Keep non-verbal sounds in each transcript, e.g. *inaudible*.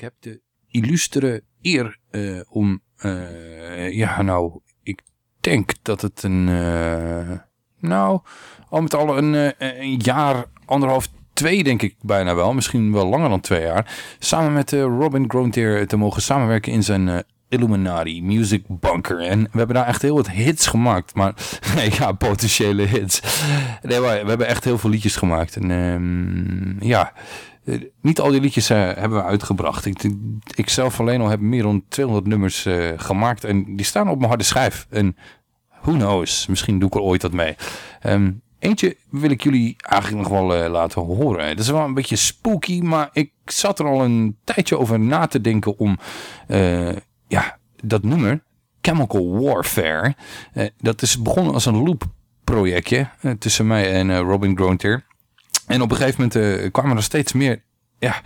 ik heb de illustere eer uh, om, uh, ja nou, ik denk dat het een, uh, nou, al met al een, een jaar, anderhalf, twee denk ik bijna wel, misschien wel langer dan twee jaar, samen met Robin Grontier te mogen samenwerken in zijn Illuminati Music Bunker. En we hebben daar echt heel wat hits gemaakt. Maar *laughs* ja, potentiële hits. We hebben echt heel veel liedjes gemaakt. En um, ja, eh, niet al die liedjes uh, hebben we uitgebracht. Ik, ik zelf alleen al heb meer dan 200 nummers uh, gemaakt. En die staan op mijn harde schijf. En who knows, misschien doe ik er ooit wat mee. Um, eentje wil ik jullie eigenlijk nog wel laten horen. Dat is wel een beetje spooky, maar ik zat er al een tijdje over na te denken om ja, dat nummer, Chemical Warfare, dat is begonnen als een loop projectje tussen mij en Robin Grontier. En op een gegeven moment kwamen er steeds meer ja,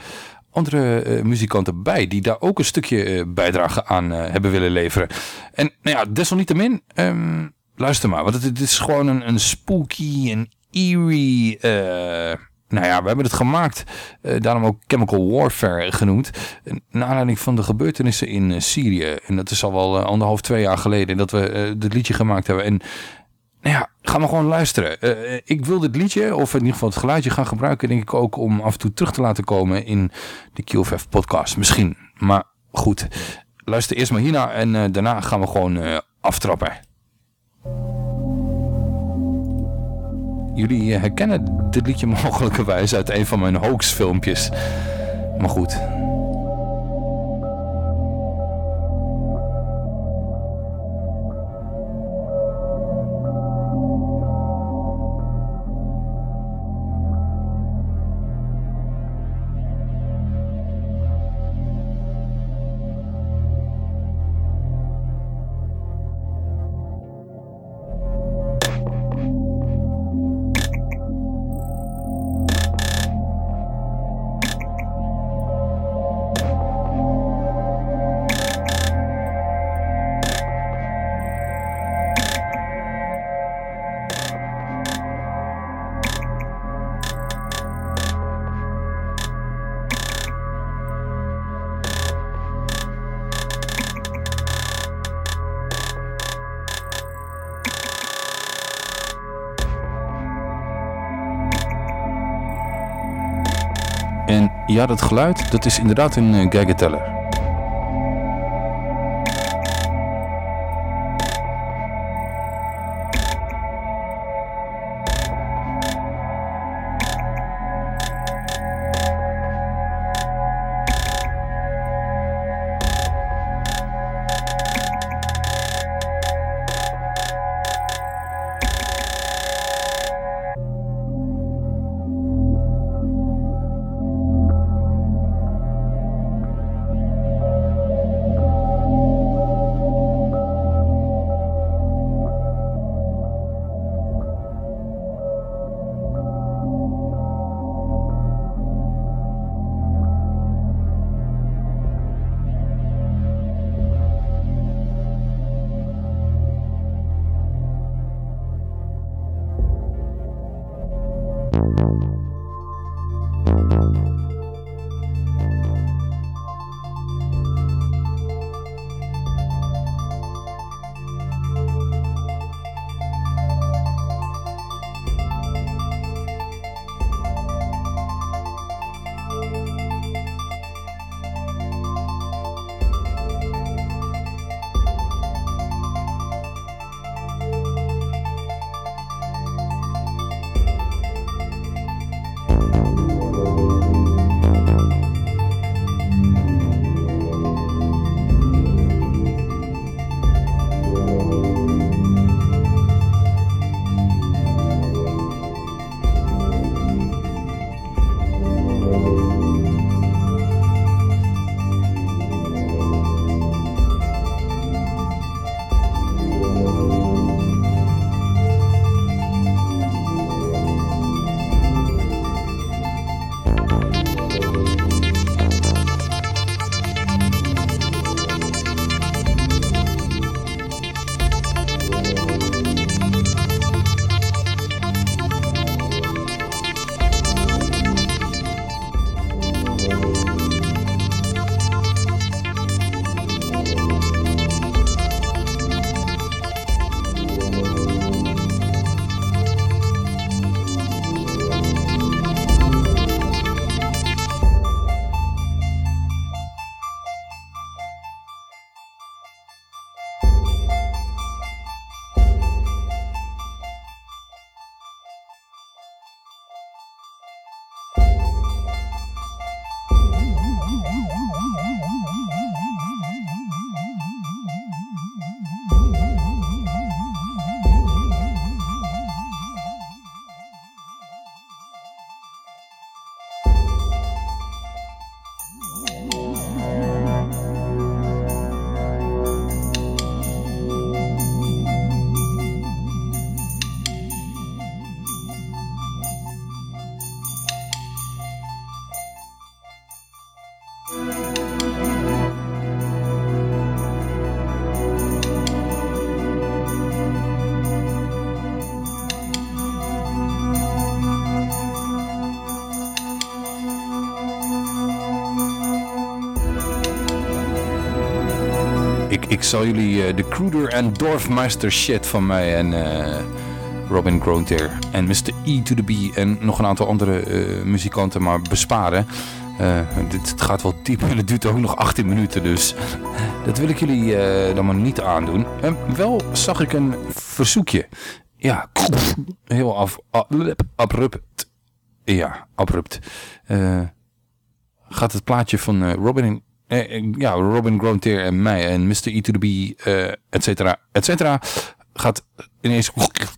andere muzikanten bij die daar ook een stukje bijdrage aan hebben willen leveren. En nou ja, desalniettemin, um, luister maar, want het, is gewoon een, een spooky en eerie nou ja, we hebben het gemaakt, uh, daarom ook Chemical Warfare genoemd. Naar aanleiding van de gebeurtenissen in uh, Syrië. En dat is al wel uh, anderhalf, twee jaar geleden dat we dit liedje gemaakt hebben. En nou ja, ga maar gewoon luisteren. ik wil dit liedje, of in ieder geval het geluidje gaan gebruiken, denk ik ook om af en toe terug te laten komen in de QFF podcast. Misschien, maar goed. Luister eerst maar hierna en daarna gaan we gewoon aftrappen. Jullie herkennen dit liedje mogelijkerwijs uit een van mijn hoax-filmpjes. Maar goed, dat geluid, dat is inderdaad een uh, zal jullie de Cruder en Dorfmeister shit van mij en Robin Grontier en Mr. E to the B en nog een aantal andere muzikanten maar besparen. dit het gaat wel diep en *laughs* het duurt ook nog 18 minuten, dus dat wil ik jullie dan maar niet aandoen. wel zag ik een verzoekje. Ja, heel af, abrupt. Ja, abrupt. Gaat het plaatje van Robin, ja, Robin Grontier en mij en Mr. E to the B, uh, et cetera, et cetera, gaat ineens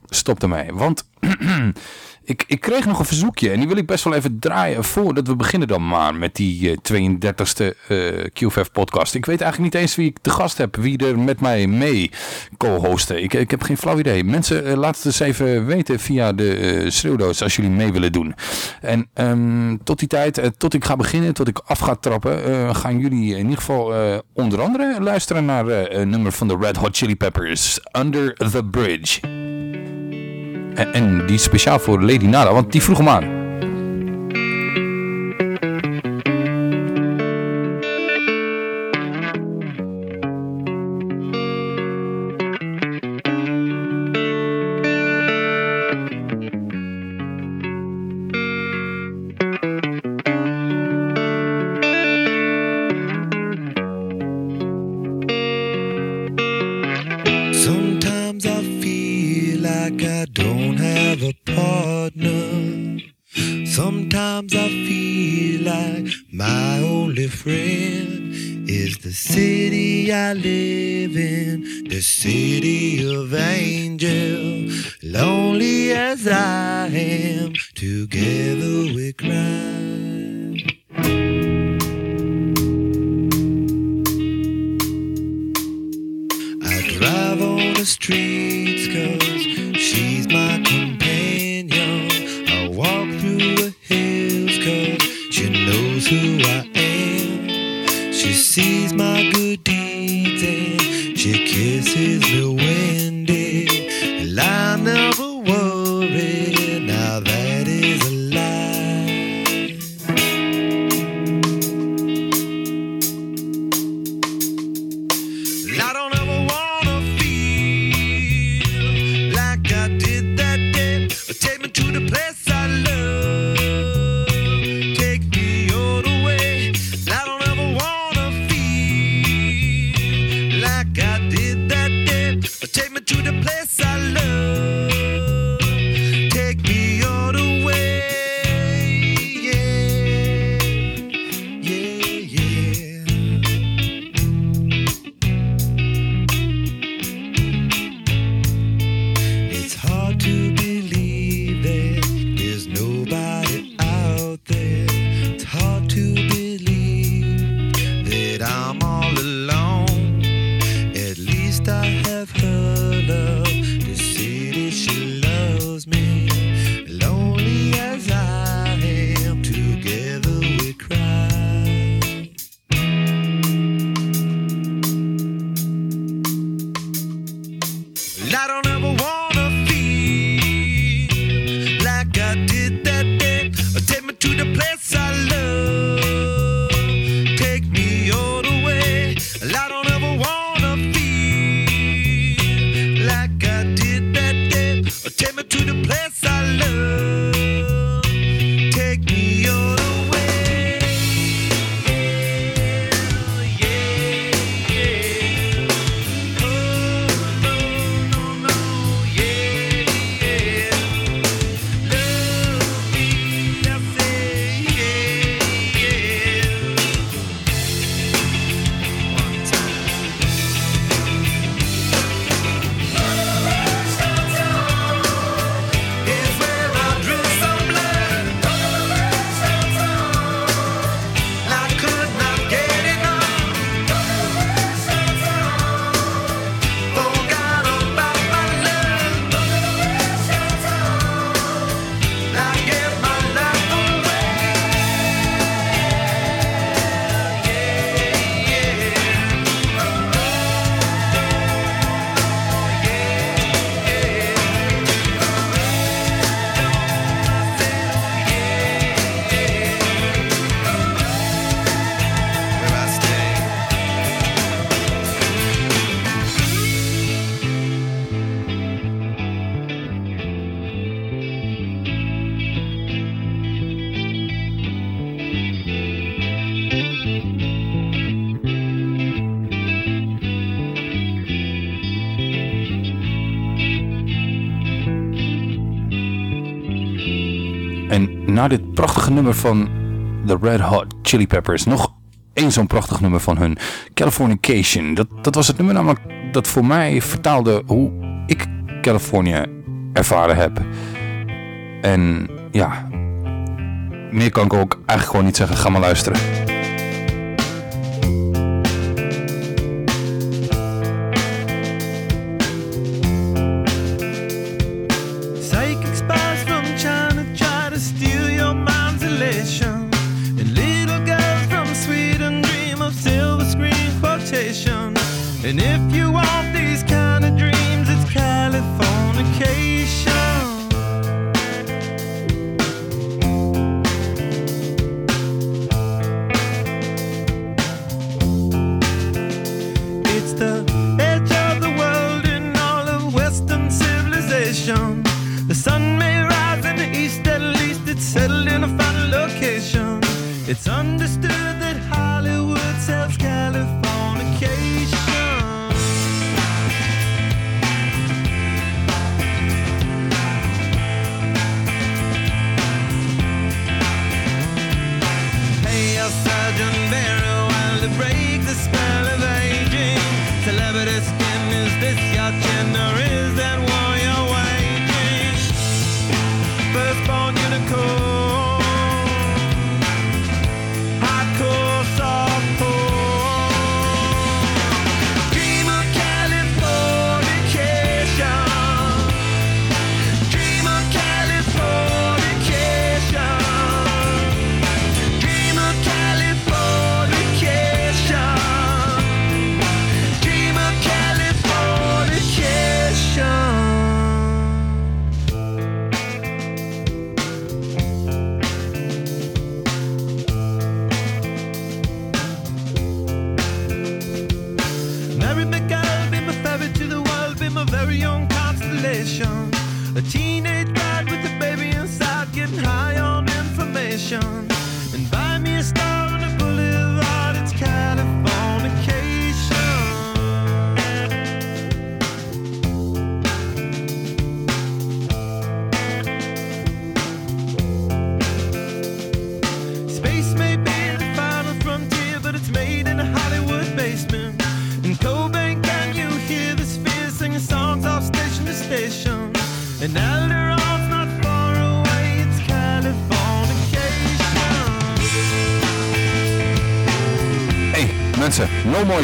stopt ermee. Want *clears throat* Ik, ik kreeg nog een verzoekje en die wil ik best wel even draaien voordat we beginnen dan maar met die 32e uh, QVF podcast. Ik weet eigenlijk niet eens wie ik te gast heb, wie er met mij mee co-hosten. Ik, ik heb geen flauw idee. Mensen, uh, laat het eens even weten via de uh, schreeuwdoos als jullie mee willen doen. En um, tot die tijd, uh, tot ik ga beginnen, tot ik af ga trappen, gaan jullie in ieder geval onder andere luisteren naar een nummer van de Red Hot Chili Peppers, Under the Bridge. En, die speciaal voor Lady Nada, want die vroeg hem aan. Na dit prachtige nummer van The Red Hot Chili Peppers, nog één zo'n prachtig nummer van hun, Californication. Dat, dat was het nummer namelijk dat voor mij vertaalde hoe ik Californië ervaren heb. En ja, meer kan ik ook eigenlijk gewoon niet zeggen. Ga maar luisteren.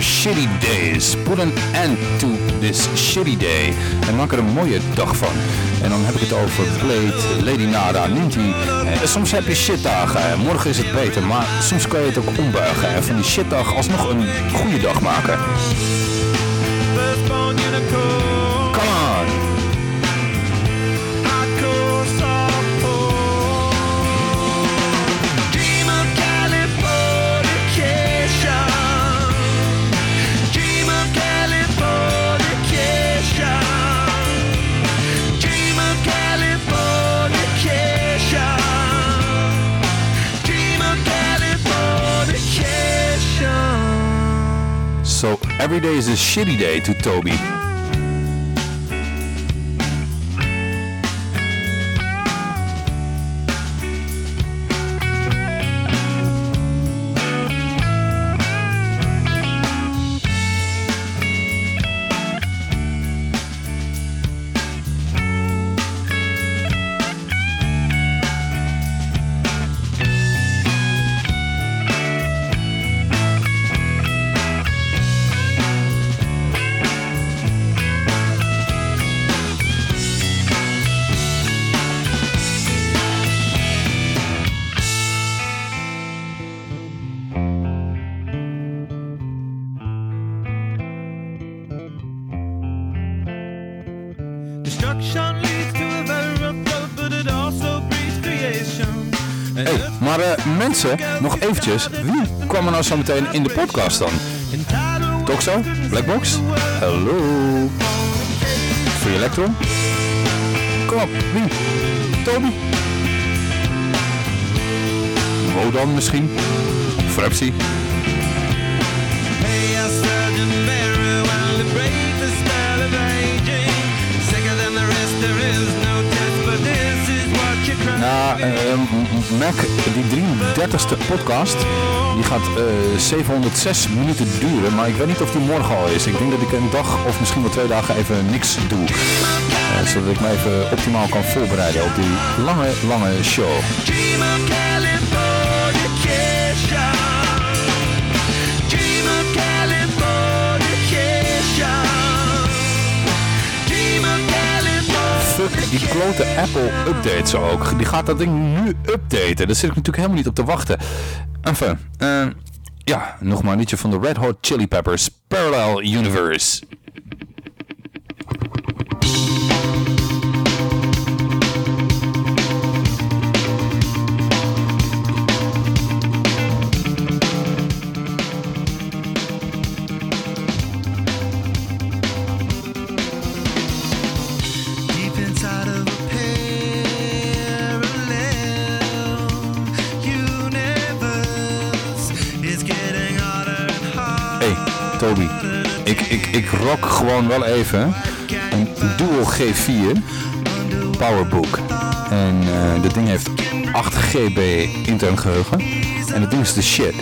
Shitty days. Put an end to this shitty day. En maak er een mooie dag van. En dan heb ik het over Blade, Lady Nada, Ninty. En soms heb je shitdagen. Morgen is het beter, maar soms kan je het ook ombuigen. En van die shitdag alsnog een goede dag maken. Every day is a shitty day to Toby. Nog eventjes, wie kwam er nou zo meteen in de podcast dan? Toxo? Blackbox? Hallo? Free Electron? Kom op, wie? Toby? Wodan misschien? Frepsy? Mac, die 33ste podcast, die gaat eh, 706 minuten duren. Maar ik weet niet of die morgen al is. Ik denk dat ik een dag of misschien wel twee dagen even niks doe. Eh, zodat ik me even optimaal kan voorbereiden op die lange, lange show. Die klote Apple updates ook. Die gaat dat ding nu updaten. Daar zit ik natuurlijk helemaal niet op te wachten. Enfin, uh, ja, nog maar een liedje van de Red Hot Chili Peppers. Parallel Universe. Rock gewoon wel even een Dual G4 Powerbook. En uh, ding heeft 8 GB intern geheugen. En het ding is de shit.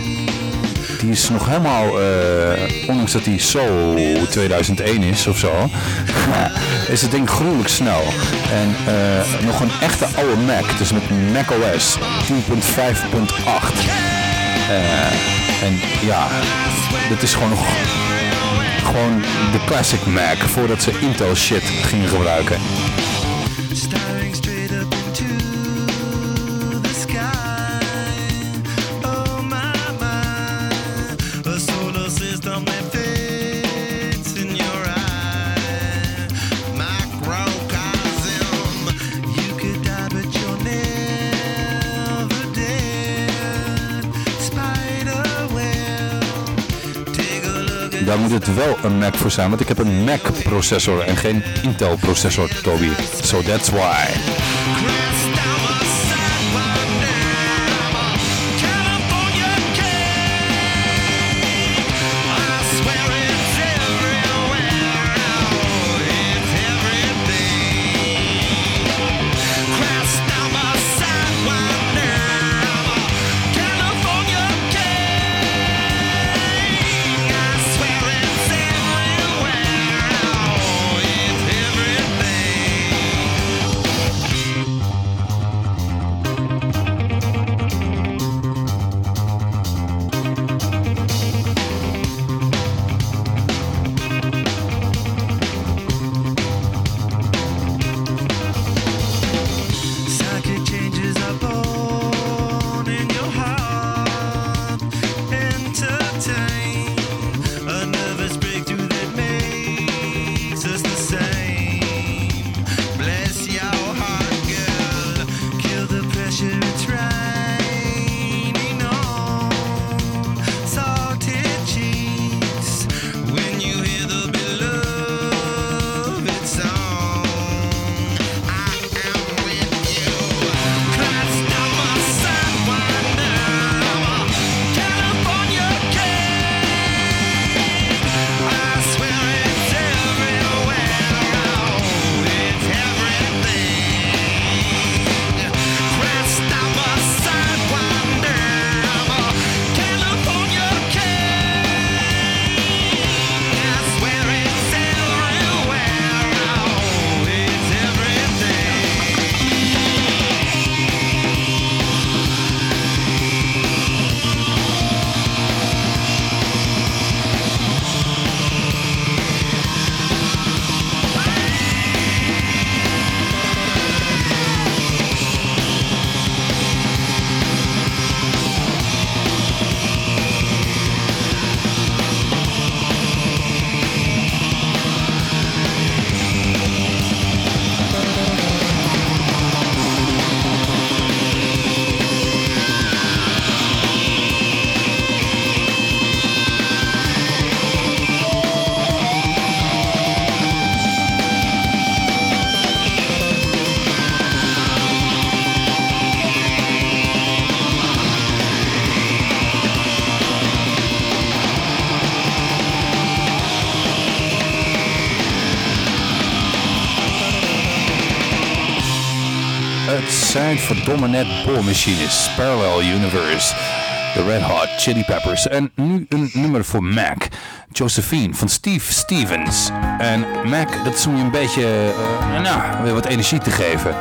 Die is nog helemaal, uh, ondanks dat hij zo 2001 is of zo, *laughs* is het ding gruwelijk snel. En uh, nog een echte oude Mac, dus met macOS 10.5.8. en ja, dit is gewoon nog gewoon de classic Mac voordat ze Intel shit gingen gebruiken. Daar moet het wel een Mac voor zijn, want ik heb een Mac processor en geen Intel processor, Toby. So that's why. Zijn verdomme net boormachines. Parallel Universe. De Red Hot Chili Peppers. En nu een nummer voor Mac. Josephine van Steve Stevens. En Mac, dat is om je een beetje, uh, nou, weer wat energie te geven.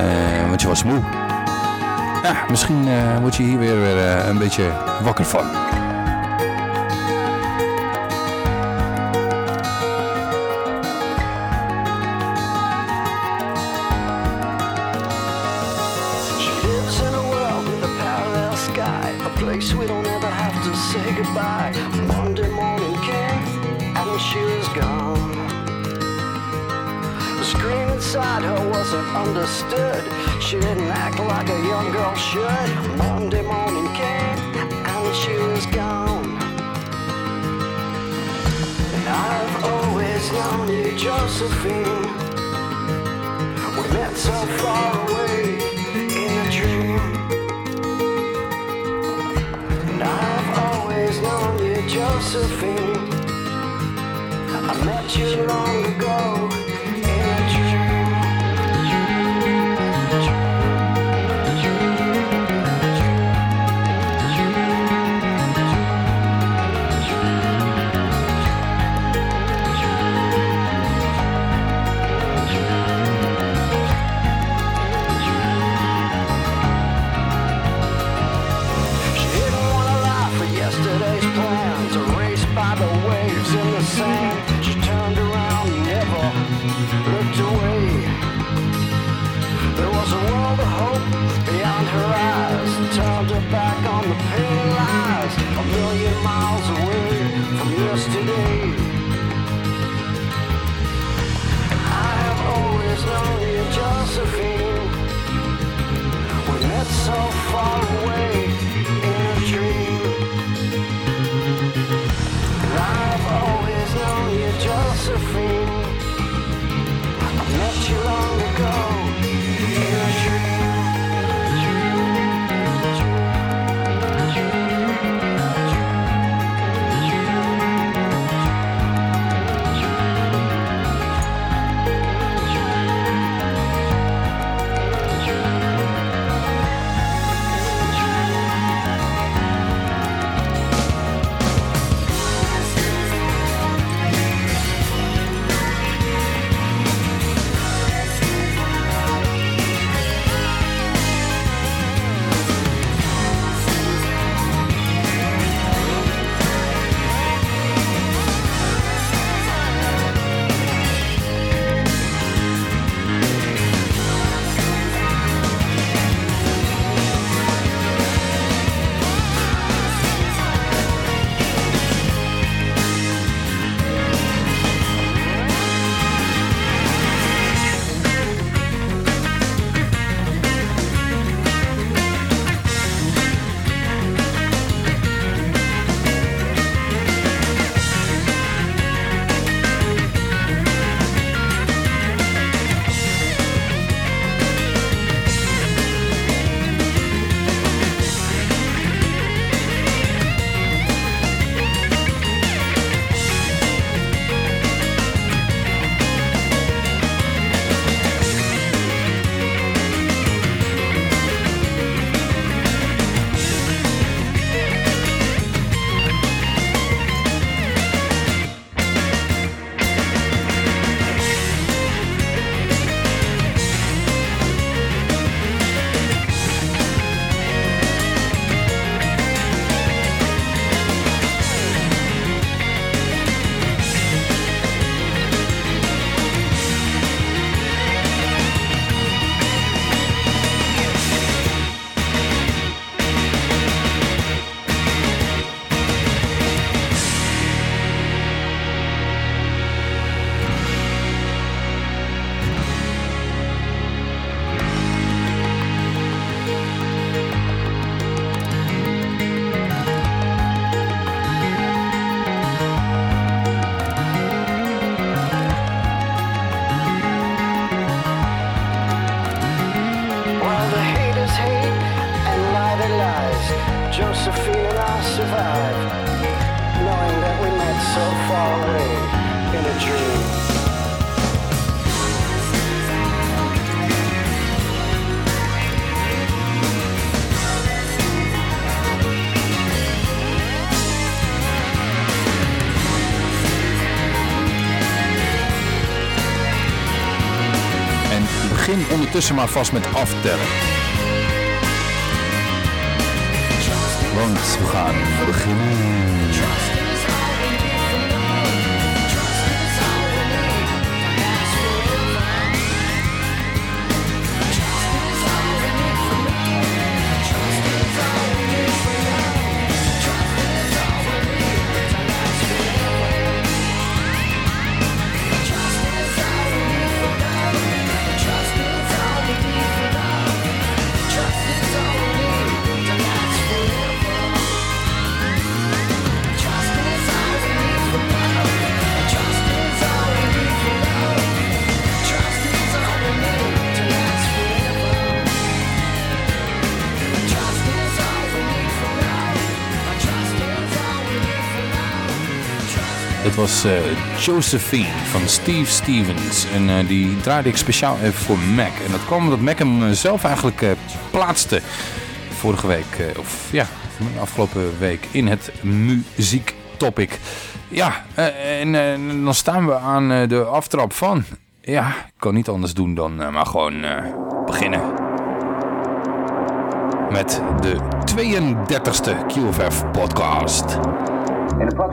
Uh, want je was moe. Ja, misschien uh, word je hier weer, weer een beetje wakker van. Ondertussen maar vast met aftellen. Want we gaan beginnen. Eh, Josephine van Steve Stevens. En eh, die draaide ik speciaal even voor Mac. En dat kwam omdat Mac hem eh, zelf eigenlijk plaatste vorige week. of ja, afgelopen week in het muziektopic. Ja, en dan staan we aan de aftrap van. Ja, ik kan niet anders doen dan maar gewoon beginnen. Met de 32e QFF podcast.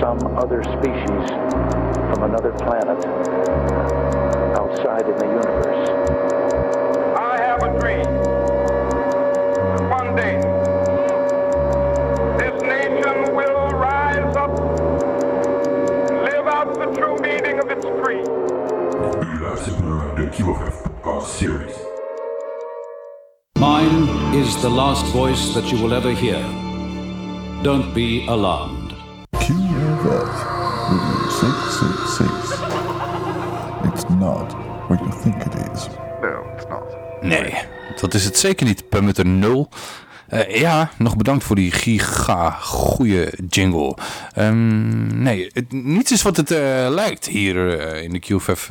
some other species, from another planet, outside in the universe. I have a dream. One day, this nation will rise up live out the true meaning of its creed. U luistert naar de QFF Podcast Series. Mine is the last voice that you will ever hear. Don't be alarmed. QFF Radio 666. It's not what you think it is. No, it's not. Nee, dat is het zeker niet. Permitter 0. Eh, ja, nog bedankt voor die giga goede jingle. Ehm, nee, het, niets is wat het eh, lijkt hier eh, in de QFF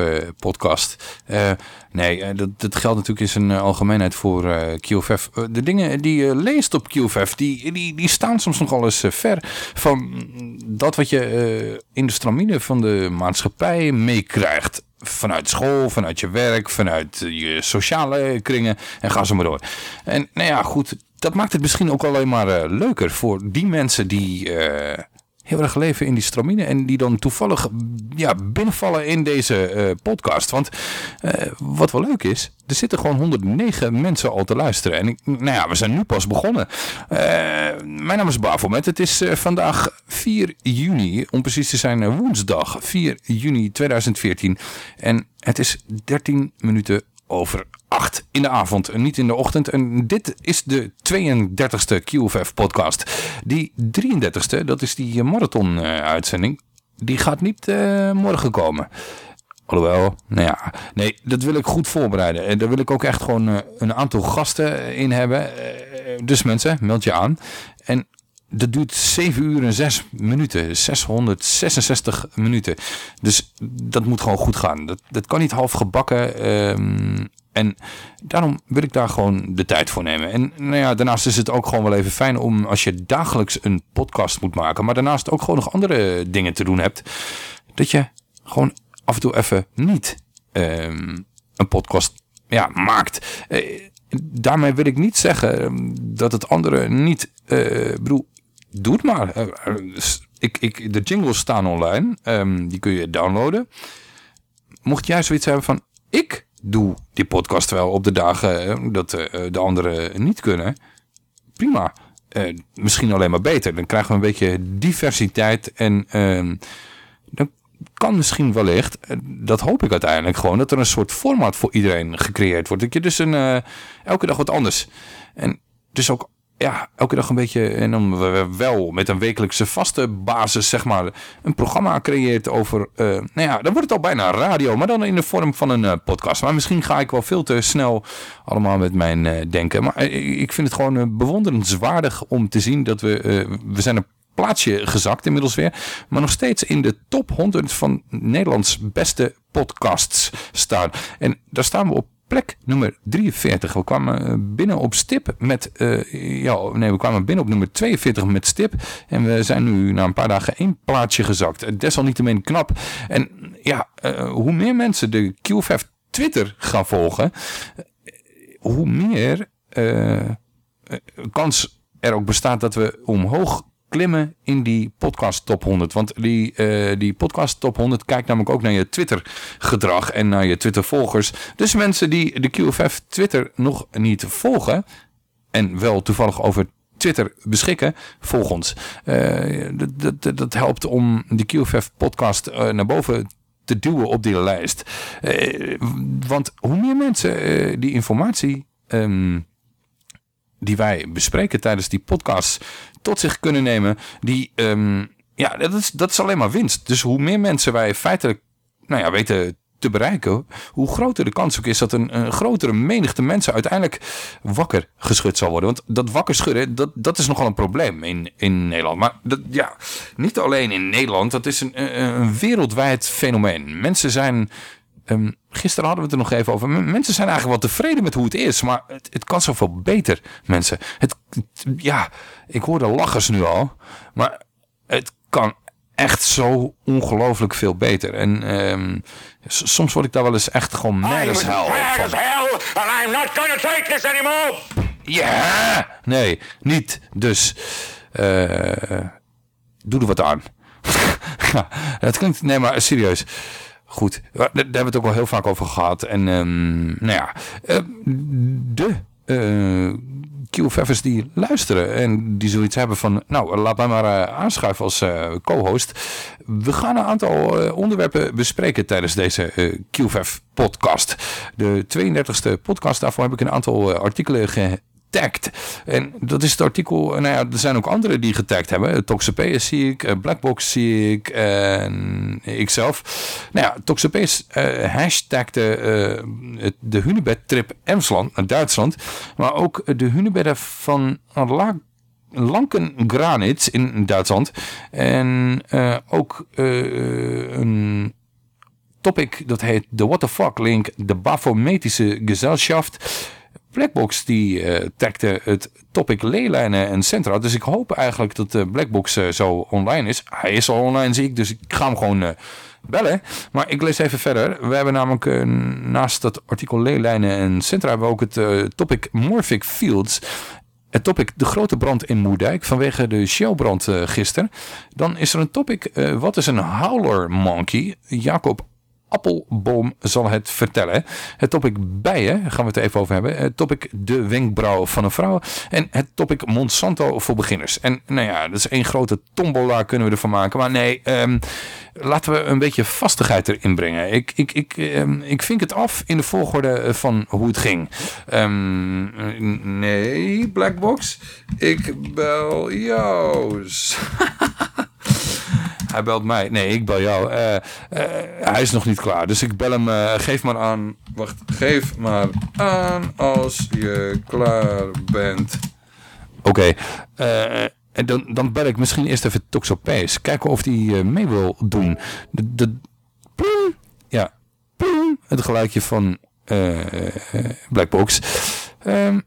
eh, nee, dat, geldt natuurlijk in zijn algemeenheid voor QFF. De dingen die je leest op QFF, die, die, die staan soms nogal eens ver van dat wat je in de stramine van de maatschappij meekrijgt vanuit school, vanuit je werk, vanuit je sociale kringen en ga zo maar door. En nou ja, goed, dat maakt het misschien ook alleen maar leuker voor die mensen die heel erg leven in die stramine en die dan toevallig ja, binnenvallen in deze eh, podcast. Want eh, wat wel leuk is, er zitten gewoon 109 mensen al te luisteren. En ik, nou ja, we zijn nu pas begonnen. Eh, mijn naam is Bafomet. Het is vandaag 4 juni, om precies te zijn woensdag 4 juni 2014. En het is 13 minuten over 8 in de avond en niet in de ochtend. En dit is de 32e QFF podcast. Die 33e, dat is die marathon eh, uitzending, die gaat niet eh, morgen komen. Alhoewel, nou ja, nee, dat wil ik goed voorbereiden. En daar wil ik ook echt gewoon eh, een aantal gasten in hebben. Dus mensen, meld je aan. En dat duurt 7 uur en 6 minuten. 666 minuten. Dus dat moet gewoon goed gaan. Dat, dat kan niet half gebakken. ehm, en daarom wil ik daar gewoon de tijd voor nemen. En nou ja, daarnaast is het ook gewoon wel even fijn om als je dagelijks een podcast moet maken. Maar daarnaast ook gewoon nog andere dingen te doen hebt. Dat je gewoon af en toe even niet ehm, een podcast ja, maakt. Eh, daarmee wil ik niet zeggen ehm, dat het andere niet... eh bedoel, doe het maar. Eh, ik, ik, de jingles staan online. Ehm, die kun je downloaden. Mocht jij zoiets hebben van... Ik doe die podcast wel op de dagen eh, dat eh, de anderen niet kunnen. Prima. Eh, misschien alleen maar beter. Dan krijgen we een beetje diversiteit. En ehm, dan kan misschien wellicht, eh, dat hoop ik uiteindelijk gewoon, dat er een soort format voor iedereen gecreëerd wordt. Dat je dus een, eh, elke dag wat anders. En dus ook ja, elke dag een beetje, en dan we wel met een wekelijkse vaste basis, zeg maar, een programma creëert over, eh, nou ja, dan wordt het al bijna radio, maar dan in de vorm van een eh, podcast. Maar misschien ga ik wel veel te snel allemaal met mijn eh, denken. Maar eh, ik vind het gewoon eh, bewonderenswaardig om te zien dat we, eh, we zijn een plaatsje gezakt inmiddels weer, maar nog steeds in de top 100 van Nederlands beste podcasts staan. En daar staan we op plek nummer 43. We kwamen eh, binnen op stip met, eh, ja, nee, we kwamen binnen op nummer 42 met stip. En we zijn nu na een paar dagen één plaatsje gezakt. Eh, Desalniettemin knap. En ja, hoe meer mensen de QFF Twitter gaan volgen, hoe meer kans er ook bestaat dat we omhoog klimmen in die podcast top 100. Want die, eh, die podcast top 100 kijkt namelijk ook naar je Twitter gedrag en naar je Twitter volgers. Dus mensen die de QFF Twitter nog niet volgen en wel toevallig over Twitter beschikken, volg ons. Eh, dat, dat, dat helpt om de QFF podcast eh, naar boven te duwen op die lijst. Want hoe meer mensen die informatie ehm, die wij bespreken tijdens die podcast tot zich kunnen nemen, die, ehm, ja, dat is, dat is alleen maar winst. Dus hoe meer mensen wij feitelijk, nou ja, weten te bereiken, hoe groter de kans ook is dat een, grotere menigte mensen uiteindelijk wakker geschud zal worden. Want dat wakker schudden, dat, dat is nogal een probleem in, in Nederland. Maar dat, ja, niet alleen in Nederland, dat is een, een een wereldwijd fenomeen. Mensen zijn Ehm, gisteren hadden we het er nog even over. Mensen zijn eigenlijk wel tevreden met hoe het is. Maar het, het kan zoveel beter, mensen. Het, het- ja, ik hoor de lachers nu al. Maar het kan echt zo ongelooflijk veel beter. En ehm, soms word ik daar wel eens echt gewoon mad as hell Mad as van. hell, and I'm not to take this anymore. Ja! Nee, niet. Dus, eh doe er wat aan. *laughs* ja, het klinkt, nee maar serieus. Goed, daar hebben we het ook wel heel vaak over gehad. En ehm, nou ja, eh, de QFF'ers die luisteren en die zoiets hebben van... nou, laat mij maar eh, aanschuiven als eh, co-host. We gaan een aantal onderwerpen bespreken tijdens deze eh QFF podcast. De 32e podcast, daarvoor heb ik een aantal artikelen getagd. En dat is het artikel, nou ja, er zijn ook anderen die getagd hebben. Toxapeus zie ik, eh, Blackbox zie ik en ikzelf. Nou ja, Toxapeus eh hashtagde eh, de Hunebed-trip Emsland naar Duitsland. Maar ook de Hunebedden van La Lankengranitz in Duitsland. En ook een topic dat heet de What the Fuck Link, de Bafometische Gesellschaft. Blackbox die tagde het topic leelijnen en centra. Dus ik hoop eigenlijk dat de Blackbox eh, zo online is. Hij is al online zie ik, dus ik ga hem gewoon bellen. Maar ik lees even verder. We hebben namelijk naast dat artikel leelijnen en centra hebben ook het topic Morphic Fields. Het topic de grote brand in Moerdijk vanwege de Shellbrand eh gisteren. Dan is er een topic, wat is een howler monkey? Jacob Appelboom zal het vertellen. Het topic bijen, gaan we het even over hebben. Het topic de wenkbrauw van een vrouw. En het topic Monsanto voor beginners. En nou ja, dat is één grote tombola kunnen we ervan maken. Maar nee, ehm, laten we een beetje vastigheid erin brengen. Ik, ik, ik, ehm, ik vink het af in de volgorde van hoe het ging. Ehm, nee, Blackbox. Ik bel jou. *laughs* Hij belt mij. Nee, ik bel jou. Eh, eh, hij is nog niet klaar. Dus ik bel hem. eh, geef maar aan. Wacht. Geef maar aan als je klaar bent. Oké. en dan, dan bel ik misschien eerst even Toxopees. Kijken of hij mee wil doen. De. Ja. Het geluidje van Blackbox. Ehm,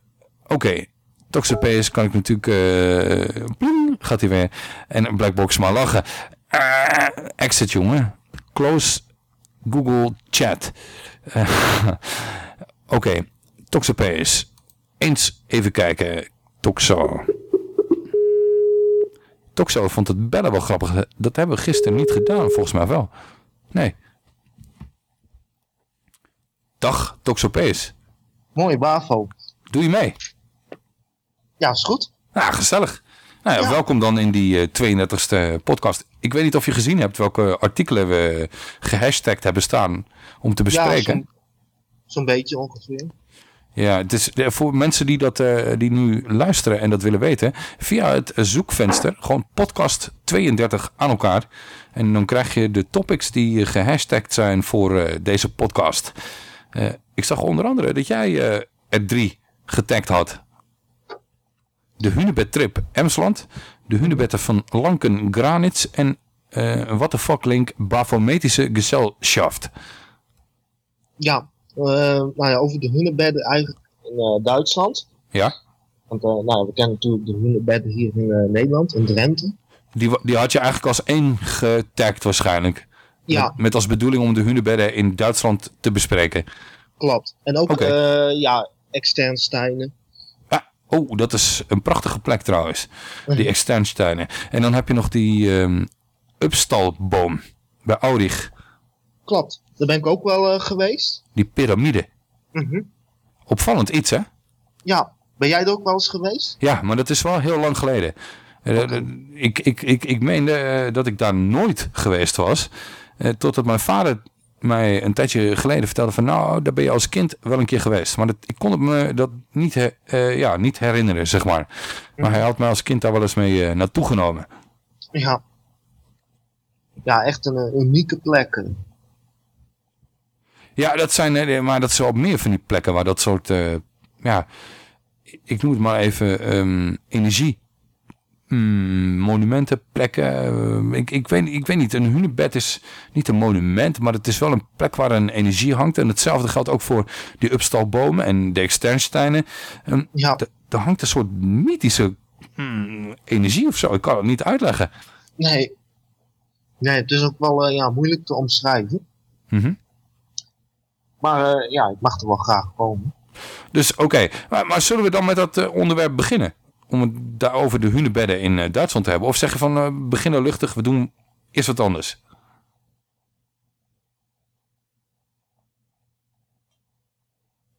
Oké. Toxopees kan ik natuurlijk... ploem, gaat hij weer. En Blackbox maar lachen. Eh, exit, jongen. Close Google Chat. Eh, *laughs* Oké, Toxopeus. Eens even kijken. Toxo. Toxo vond het bellen wel grappig. Dat hebben we gisteren niet gedaan, volgens mij wel. Nee. Dag, Toxopeus. Mooi, Bavo. Doe je mee? Ja, is goed. Ja, gezellig. Nou ja, welkom dan in die eh, 32e podcast. Ik weet niet of je gezien hebt welke artikelen we gehashtagd hebben staan om te bespreken. Ja, zo'n beetje ongeveer. Ja, het is eh, voor mensen die, dat, eh, die nu luisteren en dat willen weten. Via het zoekvenster, gewoon podcast 32 aan elkaar. En dan krijg je de topics die gehashtagd zijn voor eh, deze podcast. Eh, ik zag onder andere dat jij eh, er drie getagd had. De Hunebed Trip Emsland. De Hunebetten van Lanken Granitz. En eh What the fuck link Bafometische Gesellschaft. Ja, eh, nou ja, over de hunebedden eigenlijk in eh, Duitsland. Ja? Want eh, nou, we kennen natuurlijk de hunebedden hier in Nederland, in Drenthe. Die, die had je eigenlijk als één getagd waarschijnlijk. Ja. Met, met als bedoeling om de hunebedden in Duitsland te bespreken. Klopt. En ook, ja, Externsteinen. Oh, dat is een prachtige plek trouwens. Die Externsteinen. En dan heb je nog die ehm Upstalboom bij Aurich. Klopt. Daar ben ik ook wel eh, geweest. Die piramide. Mhm. Opvallend iets hè? Ja, ben jij er ook wel eens geweest? Ja, maar dat is wel heel lang geleden. Eh, eh, ik, ik, ik, ik meende dat ik daar nooit geweest was. totdat mijn vader mij een tijdje geleden vertelde van... nou, daar ben je als kind wel een keer geweest. Maar dat, ik kon het me dat niet, eh, ja, niet herinneren, zeg maar. Maar hij had mij als kind daar wel eens mee eh, naartoe genomen. Ja. Ja, echt een eh, unieke plek. Ja, dat zijn, maar dat zijn op meer van die plekken waar dat soort, ja, ik noem het maar even ehm, energie. Hmm, monumenten, plekken. eh, ik, ik, weet, ik weet niet, een hunebed is niet een monument, maar het is wel een plek waar een energie hangt. En hetzelfde geldt ook voor die upstalbomen en de externsteinen. Um, ja. Er hangt een soort mythische hmm, energie of zo. Ik kan het niet uitleggen. Nee. Nee, het is ook wel eh, ja, moeilijk te omschrijven. Mhm. Maar eh, ja, ik mag er wel graag komen. Dus oké, maar, maar zullen we dan met dat onderwerp beginnen? Om het daarover de hunebedden in eh, Duitsland te hebben? Of zeg je van, eh beginnen luchtig, we doen eerst wat anders?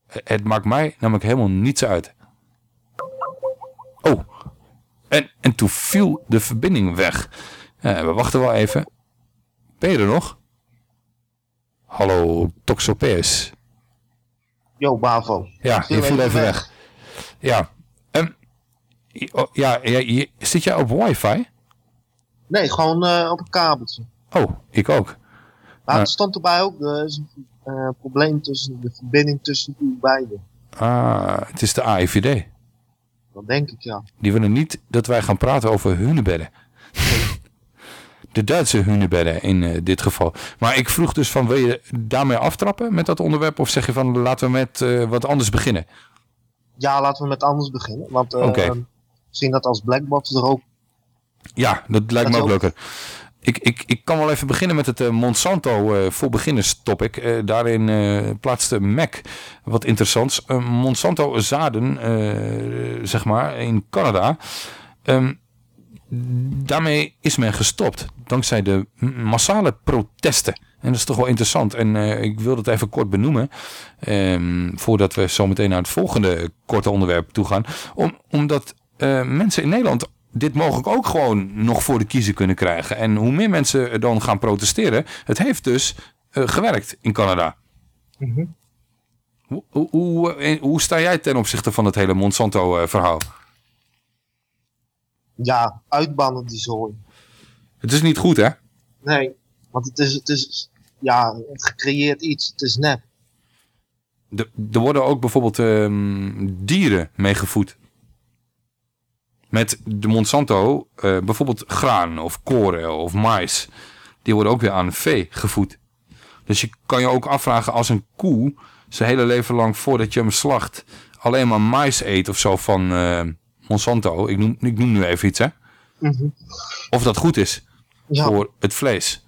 Het maakt mij namelijk helemaal niets uit. Oh, en, en toen viel de verbinding weg. Eh, we wachten wel even. Ben je er nog? Hallo, Toxopeus. Yo, Bavo. Ja, je viel even even weg. weg. Ja. Oh, ja, zit jij op wifi? Nee, gewoon eh, op een kabeltje. Oh, ik ook. Maar het stond erbij ook, er is een eh, probleem tussen de verbinding tussen u beiden. Ah, het is de AIVD. Dat denk ik, ja. Die willen niet dat wij gaan praten over hunebedden. De Duitse hunebedden in eh, dit geval. Maar ik vroeg dus van, wil je daarmee aftrappen met dat onderwerp? Of zeg je van, laten we met eh, wat anders beginnen? Ja, laten we met anders beginnen. Want eh Oké. Misschien dat als Blackbox er ook... Ja, dat lijkt me Dat ook leuker. Ik, ik, ik kan wel even beginnen met het eh, Monsanto eh, voor beginners topic. Eh, daarin plaatste Mac wat interessants. Monsanto zaden, zeg maar, in Canada. Ehm, daarmee is men gestopt. Dankzij de massale protesten. En dat is toch wel interessant. En ik wil dat even kort benoemen. ehm, voordat we zo meteen naar het volgende korte onderwerp toe gaan. Om, omdat eh, mensen in Nederland dit mogelijk ook gewoon nog voor de kiezer kunnen krijgen. En hoe meer mensen dan gaan protesteren. Het heeft dus eh, gewerkt in Canada. Hoe, hoe, hoe, eh, hoe sta jij ten opzichte van het hele Monsanto eh, verhaal? Ja, uitbannen die zooi. Het is niet goed hè? Nee, want het is, het is ja, het gecreëerd iets. Het is nep. Er, er worden ook bijvoorbeeld ehm, dieren meegevoed. Met de Monsanto, eh, bijvoorbeeld graan of koren of mais. Die worden ook weer aan vee gevoed. Dus je kan je ook afvragen als een koe zijn hele leven lang voordat je hem slacht alleen maar mais eet of zo van eh, Monsanto. Ik noem, ik noem nu even iets hè. Mhm. Of dat goed is Ja. voor het vlees.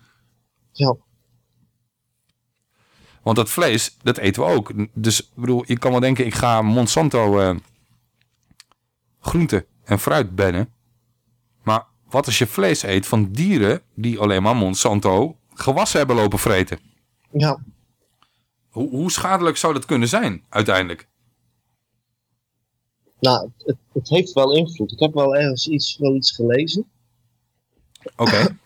Ja. Want dat vlees, dat eten we ook. Dus ik bedoel, je kan wel denken, ik ga Monsanto eh groente en fruit bannen. Maar wat als je vlees eet van dieren die alleen maar Monsanto gewassen hebben lopen vreten? Ja. Hoe, hoe schadelijk zou dat kunnen zijn uiteindelijk? Nou, het, het heeft wel invloed. Ik heb wel ergens iets, wel iets gelezen. Oké.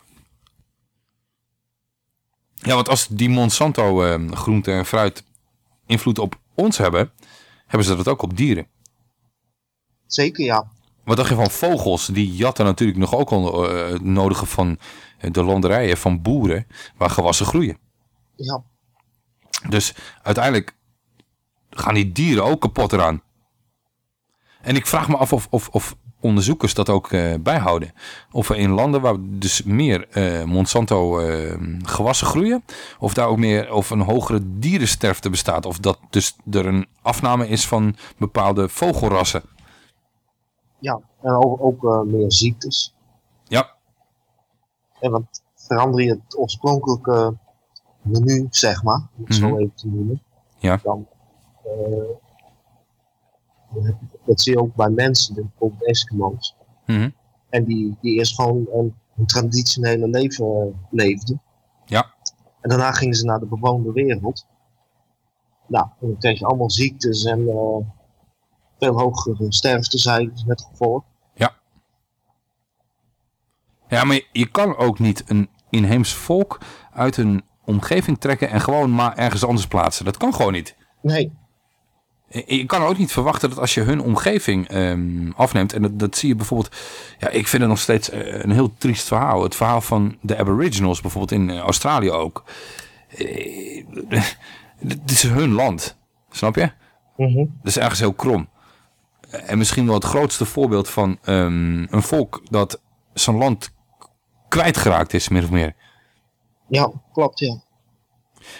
ja, want als die Monsanto eh, groente en fruit invloed op ons hebben... hebben ze dat ook op dieren. Zeker, ja. Wat dacht je van vogels? Die jatten natuurlijk nog ook al eh, het nodige van de landerijen van boeren waar gewassen groeien. Ja. Dus uiteindelijk gaan die dieren ook kapot eraan. En ik vraag me af of, of, of onderzoekers dat ook eh, bijhouden. Of er in landen waar dus meer eh, Monsanto eh, gewassen groeien, of daar ook meer of een hogere dierensterfte bestaat, of dat dus er een afname is van bepaalde vogelrassen. Ja, en ook, ook eh, meer ziektes. Ja. En want verander je het oorspronkelijke menu, zeg maar, om het zo Mhm. even te noemen, Ja. dan, eh, dat zie je ook bij mensen, bijvoorbeeld Eskimo's. Mhm. En die, die eerst gewoon een, een traditionele leven eh, leefden. Ja. En daarna gingen ze naar de bewoonde wereld. Nou, en dan kreeg je allemaal ziektes en veel hogere sterftecijfers met gevolg. Ja, maar je, kan ook niet een inheems volk uit een omgeving trekken en gewoon maar ergens anders plaatsen. Dat kan gewoon niet. Nee. Je kan ook niet verwachten dat als je hun omgeving ehm, afneemt, en dat, dat zie je bijvoorbeeld, ja, ik vind het nog steeds eh, een heel triest verhaal. Het verhaal van de Aboriginals bijvoorbeeld in eh, Australië ook. Eh, *laughs* Dit is hun land, snap je? Mhm. Dat is ergens heel krom. En misschien wel het grootste voorbeeld van ehm, een volk dat zijn land kwijtgeraakt is, min of meer. Ja, klopt, ja.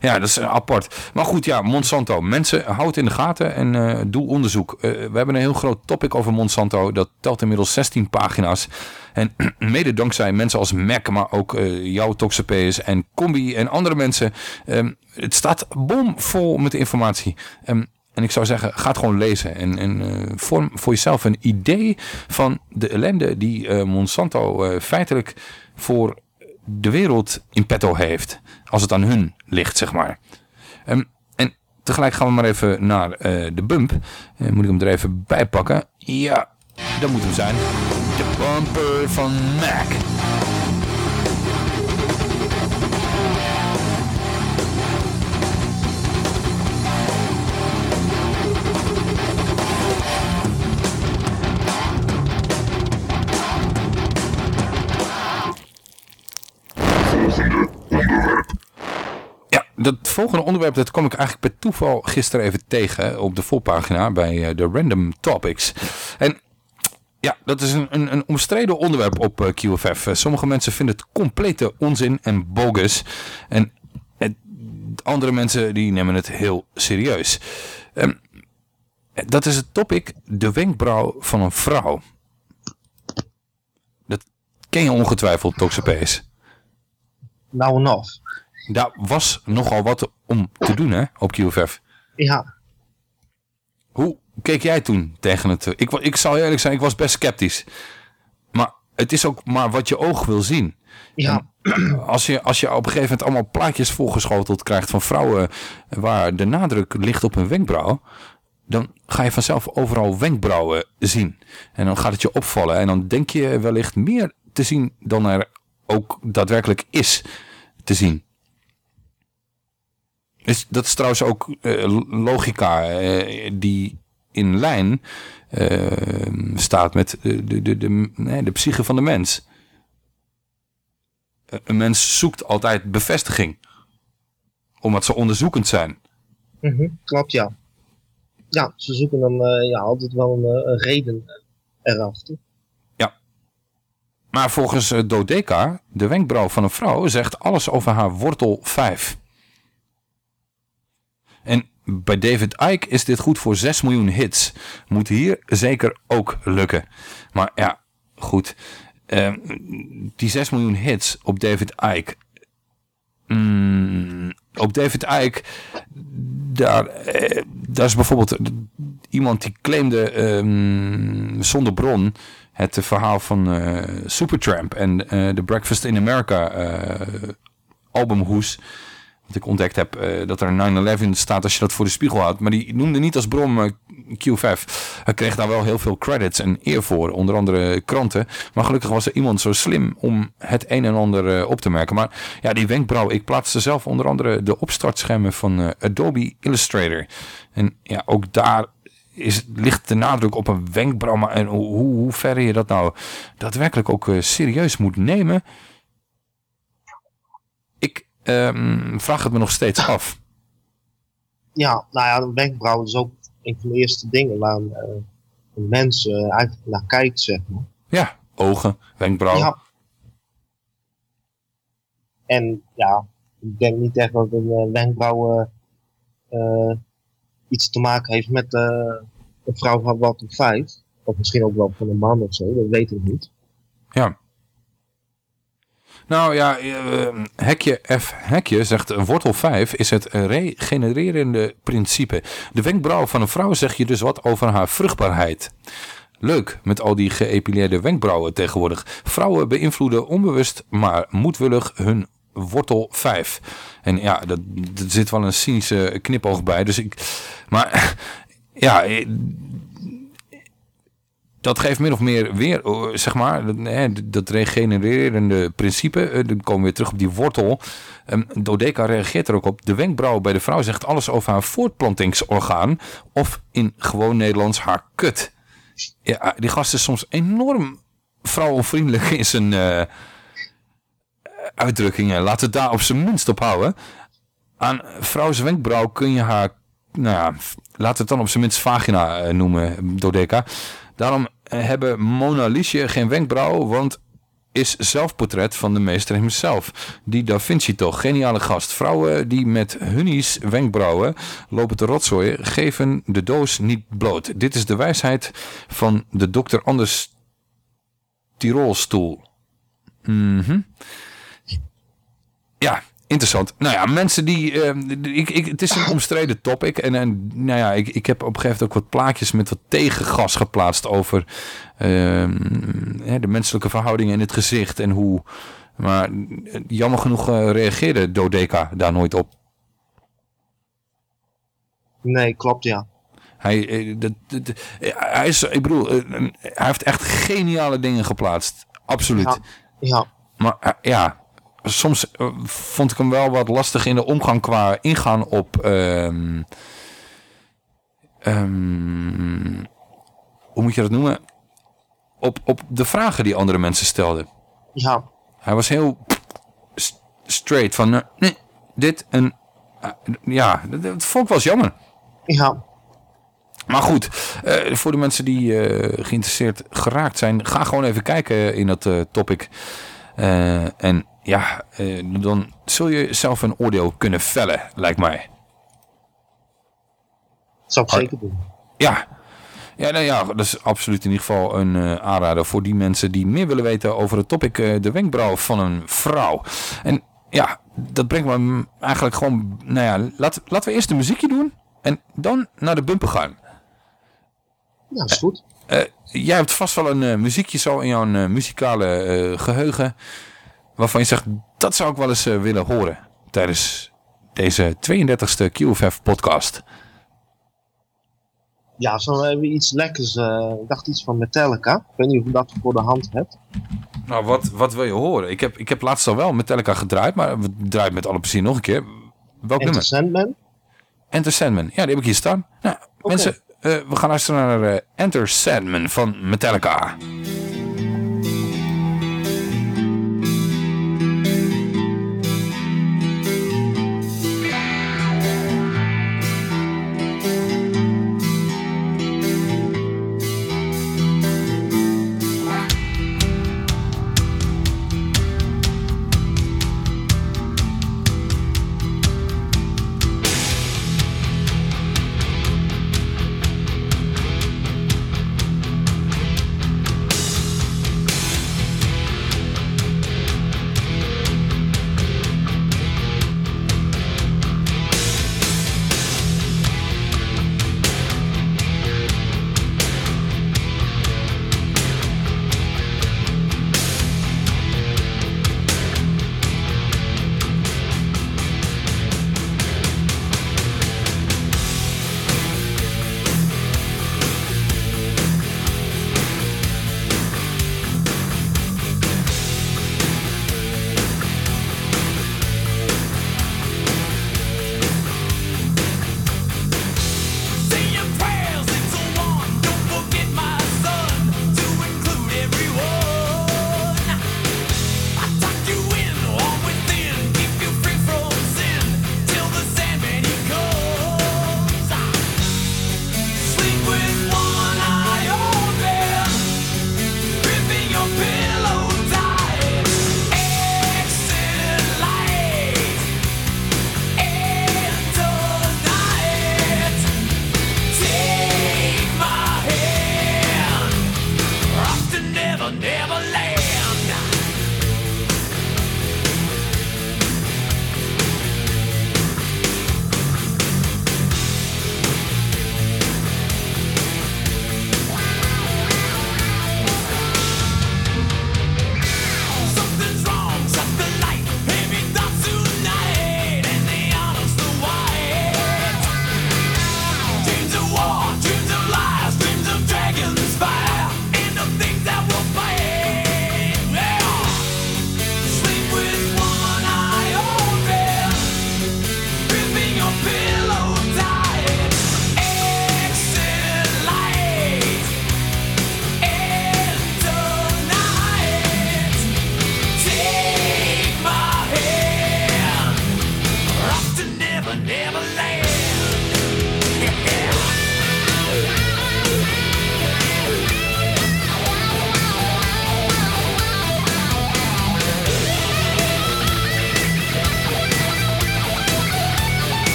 Ja, dat is eh, apart. Maar goed, ja, Monsanto. Mensen, houd het in de gaten en eh, doe onderzoek. Eh, we hebben een heel groot topic over Monsanto. Dat telt inmiddels 16 pagina's. En *clears throat* mede dankzij mensen als Mac, maar ook eh jouw Toxapeus en Combi en andere mensen. ehm, het staat bomvol met informatie. Ehm, en ik zou zeggen, ga het gewoon lezen. En, en eh, vorm voor jezelf een idee van de ellende die eh, Monsanto eh, feitelijk voor de wereld in petto heeft. Als het aan hun ligt, zeg maar. Ehm, en tegelijk gaan we maar even naar de bump. Moet ik hem er even bij pakken? Ja, dat moet hem zijn. De bumper van Mac. Dat volgende onderwerp dat kwam ik eigenlijk per toeval gisteren even tegen op de voorpagina bij eh, de Random Topics. En ja, dat is een, een, een omstreden onderwerp op eh, QFF. Sommige mensen vinden het complete onzin en bogus. En eh, andere mensen die nemen het heel serieus. Ehm, dat is het topic de wenkbrauw van een vrouw. Dat ken je ongetwijfeld, Toxapees. Nou en of. Daar was nogal wat om te doen hè, op QFF. Ja. Hoe keek jij toen tegen het... Ik, ik zal eerlijk zijn, ik was best sceptisch. Maar het is ook maar wat je oog wil zien. Ja. En Als je, als je op een gegeven moment allemaal plaatjes voorgeschoteld krijgt van vrouwen... waar de nadruk ligt op hun wenkbrauw... dan ga je vanzelf overal wenkbrauwen zien. En dan gaat het je opvallen. En dan denk je wellicht meer te zien dan er ook daadwerkelijk is te zien. Is, dat is trouwens ook eh, logica eh, die in lijn eh, staat met de, de, de, de, nee, de psyche van de mens. Een mens zoekt altijd bevestiging. Omdat ze onderzoekend zijn. Mhm, klopt, ja. Ja, ze zoeken dan ja, altijd wel een, een reden eh, erachter. Maar volgens Dodeca, de wenkbrauw van een vrouw, zegt alles over haar wortel 5. En bij David Icke is dit goed voor 6 miljoen hits. Moet hier zeker ook lukken. Maar ja, goed. Eh, die 6 miljoen hits op David Icke. Mm, op David Icke, daar, eh, daar is bijvoorbeeld iemand die claimde ehm, zonder bron het verhaal van eh, Supertramp en eh, de Breakfast in America eh, albumhoes. Want ik ontdekt heb eh, dat er 9-11 staat als je dat voor de spiegel houdt. Maar die noemde niet als bron eh, Q5. Hij kreeg daar wel heel veel credits en eer voor. Onder andere kranten. Maar gelukkig was er iemand zo slim om het een en ander eh, op te merken. Maar ja, die wenkbrauw. Ik plaatste zelf onder andere de opstartschermen van Adobe Illustrator. En ja, ook daar is, ligt de nadruk op een wenkbrauw. Maar en hoe, hoe ver je dat nou daadwerkelijk ook serieus moet nemen. Ehm, vraag het me nog steeds af. Ja, nou ja, een wenkbrauw is ook een van de eerste dingen waar een, eh, een mens eh, eigenlijk naar kijkt, zeg maar. Ja, ogen, wenkbrauw. Ja. En ja, ik denk niet echt dat een eh, wenkbrauw eh, iets te maken heeft met een vrouw van wat of vijf. Of misschien ook wel van een man of zo, dat weet ik niet. Ja. Nou ja, eh, hekje F. Hekje zegt wortel 5 is het regenererende principe. De wenkbrauw van een vrouw zeg je dus wat over haar vruchtbaarheid. Leuk, met al die geëpileerde wenkbrauwen tegenwoordig. Vrouwen beïnvloeden onbewust, maar moedwillig hun wortel 5. En ja, dat, er zit wel een cynische knipoog bij. Dus ik, maar *laughs* ja, eh, dat geeft min of meer weer, eh, zeg maar, dat, regenererende principe. eh, Dan komen we weer terug op die wortel. Ehm, Dodeka reageert er ook op. De wenkbrauw bij de vrouw zegt alles over haar voortplantingsorgaan. Of in gewoon Nederlands haar kut. Ja, die gast is soms enorm vrouwenvriendelijk in zijn eh, uitdrukkingen. Laat het daar op zijn minst op houden. Aan vrouws wenkbrauw kun je haar, nou ja, laat het dan op zijn minst vagina noemen, Dodeka. Daarom hebben Mona Lisa geen wenkbrauw, want is zelfportret van de meester hemzelf. Die Da Vinci toch, geniale gast. Vrouwen die met hunnies wenkbrauwen lopen te rotzooien, geven de doos niet bloot. Dit is de wijsheid van de dokter Anders Tirolstoel. Mhm. Ja, interessant. Nou ja, mensen die... eh, ik, ik, het is een omstreden topic. En, en nou ja, ik, ik heb op een gegeven moment ook wat plaatjes met wat tegengas geplaatst over ehm, de menselijke verhoudingen in het gezicht en hoe... Maar eh, jammer genoeg eh, reageerde Dodeka daar nooit op. Nee, klopt ja. Hij, eh, dat, dat- hij is, ik bedoel, hij heeft echt geniale dingen geplaatst. Absoluut. Ja, ja. Maar ja, soms eh, vond ik hem wel wat lastig in de omgang qua ingaan op... ehm, ehm, hoe moet je dat noemen? Op, op de vragen die andere mensen stelden. Ja, Hij was heel straight van... nee, dit en... eh, ja, dat, dat vond ik wel jammer. ja. Maar goed, eh, voor de mensen die geïnteresseerd geraakt zijn, ga gewoon even kijken in dat topic. En ja, eh, dan zul je zelf een oordeel kunnen vellen, lijkt mij. Dat zou ik zeker doen. Ja. Ja, nou ja, dat is absoluut in ieder geval een eh, aanrader voor die mensen die meer willen weten over het topic eh, de wenkbrauw van een vrouw. En ja, dat brengt me eigenlijk gewoon, nou ja, laat, laten we eerst een muziekje doen en dan naar de bumper gaan. Ja, is goed. Jij hebt vast wel een muziekje zo in jouw muzikale eh, geheugen. Waarvan je zegt, dat zou ik wel eens eh, willen horen. Tijdens deze 32e QFF podcast. Ja, zo hebben we iets lekkers. eh, ik dacht iets van Metallica. Ik weet niet of je dat voor de hand hebt. Nou, wat, wat wil je horen? Ik heb, ik heb laatst al wel Metallica gedraaid. Maar we draaien met alle plezier nog een keer. Welk Enter nummer? Sandman. Enter Sandman. Ja, die heb ik hier staan. Nou, mensen, eh, we gaan luisteren naar Enter Sandman van Metallica.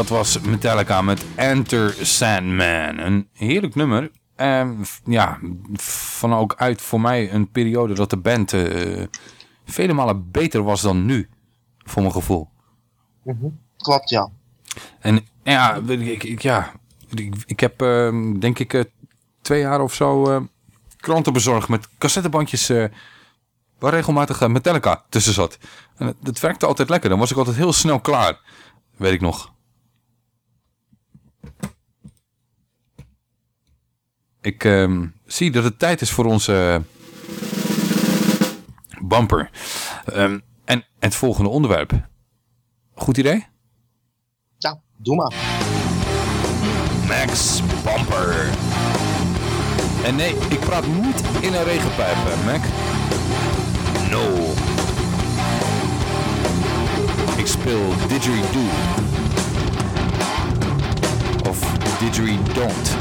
Dat was Metallica met Enter Sandman. Een heerlijk nummer. En ja, van ook uit voor mij een periode dat de band uh, vele malen beter was dan nu. Voor mijn gevoel. Mm -hmm. Klopt, ja. En ja, ik, ik ja, ik, ik heb uh, denk ik uh, twee jaar of zo uh, kranten bezorgd met cassettebandjes waar regelmatig Metallica tussen zat. En dat werkte altijd lekker. Dan was ik altijd heel snel klaar. Weet ik nog. Ik uh, zie dat het tijd is voor onze bumper. Um, en het volgende onderwerp. Goed idee? Ja, doe maar. Max Bumper. En nee, ik praat niet in een regenpijp, Mac. No. Ik speel Didgeridoo. Didgeridon't.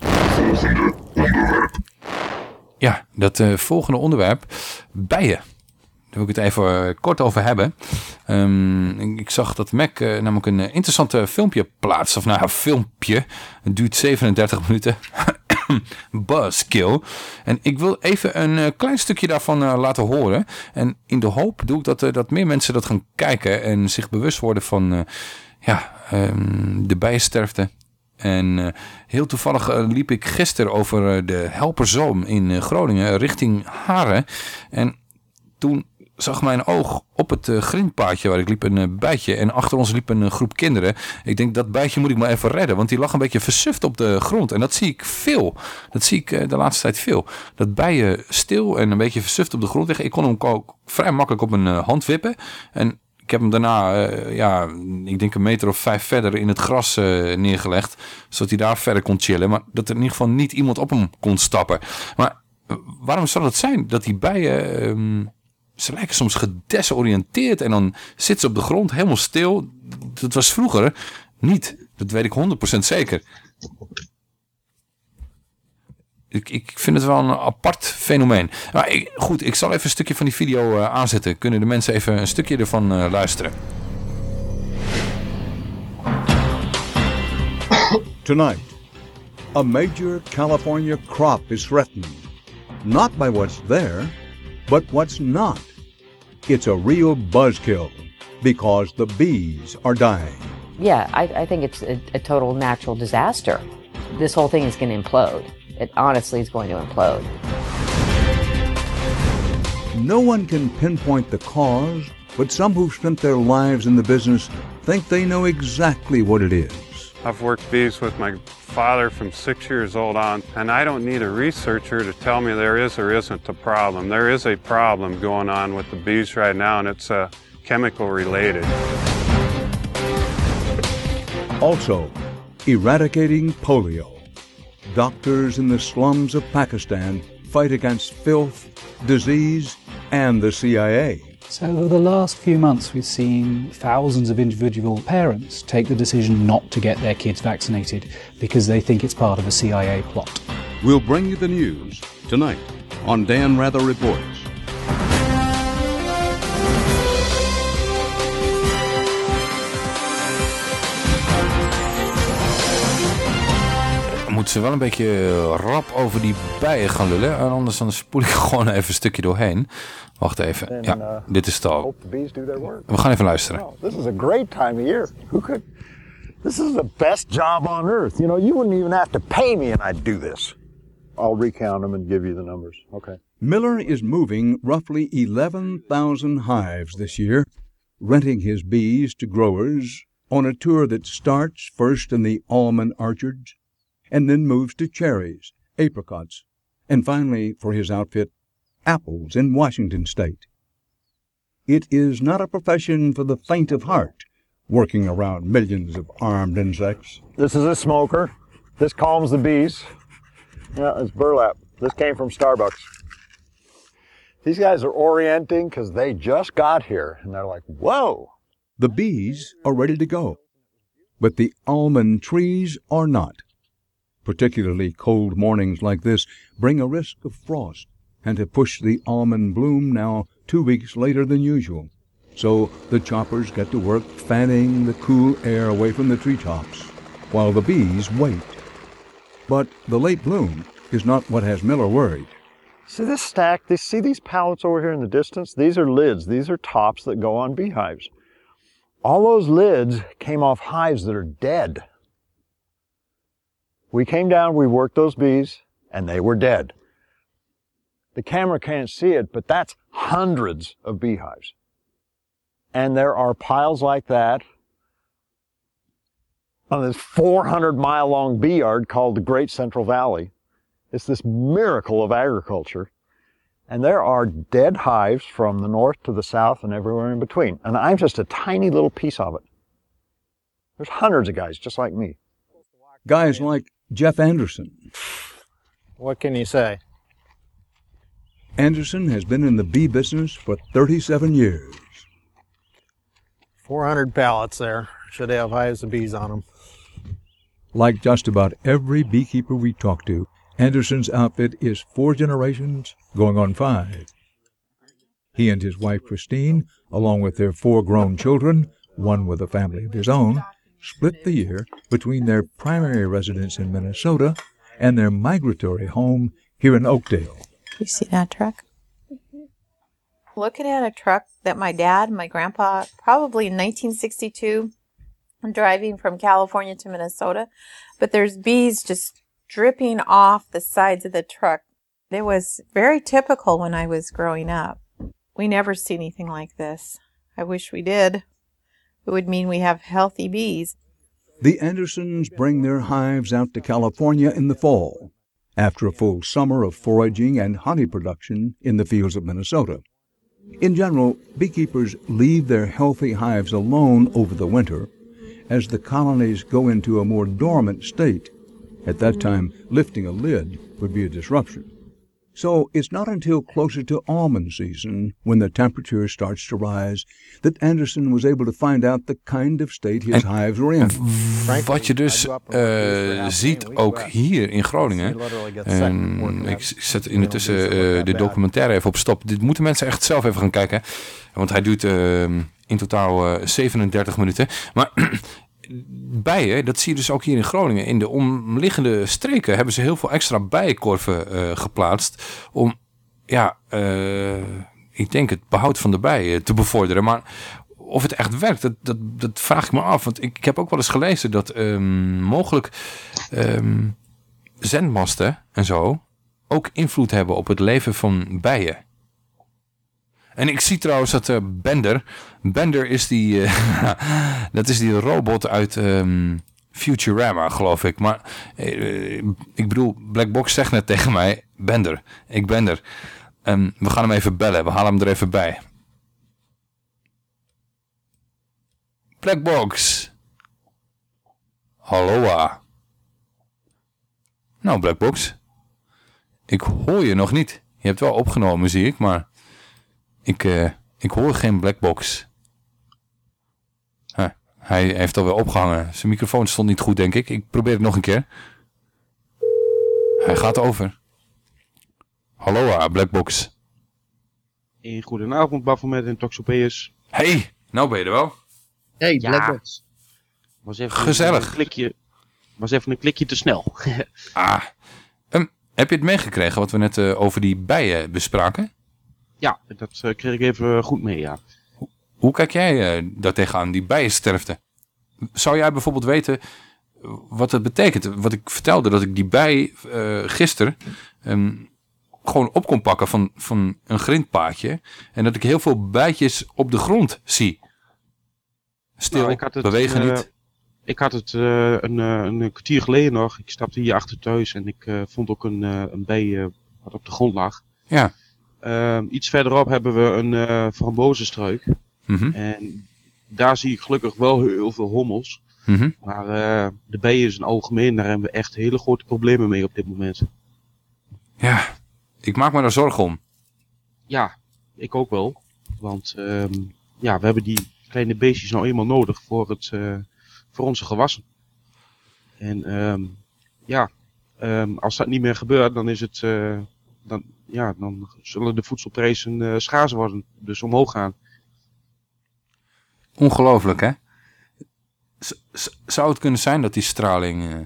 Volgende onderwerp. Ja, dat uh, volgende onderwerp. Bijen. Daar wil ik het even uh, kort over hebben. Um, ik zag dat Mac uh, namelijk een interessante filmpje plaatst. Of nou, een filmpje. Het duurt 37 minuten. *coughs* Buzzkill. En ik wil even een klein stukje daarvan laten horen. En in de hoop doe ik dat, dat meer mensen dat gaan kijken. En zich bewust worden van ja, um, de bijensterfte. En heel toevallig liep ik gisteren over de Helperzoom in Groningen richting Haren. En toen zag mijn oog op het grindpaadje waar ik liep een bijtje. En achter ons liep een groep kinderen. Ik denk, dat bijtje moet ik maar even redden. Want die lag een beetje versuft op de grond. En dat zie ik veel. Dat zie ik de laatste tijd veel. Dat bijen stil en een beetje versuft op de grond liggen. Ik kon hem ook vrij makkelijk op mijn hand wippen. En ik heb hem daarna, ja, ik denk een meter of vijf verder in het gras neergelegd. Zodat hij daar verder kon chillen. Maar dat er in ieder geval niet iemand op hem kon stappen. Maar waarom zou dat zijn? Dat die bijen... Ehm, ze lijken soms gedesoriënteerd en dan zitten ze op de grond helemaal stil. Dat was vroeger niet. Dat weet ik 100% zeker. Ik, ik vind het wel een apart fenomeen. Maar ik, goed, ik zal even een stukje van die video uh, aanzetten. Kunnen de mensen even een stukje ervan uh, luisteren. Tonight, a major California crop is threatened. Not by what's there, but what's not. It's a real buzzkill because the bees are dying. Yeah, I, I think it's a, a total natural disaster. This whole thing is going to implode. It honestly is going to implode. No one can pinpoint the cause, but some who've spent their lives in the business think they know exactly what it is. I've worked bees with my father from six years old on, and I don't need a researcher to tell me there is or isn't a problem. There is a problem going on with the bees right now, and it's uh, chemical related. Also, eradicating polio. Doctors in the slums of Pakistan fight against filth, disease, and the CIA. So, over the last few months, we've seen thousands of individual parents take the decision not to get their kids vaccinated because they think it's part of a CIA plot. We'll bring you the news tonight on Dan Rather Reports. Ze wel een beetje rap over die bijen gaan lullen. En anders dan spoel ik *laughs* gewoon even een stukje doorheen. Wacht even. Ja, uh, dit is het al. We gaan even luisteren. Wow, this is a great time of year. Who could... This is the best job on earth. You know, you wouldn't even have to pay me and I'd do this. I'll recount them and give you the numbers. Okay. Miller is moving roughly 11,000 hives this year, renting his bees to growers on a tour that starts first in the almond orchards and then moves to cherries, apricots, and finally, for his outfit, apples in Washington state. It is not a profession for the faint of heart, working around millions of armed insects. This is a smoker. This calms the bees. Yeah, it's burlap. This came from Starbucks. These guys are orienting because they just got here and they're like, whoa. The bees are ready to go, but the almond trees are not. Particularly cold mornings like this bring a risk of frost and have pushed the almond bloom now two weeks later than usual. So the choppers get to work fanning the cool air away from the treetops, while the bees wait. But the late bloom is not what has Miller worried. See this stack? They see these pallets over here in the distance? These are lids. These are tops that go on beehives. All those lids came off hives that are dead. We came down, we worked those bees, and they were dead. The camera can't see it, but that's hundreds of beehives. And there are piles like that on this 400 mile long bee yard called the Great Central Valley. It's this miracle of agriculture. And there are dead hives from the north to the south and everywhere in between. And I'm just a tiny little piece of it. There's hundreds of guys just like me. Guys like Jeff Anderson. What can you say? Anderson has been in the bee business for 37 years. 400 pallets there. Should have hives of bees on them. Like just about every beekeeper we talk to, Anderson's outfit is four generations, going on five. He and his wife Christine, along with their four grown children, one with a family of his own, split the year between their primary residence in Minnesota and their migratory home here in Oakdale. You see that truck? Mm-hmm. Looking at a truck that my dad and my grandpa, probably in 1962, driving from California to Minnesota, but there's bees just dripping off the sides of the truck. It was very typical when I was growing up. We never see anything like this. I wish we did. It would mean we have healthy bees. The Andersons bring their hives out to California in the fall, after a full summer of foraging and honey production in the fields of Minnesota. In general, beekeepers leave their healthy hives alone over the winter as the colonies go into a more dormant state. At that time, lifting a lid would be a disruption. So it's not until closer to almond season, when the temperature starts to rise, that Anderson was able to find out the kind of state his hives were in. Wat je dus eh, ziet ook hier in Groningen. En ik zet intussen eh, de documentaire even op stop. Dit moeten mensen echt zelf even gaan kijken. Want hij duurt eh, in totaal eh, 37 minuten. Maar bijen, dat zie je dus ook hier in Groningen. In de omliggende streken hebben ze heel veel extra bijenkorven eh, geplaatst. Om, ja, eh, ik denk het behoud van de bijen te bevorderen. Maar of het echt werkt, dat, dat, dat vraag ik me af. Want ik, ik heb ook wel eens gelezen dat ehm, mogelijk ehm, zendmasten en zo ook invloed hebben op het leven van bijen. En ik zie trouwens dat eh, Bender, Bender is die, eh, *laughs* dat is die robot uit ehm, Futurama geloof ik. Maar eh, ik bedoel, Black Box zegt net tegen mij, Bender, ik ben er. Ehm, we gaan hem even bellen, we halen hem er even bij. Black Box. Halloa. Nou, Black Box. Ik hoor je nog niet. Je hebt wel opgenomen, zie ik, maar... Ik, eh, ik hoor geen blackbox. Huh, hij heeft alweer opgehangen. Zijn microfoon stond niet goed, denk ik. Ik probeer het nog een keer. Hij gaat over. Hallo, ah, blackbox. Een goedenavond, Baphomet en Toxopeus. Hey, nou ben je er wel. Hey, Ja. Blackbox. Was even Gezellig. Een klikje, was even een klikje te snel. *laughs* Ah, ehm, heb je het meegekregen wat we net eh, over die bijen bespraken? Ja, dat eh, kreeg ik even goed mee, ja. Hoe kijk jij eh, daar tegenaan, die bijensterfte? Zou jij bijvoorbeeld weten wat het betekent? Wat ik vertelde, dat ik die bij eh gisteren ehm, gewoon op kon pakken van, van een grindpaadje. En dat ik heel veel bijtjes op de grond zie. Stil, Nou, ik had het, bewegen eh, niet. Ik had het eh, een, eh, een kwartier geleden nog. Ik stapte hier achter thuis en ik eh, vond ook een, eh, een bij eh, wat op de grond lag. Ja. Ehm, iets verderop hebben we een eh frambozenstruik. Mhm. En daar zie ik gelukkig wel heel veel hommels. Mhm. Maar eh, de bijen is het algemeen, daar hebben we echt hele grote problemen mee op dit moment. Ja, ik maak me daar zorgen om. Ja, ik ook wel. Want ehm, ja, we hebben die kleine beestjes nou eenmaal nodig voor, het, eh, voor onze gewassen. En ehm, ja, als dat niet meer gebeurt, dan is het, dan, ja, dan zullen de voedselprijzen eh, schaars worden, dus omhoog gaan. Ongelooflijk, hè? Z- zou het kunnen zijn dat die straling eh,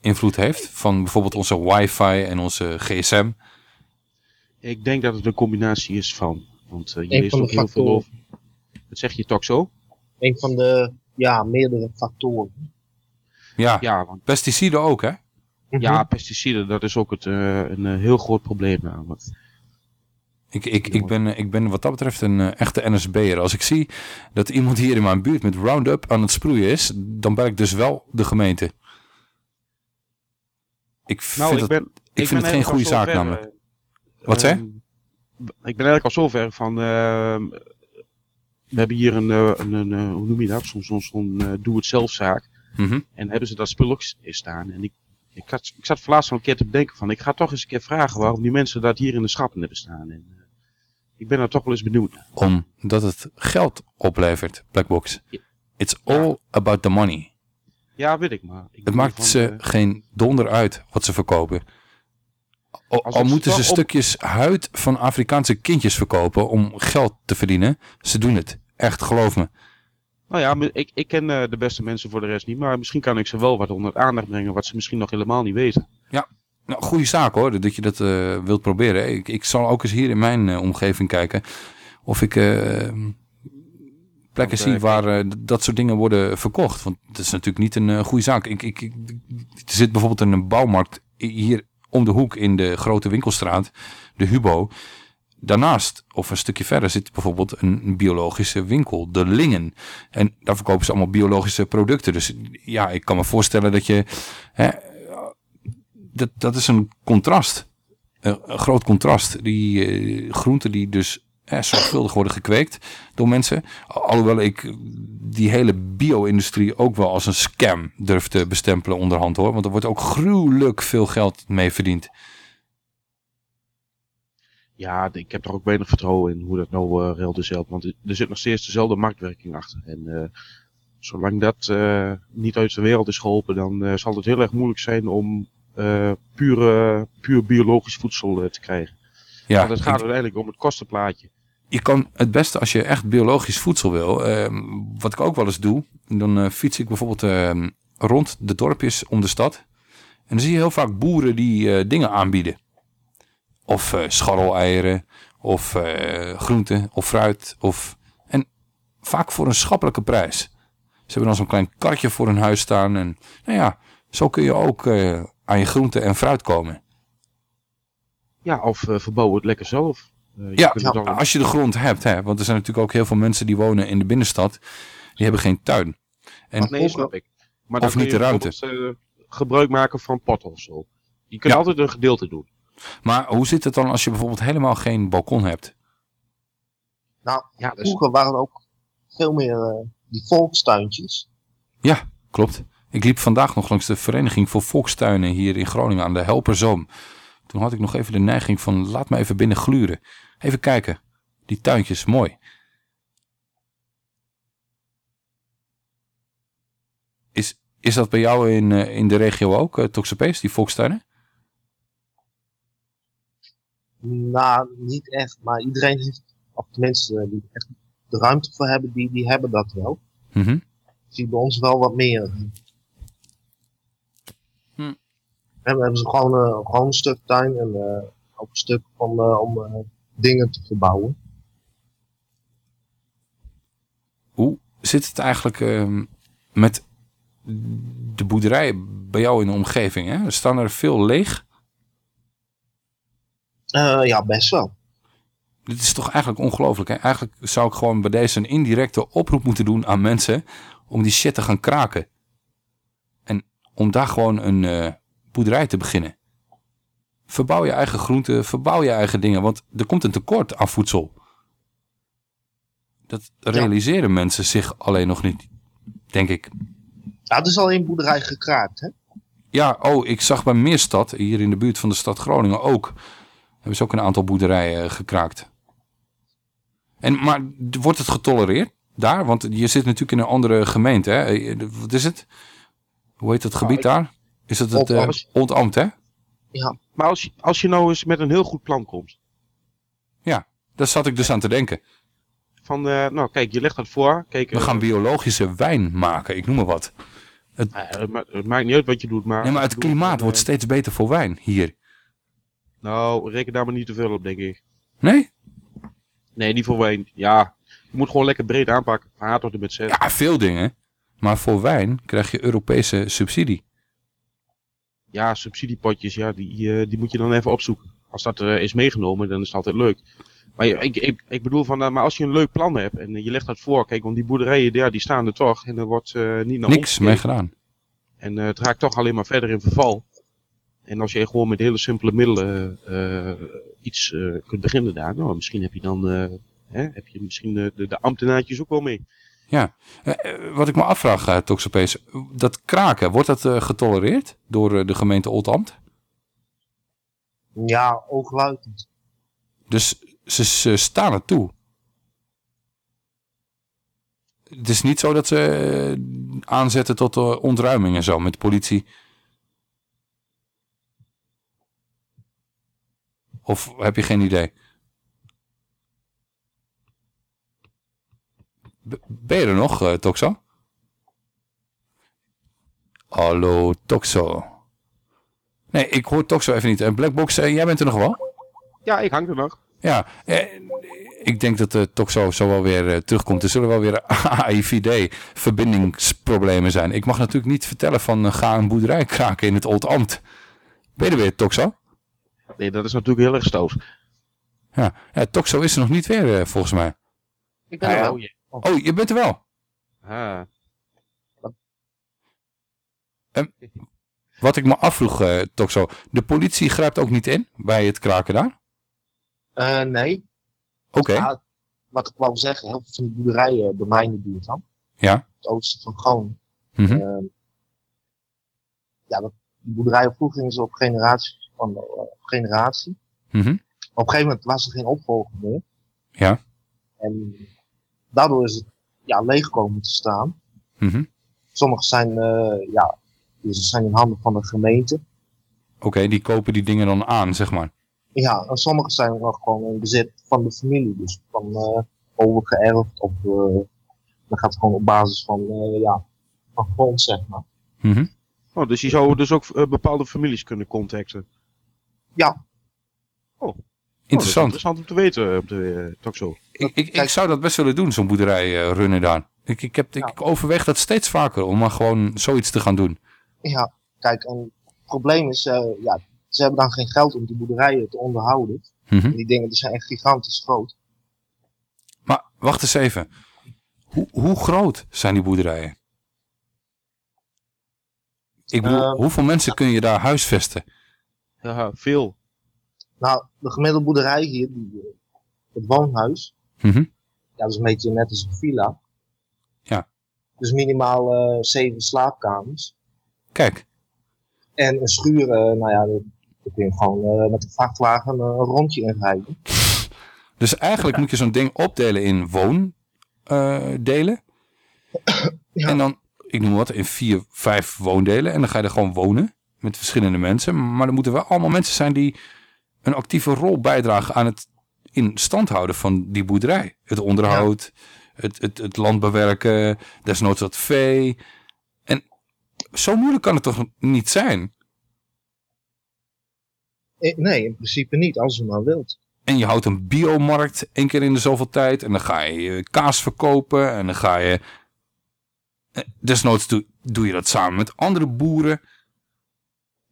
invloed heeft van bijvoorbeeld onze wifi en onze gsm? Ik denk dat het een combinatie is van. Want eh, je leest van ook de heel veel factoren. over. Wat zeg je toch zo? Een van de, ja, meerdere factoren. Ja, Ja, want pesticiden ook, hè? Ja, pesticiden, dat is ook het, eh, een eh, heel groot probleem namelijk. Ik, ik, ik, ben, eh, ik ben wat dat betreft een eh, echte NSB'er. Als ik zie dat iemand hier in mijn buurt met Roundup aan het sproeien is, dan ben ik dus wel de gemeente. Ik vind, Nou, ik vind het geen goede zaak namelijk. Wat zei? Ehm, ik ben eigenlijk al zover van. ehm, we hebben hier een, een, een hoe noem je dat? Zo'n zo'n zo'n eh, doe-het-zelf-zaak. Mhm. En hebben ze dat spul ook staan. En ik, ik, had, ik zat laatst al een keer te bedenken van. Ik ga toch eens een keer vragen waarom die mensen dat hier in de schappen hebben staan. En, eh, ik ben er toch wel eens benieuwd naar. Omdat het geld oplevert, Blackbox. It's all about the money. Ja, weet ik maar. Ik Het maakt van, ze eh, geen donder uit wat ze verkopen. Al, moeten ze op- stukjes huid van Afrikaanse kindjes verkopen om geld te verdienen. Ze doen het. Echt, geloof me. Nou ja, ik, ik ken eh, de beste mensen voor de rest niet. Maar misschien kan ik ze wel wat onder aandacht brengen. Wat ze misschien nog helemaal niet weten. Ja, nou, goede zaak hoor, dat je dat eh, wilt proberen. Ik, ik zal ook eens hier in mijn eh, omgeving kijken of ik plekken Want, zie waar eh, dat soort dingen worden verkocht. Want dat is natuurlijk niet een goede zaak. Ik, ik, ik, er zit bijvoorbeeld een bouwmarkt hier om de hoek in de grote winkelstraat, de Hubo. Daarnaast, of een stukje verder, zit bijvoorbeeld een, biologische winkel, de Lingen. En daar verkopen ze allemaal biologische producten. Dus ja, ik kan me voorstellen dat je... Hè, dat, dat is een contrast. Een, groot contrast. Die eh, groenten die dus eh, zorgvuldig worden gekweekt door mensen. Alhoewel ik die hele bio-industrie ook wel als een scam durf te bestempelen onderhand hoor. Want er wordt ook gruwelijk veel geld mee verdiend. Ja, ik heb er ook weinig vertrouwen in hoe dat nou uh, reelt is. Want er zit nog steeds dezelfde marktwerking achter. En uh, zolang dat uh, niet uit de wereld is geholpen, dan uh, zal het heel erg moeilijk zijn om pure, puur biologisch voedsel te krijgen. Ja, Want het gaat uiteindelijk om het kostenplaatje. je kan het beste als je echt biologisch voedsel wil. ehm, wat ik ook wel eens doe. Dan eh, fiets ik bijvoorbeeld ehm, rond de dorpjes om de stad. En dan zie je heel vaak boeren die eh, dingen aanbieden. Of eh scharreleieren. Of eh, groenten. Of fruit. Of... En vaak voor een schappelijke prijs. Ze hebben dan zo'n klein kartje voor hun huis staan. En nou ja, zo kun je ook eh, aan je groenten en fruit komen. Ja, of uh, verbouw het lekker zelf. Uh, je Ja, al- als je de grond hebt. Hè, want er zijn natuurlijk ook heel veel mensen die wonen in de binnenstad. Die hebben geen tuin. En nee, snap ik. Maar of dan niet de ruimte. gebruik maken van potten of zo. Je kunt Ja. altijd een gedeelte doen. Maar hoe zit het dan als je bijvoorbeeld helemaal geen balkon hebt? Nou, Ja, dus- vroeger waren er ook veel meer eh, die volkstuintjes. Ja, klopt. Ik liep vandaag nog langs de Vereniging voor Volkstuinen hier in Groningen aan de Helperzoom. Toen had ik nog even de neiging van laat me even binnen gluren. Even kijken. Die tuintjes, mooi. Is, is dat bij jou in, eh, in de regio ook, uh, Toxapees, die volkstuinen? Nou, niet echt, maar iedereen heeft, of tenminste die echt de ruimte voor hebben, die, die hebben dat wel. Mhm. Ik zie bij ons wel wat meer. Hm. En we hebben ze gewoon, eh, gewoon een stuk tuin en eh, ook een stuk van, eh, om eh, dingen te verbouwen. Hoe zit het eigenlijk ehm, met de boerderijen bij jou in de omgeving? Hè? Staan er veel leeg? Eh, ja, best wel. Dit is toch eigenlijk ongelooflijk. Hè? Eigenlijk zou ik gewoon bij deze een indirecte oproep moeten doen aan mensen om die shit te gaan kraken. En om daar gewoon een eh, boerderij te beginnen. Verbouw je eigen groenten, verbouw je eigen dingen, want er komt een tekort aan voedsel. Dat realiseren mensen zich alleen nog niet, denk ik. Ja, het is al in boerderij gekraakt, hè? Ja, oh, ik zag bij Meerstad, hier in de buurt van de stad Groningen ook, hebben ze ook een aantal boerderijen eh, gekraakt. En, maar wordt het getolereerd daar? Want je zit natuurlijk in een andere gemeente, hè? Eh, Wat is het? Hoe heet het gebied ik- daar? Is het het eh, Ontambt. hè? Ja. Maar als je, als je nou eens met een heel goed plan komt. Ja, daar zat ik dus aan te denken. Van, eh, nou kijk, je legt dat voor. Kijk, We eh, gaan biologische wijn maken, ik noem maar wat. Het, eh, het, ma- het maakt niet uit wat je doet, maar... nee, maar het klimaat eh, wordt steeds beter voor wijn hier. Nou, reken daar maar niet te veel op, denk ik. Nee? Nee, niet voor wijn. Ja, je moet gewoon lekker breed aanpakken. Van A tot en met Z. Ja, veel dingen. Maar voor wijn krijg je Europese subsidie. Ja, subsidiepotjes, ja, die, eh, die moet je dan even opzoeken. Als dat eh, is meegenomen, dan is het altijd leuk. Maar ik, ik, ik bedoel van, eh, maar als je een leuk plan hebt en je legt dat voor, kijk, want die boerderijen, ja, die staan er toch en er wordt niet naar Niks mee gedaan. En het raakt toch alleen maar verder in verval. En als je gewoon met hele simpele middelen eh, iets eh, kunt beginnen daar, nou, misschien heb je dan, eh, hè, heb je misschien de, de, de ambtenaartjes ook wel mee. Ja, wat ik me afvraag, uh, Toxopees, dat kraken, wordt dat eh, getolereerd door de gemeente Oldambt? Ja, oogluikend. Dus ze, ze staan het toe. Het is niet zo dat ze eh, aanzetten tot eh, ontruiming en zo met de politie. Of heb je geen idee? Ben je er nog, eh, Toxo? Hallo, Toxo. Nee, ik hoor Toxo even niet. En Blackbox, eh, jij bent er nog wel? Ja, ik hang er nog. Ja, eh, ik denk dat het toch zo, wel weer eh, terugkomt. Er zullen wel weer *laughs* AIVD-verbindingsproblemen zijn. Ik mag natuurlijk niet vertellen van eh, ga een boerderij kraken in het Old Amt. Ben je er weer, Toxo? Nee, dat is natuurlijk heel erg stoot. Ja, ja Toxo is er nog niet weer, eh, volgens mij. Ik ben er wel. Oh, Oh, je bent er wel. Ah. En wat ik me afvroeg, eh Toxo, de politie grijpt ook niet in bij het kraken daar? Eh, nee. Oké. Ja, wat ik wou zeggen, heel veel van die boerderijen bij mij in de buurt dan. Ja. Het oosten van Groningen. Mhm. Eh, ja, dat, die boerderijen vroeger gingen ze op generatie van eh, op generatie. Mhm. Op een gegeven moment was er geen opvolger meer. Ja. En daardoor is het ja, leeg komen te staan. Mhm. Sommige zijn, eh, ja, dus ze zijn in handen van de gemeente. Oké, die kopen die dingen dan aan, zeg maar. Ja, en sommige zijn nog gewoon in bezit van de familie. Dus van eh overgeërfd of eh, dan gaat het gewoon op basis van, eh, ja, van grond, zeg maar. Mhm. Oh, dus je zou dus ook eh, bepaalde families kunnen contacten. Ja. Oh. Interessant. interessant om te weten op de uh, talkshow. Ik, ik, ik zou dat best willen doen, zo'n boerderij eh, runnen daar. Ik, ik, heb, ik, ik overweeg dat steeds vaker om maar gewoon zoiets te gaan doen. Ja, kijk, en het probleem is, eh, ja, ze hebben dan geen geld om die boerderijen te onderhouden. Mhm. Die dingen die zijn echt gigantisch groot. Maar wacht eens even. Hoe, hoe groot zijn die boerderijen? Ik bedoel, Ehm, hoeveel mensen kun je daar huisvesten? Ja, veel. Nou, de gemiddelde boerderij hier, die, eh, het woonhuis, Mhm. ja, dat is een beetje net als een villa. Ja. Dus minimaal eh, zeven slaapkamers. Kijk. En een schuur, eh, nou ja, daar kun je gewoon eh, met een vrachtwagen een rondje in rijden. Dus eigenlijk moet je zo'n ding opdelen in woondelen. *coughs* En dan, ik noem wat, in vier, vijf woondelen. En dan ga je er gewoon wonen met verschillende mensen. Maar er moeten wel allemaal mensen zijn die een actieve rol bijdragen aan het in stand houden van die boerderij. Het onderhoud, het, het, het land bewerken, desnoods wat vee. En zo moeilijk kan het toch niet zijn? Eh, Nee, in principe niet, als je maar wilt. En je houdt een biomarkt één keer in de zoveel tijd. En dan ga je kaas verkopen. En dan ga je... eh, Desnoods doe, doe je dat samen met andere boeren.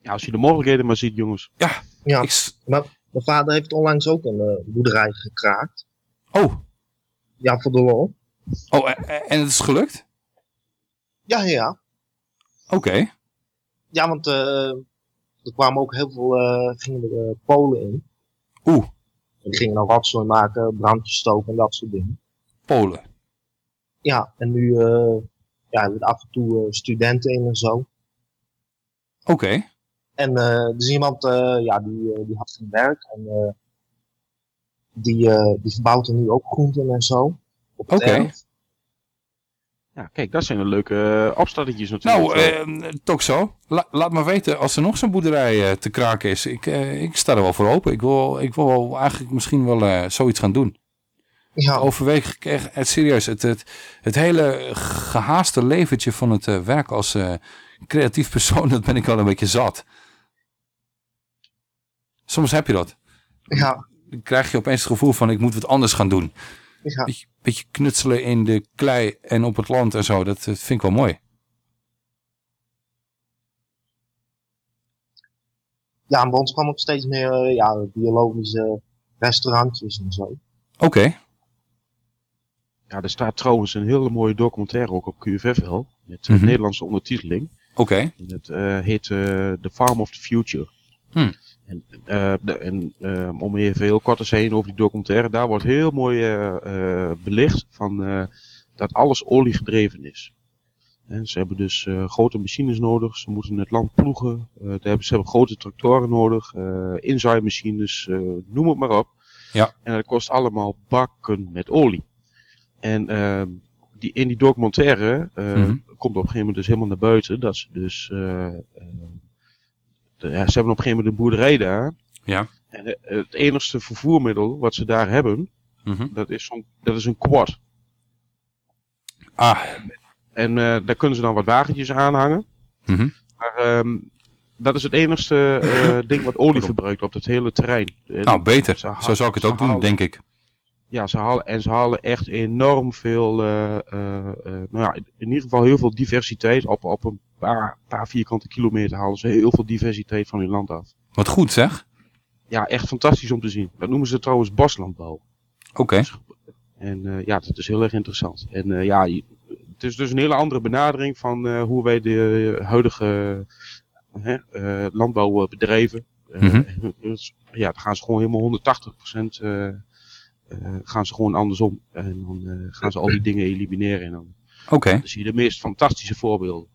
Ja, als je de mogelijkheden maar ziet, jongens. Ja. Ja, maar mijn vader heeft onlangs ook een eh, boerderij gekraakt. Oh. Ja, voor de lol. Oh, en, het is gelukt? Ja, ja. Oké. Ja, want eh, er kwamen ook heel veel eh, gingen er, Polen in. Oeh. En die gingen dan rotzooi maken, brandjes stoken en dat soort dingen. Polen. Ja, en nu eh ja, er af en toe studenten in en zo. Oké. En is iemand, eh, ja, die, eh, die had geen werk. En eh, die, eh, die verbouwt er nu ook groenten en zo. Oké. Ja, kijk, dat zijn de leuke uh, opstartetjes natuurlijk. Nou, eh, toch zo. La- laat maar weten als er nog zo'n boerderij eh, te kraken is. Ik, eh, ik sta er wel voor open. Ik wil, ik wil wel eigenlijk misschien wel eh, zoiets gaan doen. overwegen gekregen. Het, serieus, het, het, het hele gehaaste leventje van het eh, werk als eh, creatief persoon, *laughs* dat ben ik wel een beetje zat. Soms heb je dat. Ja. Dan krijg je opeens het gevoel van ik moet wat anders gaan doen. Ja. Beetje, beetje knutselen in de klei en op het land en zo, dat, dat vind ik wel mooi. Ja, en bij ons kwam ook steeds meer eh, ja, biologische restaurantjes en zo. Oké. Ja, er staat trouwens een hele mooie documentaire ook op QFF wel. Met Mhm. Nederlandse ondertiteling. Oké. Het eh, heet eh, The Farm of the Future. Hm. En, eh, de- en eh, om even heel kort te zijn over die documentaire, daar wordt heel mooi eh, eh, belicht van eh, dat alles oliegedreven is. En ze hebben dus eh, grote machines nodig, ze moeten het land ploegen, eh, daar hebben, ze hebben grote tractoren nodig, eh inzaaimachines, eh, noem het maar op. Ja. En dat kost allemaal bakken met olie. En ehm, die, in die documentaire eh, Mhm. komt op een gegeven moment dus helemaal naar buiten dat ze dus de- ja, ze hebben op een gegeven moment een boerderij daar. Ja. En eh, het enigste vervoermiddel wat ze daar hebben, Mhm. dat, is zo'n, dat is een quad. Ah. En eh, daar kunnen ze dan wat wagentjes aanhangen. Mhm. Maar ehm, dat is het enigste eh, *laughs* ding wat olie verbruikt op het hele terrein. En Nou, beter. Zo zou ik het ook doen, denk ik. Ja, ze halen, en ze halen echt enorm veel, eh, eh, nou ja, in ieder geval heel veel diversiteit. Op, op een paar, paar vierkante kilometer halen ze heel veel diversiteit van hun land af. Wat goed zeg. Ja, echt fantastisch om te zien. Dat noemen ze trouwens boslandbouw. Oké. En eh, ja, dat is heel erg interessant. En ja, het is dus een hele andere benadering van hoe wij de huidige landbouw bedrijven. Mhm. dus, *laughs* ja, dan gaan ze gewoon helemaal 180% eh, eh, gaan ze gewoon andersom. En dan eh, gaan ze al die dingen elimineren. En dan, Oké. dan zie je de meest fantastische voorbeelden.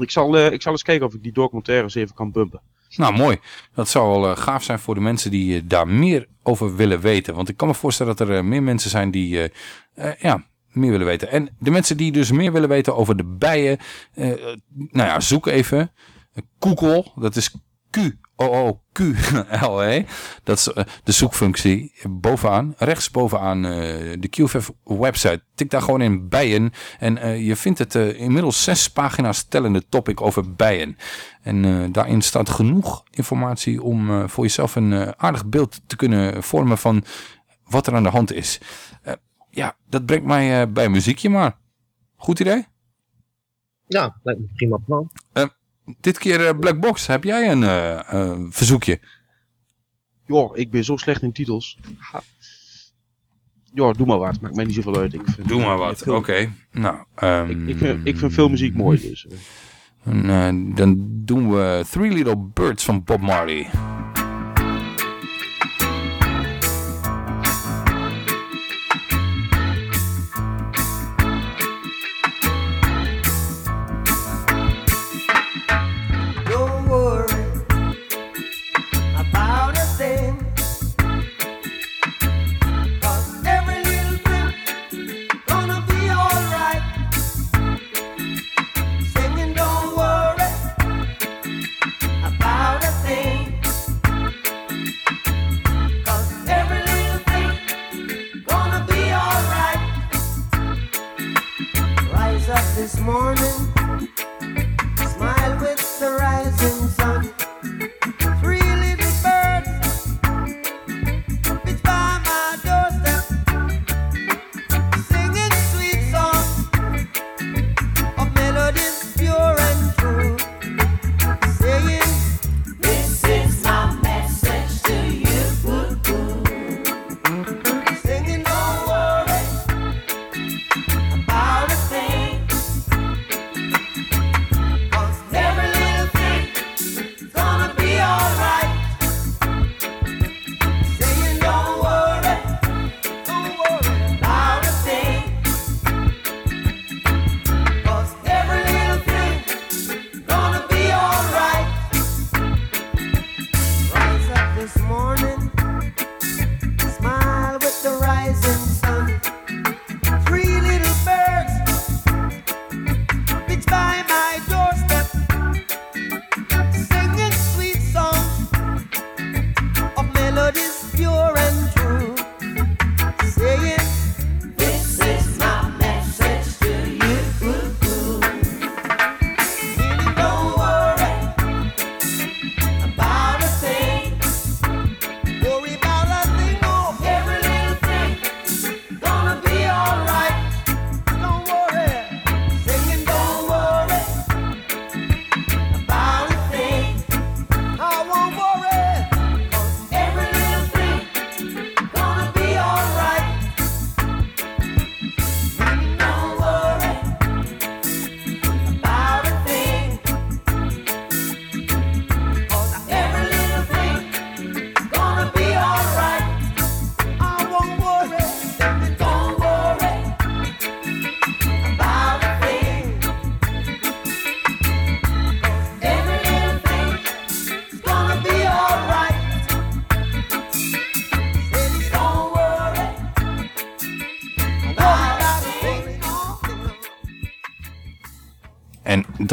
Ik zal, eh, ik zal eens kijken of ik die documentaires even kan bumpen. Nou, mooi. Dat zou wel eh, gaaf zijn voor de mensen die eh, daar meer over willen weten. Want ik kan me voorstellen dat er eh, meer mensen zijn die eh, eh, ja, meer willen weten. En de mensen die dus meer willen weten over de bijen. eh, eh, nou ja, zoek even. Eh, Google, dat is Q-O-O-Q-L-E. Dat is eh, de zoekfunctie bovenaan, rechts bovenaan eh, de QFF website. Tik daar gewoon in bijen en eh, je vindt het inmiddels zes pagina's tellende topic over bijen. En daarin staat genoeg informatie om voor jezelf een aardig beeld te kunnen vormen van wat er aan de hand is. Ja, dat brengt mij bij muziekje maar. Goed idee? Ja, lijkt me prima plan. Dit keer eh, Black Box, heb jij een eh, eh, verzoekje? Joh, ik ben zo slecht in titels. Ja, doe maar wat. Maakt mij niet zoveel uit. Ik vind, Doe maar wat, oké. Nou, ehm, Ik vind, ik vind filmmuziek mooi dus. en, eh, dan doen we Three Little Birds van Bob Marley.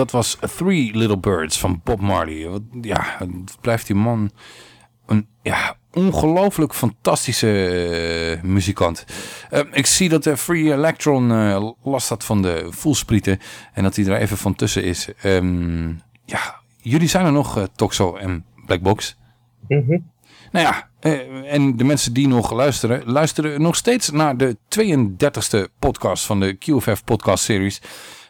Dat was Three Little Birds van Bob Marley. Wat, ja, blijft die man een ja, ongelooflijk fantastische eh, muzikant. Eh, ik zie dat de Free Electron eh, last had van de voelsprieten. En dat hij er even van tussen is. Ehm, ja, jullie zijn er nog, Toxo en Blackbox. Nou ja, eh, en de mensen die nog luisteren, luisteren nog steeds naar de 32e podcast van de QFF podcast series.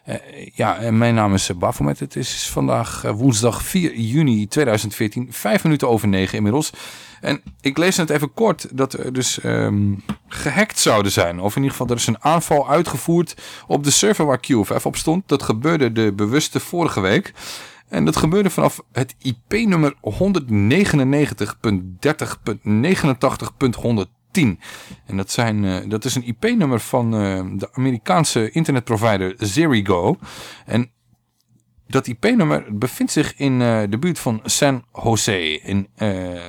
Eh, ja, en mijn naam is Bafomet. Het is vandaag eh, woensdag 4 juni 2014, vijf minuten over negen inmiddels. En ik lees het even kort dat er dus ehm, gehackt zouden zijn. Of in ieder geval, er is een aanval uitgevoerd op de server waar QFF op stond. Dat gebeurde de bewuste vorige week. En dat gebeurde vanaf het IP-nummer 199.30.89.110. En dat, zijn, uh, dat is een IP-nummer van uh, de Amerikaanse internetprovider Zerigo. En dat IP-nummer bevindt zich in uh, de buurt van San Jose. In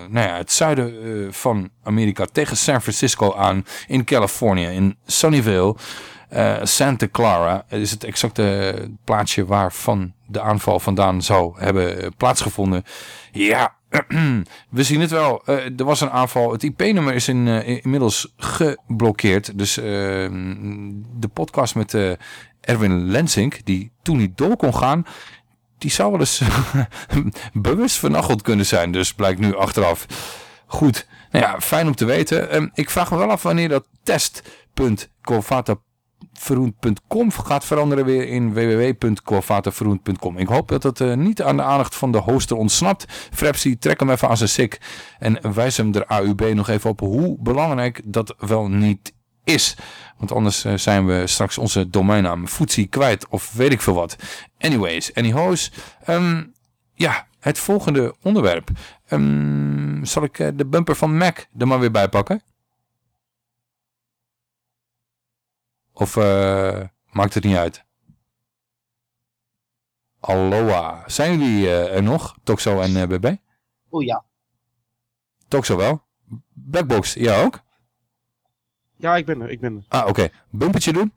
nou ja, het zuiden van Amerika tegen San Francisco aan in Californië. In Sunnyvale. Santa Clara is het exacte plaatsje waarvan de aanval vandaan zou hebben plaatsgevonden. Ja, *clears throat* we zien het wel. Uh, er was een aanval. Het IP-nummer is in, uh, inmiddels geblokkeerd. Dus uh, de podcast met Erwin Lensink, die toen niet door kon gaan, die zou wel eens *laughs* bewust vernacheld kunnen zijn. Dus blijkt nu achteraf. Goed. Nou ja, fijn om te weten. Ehm, ik vraag me wel af wanneer dat test.colvata.com verroend.com gaat veranderen weer in www.coavaterverroend.com. Ik hoop dat het uh, niet aan de aandacht van de hoster ontsnapt. Frepsi, trek hem even aan zijn sik en wijs hem de AUB nog even op hoe belangrijk dat wel niet is. Want anders uh, zijn we straks onze domeinnaam Footsie kwijt of weet ik veel wat. Anyways, anyhows. Um, ja, het volgende onderwerp. Um, zal ik uh, de bumper van Mac er maar weer bij pakken? Of uh, maakt het niet uit? Aloha. Zijn jullie uh, er nog? Toxo en uh, BB? Oh ja. Toxo wel? Blackbox, ja ook? Ja, ik ben er. Ik ben er. Ah, oké. Okay. Bumpertje doen?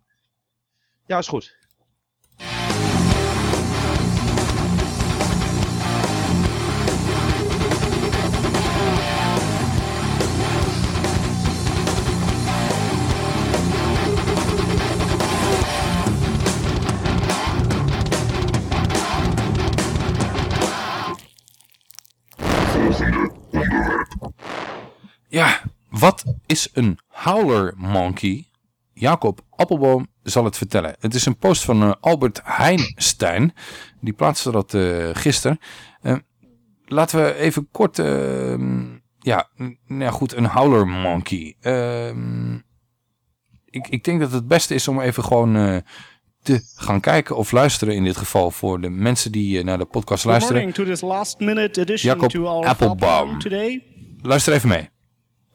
Ja, is goed. Wat is een howler monkey? Jacob Appelboom zal het vertellen. Het is een post van uh, Albert Heinstein. Die plaatste dat uh, gisteren. Uh, laten we even kort... Ehm, ja, nou goed, een howler monkey. Ehm, ik, ik denk dat het beste is om even gewoon te gaan kijken of luisteren in dit geval voor de mensen die naar de podcast luisteren. Jacob Appelbaum. Today. Luister even mee.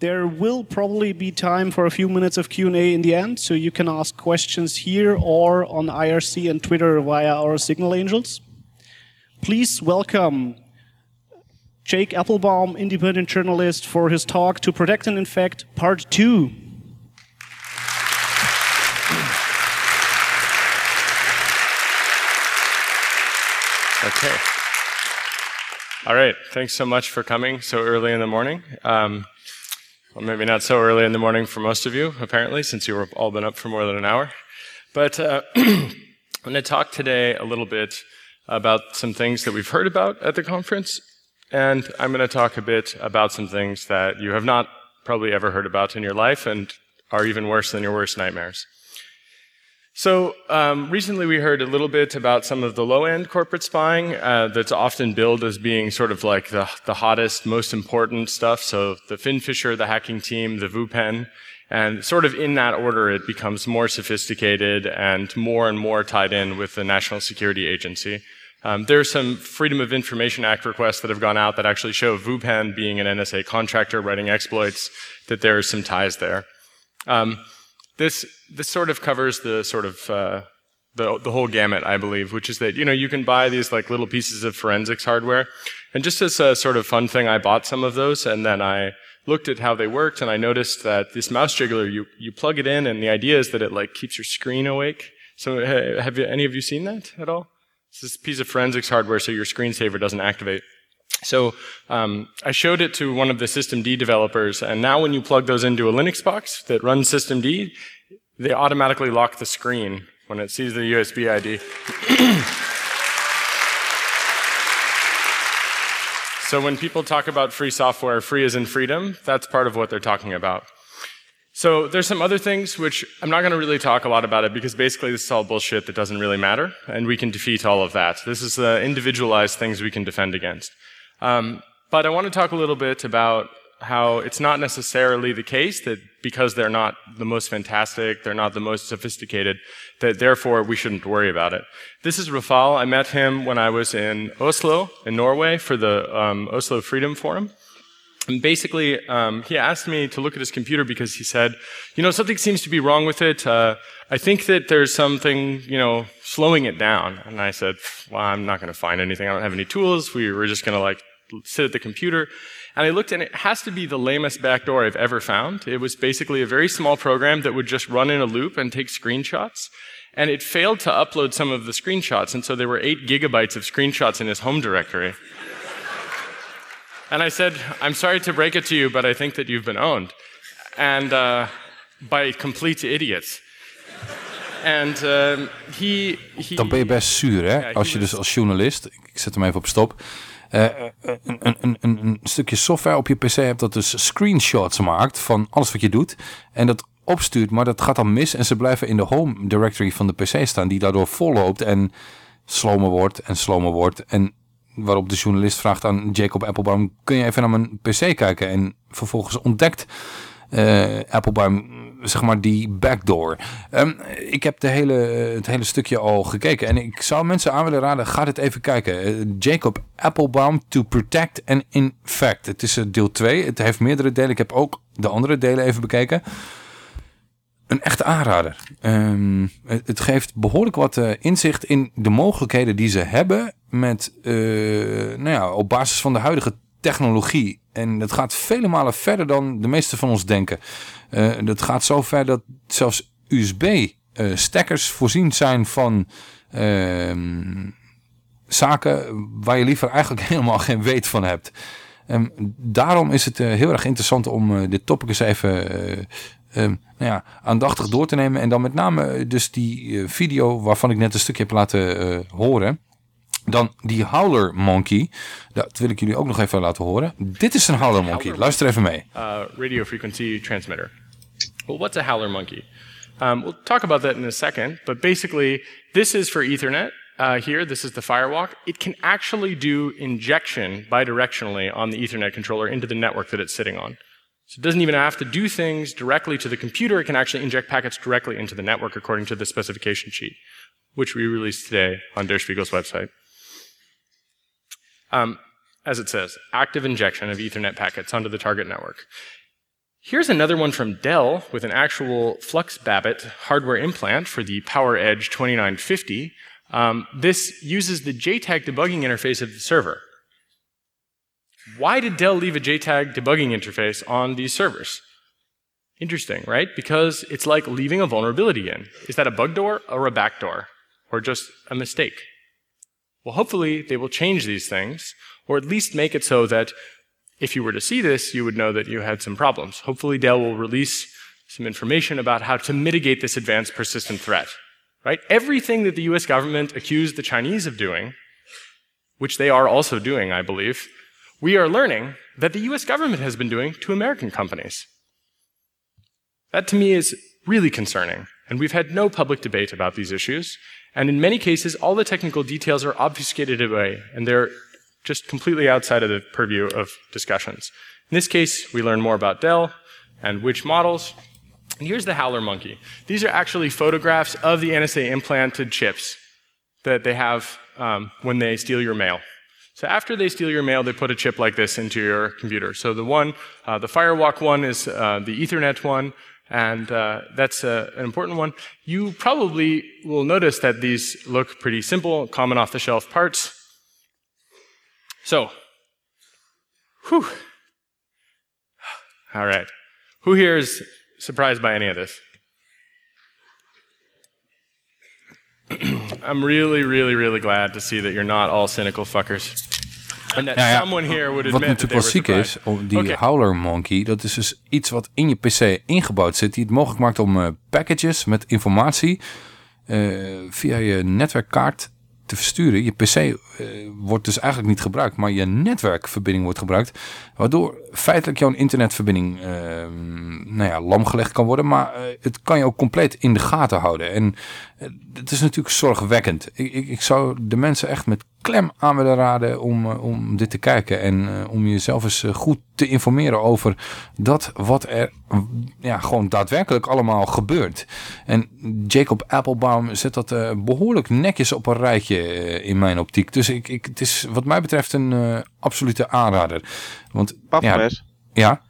There will probably be time for a few minutes of Q&A in the end, so you can ask questions here or on IRC and Twitter via our Signal Angels. Please welcome Jake Applebaum, independent journalist, for his talk to Protect and Infect Part 2. Okay. All right. Thanks so much for coming so early in the morning. Um, well, maybe not so early in the morning for most of you, apparently, since you have all been up for more than an hour. But uh, *clears throat* I'm going to talk today a little bit about some things that we've heard about at the conference, and I'm going to talk a bit about some things that you have not probably ever heard about in your life and are even worse than your worst nightmares. So um, recently we heard a little bit about some of the low-end corporate spying uh, that's often billed as being sort of like the, the hottest, most important stuff. So the Finfisher, the hacking team, the VUPen, and sort of in that order it becomes more sophisticated and more and more tied in with the National Security Agency. Um, there are some Freedom of Information Act requests that have gone out that actually show VUPen being an NSA contractor writing exploits, that there are some ties there. Um, this this sort of covers the sort of uh, the the whole gamut, I believe, which is that you know you can buy these like little pieces of forensics hardware, and just as a sort of fun thing, I bought some of those, and then I looked at how they worked, and I noticed that this mouse jiggler, you you plug it in, and the idea is that it like keeps your screen awake. So have you, any of you seen that at all? It's this piece of forensics hardware so your screensaver doesn't activate. So um, I showed it to one of the systemd developers, and now when you plug those into a Linux box that runs systemd, they automatically lock the screen when it sees the USB ID. *clears throat* so when people talk about free software, free as in freedom, that's part of what they're talking about. So there's some other things which I'm not going to really talk a lot about it because basically this is all bullshit that doesn't really matter, and we can defeat all of that. This is the individualized things we can defend against. Um, but I want to talk a little bit about how it's not necessarily the case that because they're not the most fantastic, they're not the most sophisticated, that therefore we shouldn't worry about it. This is Rafal. I met him when I was in Oslo, in Norway, for the um, Oslo Freedom Forum. And basically, um, he asked me to look at his computer because he said, you know, something seems to be wrong with it. Uh, I think that there's something, you know, slowing it down. And I said, well, I'm not going to find anything. I don't have any tools. We were just going to like sit at the computer. And I looked and it has to be the lamest backdoor I've ever found. It was basically a very small program that would just run in a loop and take screenshots. And it failed to upload some of the screenshots. And so there were eight gigabytes of screenshots in his home directory. And I said, I'm sorry to break it to you, but I think that you've been owned. And uh, by complete idiots. And um, he, he, Dan ben je best zuur, hè? Ja, Als je dus als journalist, ik zet hem even op stop, eh, een, stukje software op je pc hebt dat dus screenshots maakt van alles wat je doet. En dat opstuurt, maar dat gaat dan mis en ze blijven in de home directory van de pc staan, die daardoor volloopt en slomer wordt en slomer wordt. En waarop de journalist vraagt aan Jacob Applebaum, kun je even naar mijn pc kijken? En vervolgens ontdekt eh, Applebaum zeg maar die backdoor. Ehm, ik heb de hele, het hele stukje al gekeken en ik zou mensen aan willen raden, ga dit even kijken. Eh, Jacob Applebaum to protect and infect. Het is eh, deel 2, het heeft meerdere delen. Ik heb ook de andere delen even bekeken. Een echte aanrader. Ehm, het, geeft behoorlijk wat eh, inzicht in de mogelijkheden die ze hebben met, nou ja, op basis van de huidige technologie. En dat gaat vele malen verder dan de meeste van ons denken. Eh, dat gaat zo ver dat zelfs USB-stekkers voorzien zijn van ehm, zaken waar je liever eigenlijk *laughs* helemaal geen weet van hebt. Ehm, daarom is het eh, heel erg interessant om eh, dit topic eens even eh, ehm, nou ja, aandachtig door te nemen. En dan met name eh, dus die eh, video waarvan ik net een stukje heb laten eh, horen. Dan die Howler Monkey. Dat wil ik jullie ook nog even laten horen. Dit is een Howler Monkey. Luister even mee. uh, radio frequency transmitter. Well, what's a howler monkey? Um, we'll talk about that in a second, but basically, this is for Ethernet. Uh, here, this is the Firewalk. It can actually do injection bidirectionally on the Ethernet controller into the network that it's sitting on. So it doesn't even have to do things directly to the computer. It can actually inject packets directly into the network according to the specification sheet, which we released today on Der Spiegel's website. Um, as it says, active injection of Ethernet packets onto the target network. Here's another one from Dell with an actual Flux Babbitt hardware implant for the PowerEdge 2950. Um, this uses the JTAG debugging interface of the server. Why did Dell leave a JTAG debugging interface on these servers? Interesting, right? Because it's like leaving a vulnerability in. Is that a bug door or a backdoor? Or just a mistake? Well, hopefully they will change these things, or at least make it so that if you were to see this, you would know that you had some problems. Hopefully Dell will release some information about how to mitigate this advanced persistent threat. Right? Everything that the US government accused the Chinese of doing, which they are also doing, I believe, we are learning that the US government has been doing to American companies. That to me is really concerning, and we've had no public debate about these issues, and in many cases, all the technical details are obfuscated away, and they're just completely outside of the purview of discussions. In this case, we learn more about Dell and which models. And here's the Howler monkey. These are actually photographs of the NSA implanted chips that they have um, when they steal your mail. So after they steal your mail, they put a chip like this into your computer. So the one, uh, the Firewalk one is uh, the Ethernet one, and uh, that's uh, an important one. You probably will notice that these look pretty simple, common off-the-shelf parts. So, whew. All right. Who here is surprised by any of this? *clears throat* I'm really, really, really glad to see that you're not all cynical fuckers. That Ja, ja, someone here would wat natuurlijk wel ziek is, die. Howler Monkey, dat is dus iets wat in je PC ingebouwd zit, die het mogelijk maakt om eh, packages met informatie eh, via je netwerkkaart te versturen. Je PC eh, wordt dus eigenlijk niet gebruikt, maar je netwerkverbinding wordt gebruikt, waardoor feitelijk jouw internetverbinding eh, nou ja, lamgelegd kan worden, maar eh, het kan je ook compleet in de gaten houden. En eh, het is natuurlijk zorgwekkend. Ik, ik, ik zou de mensen echt met klem aan willen raden om, eh, om dit te kijken en eh, om jezelf eens eh, goed te informeren over dat wat er ja, gewoon daadwerkelijk allemaal gebeurt. En Jacob Applebaum zet dat eh, behoorlijk netjes op een rijtje in mijn optiek. Dus ik, ik, het is wat mij betreft een absolute aanrader. Want, ja, ja,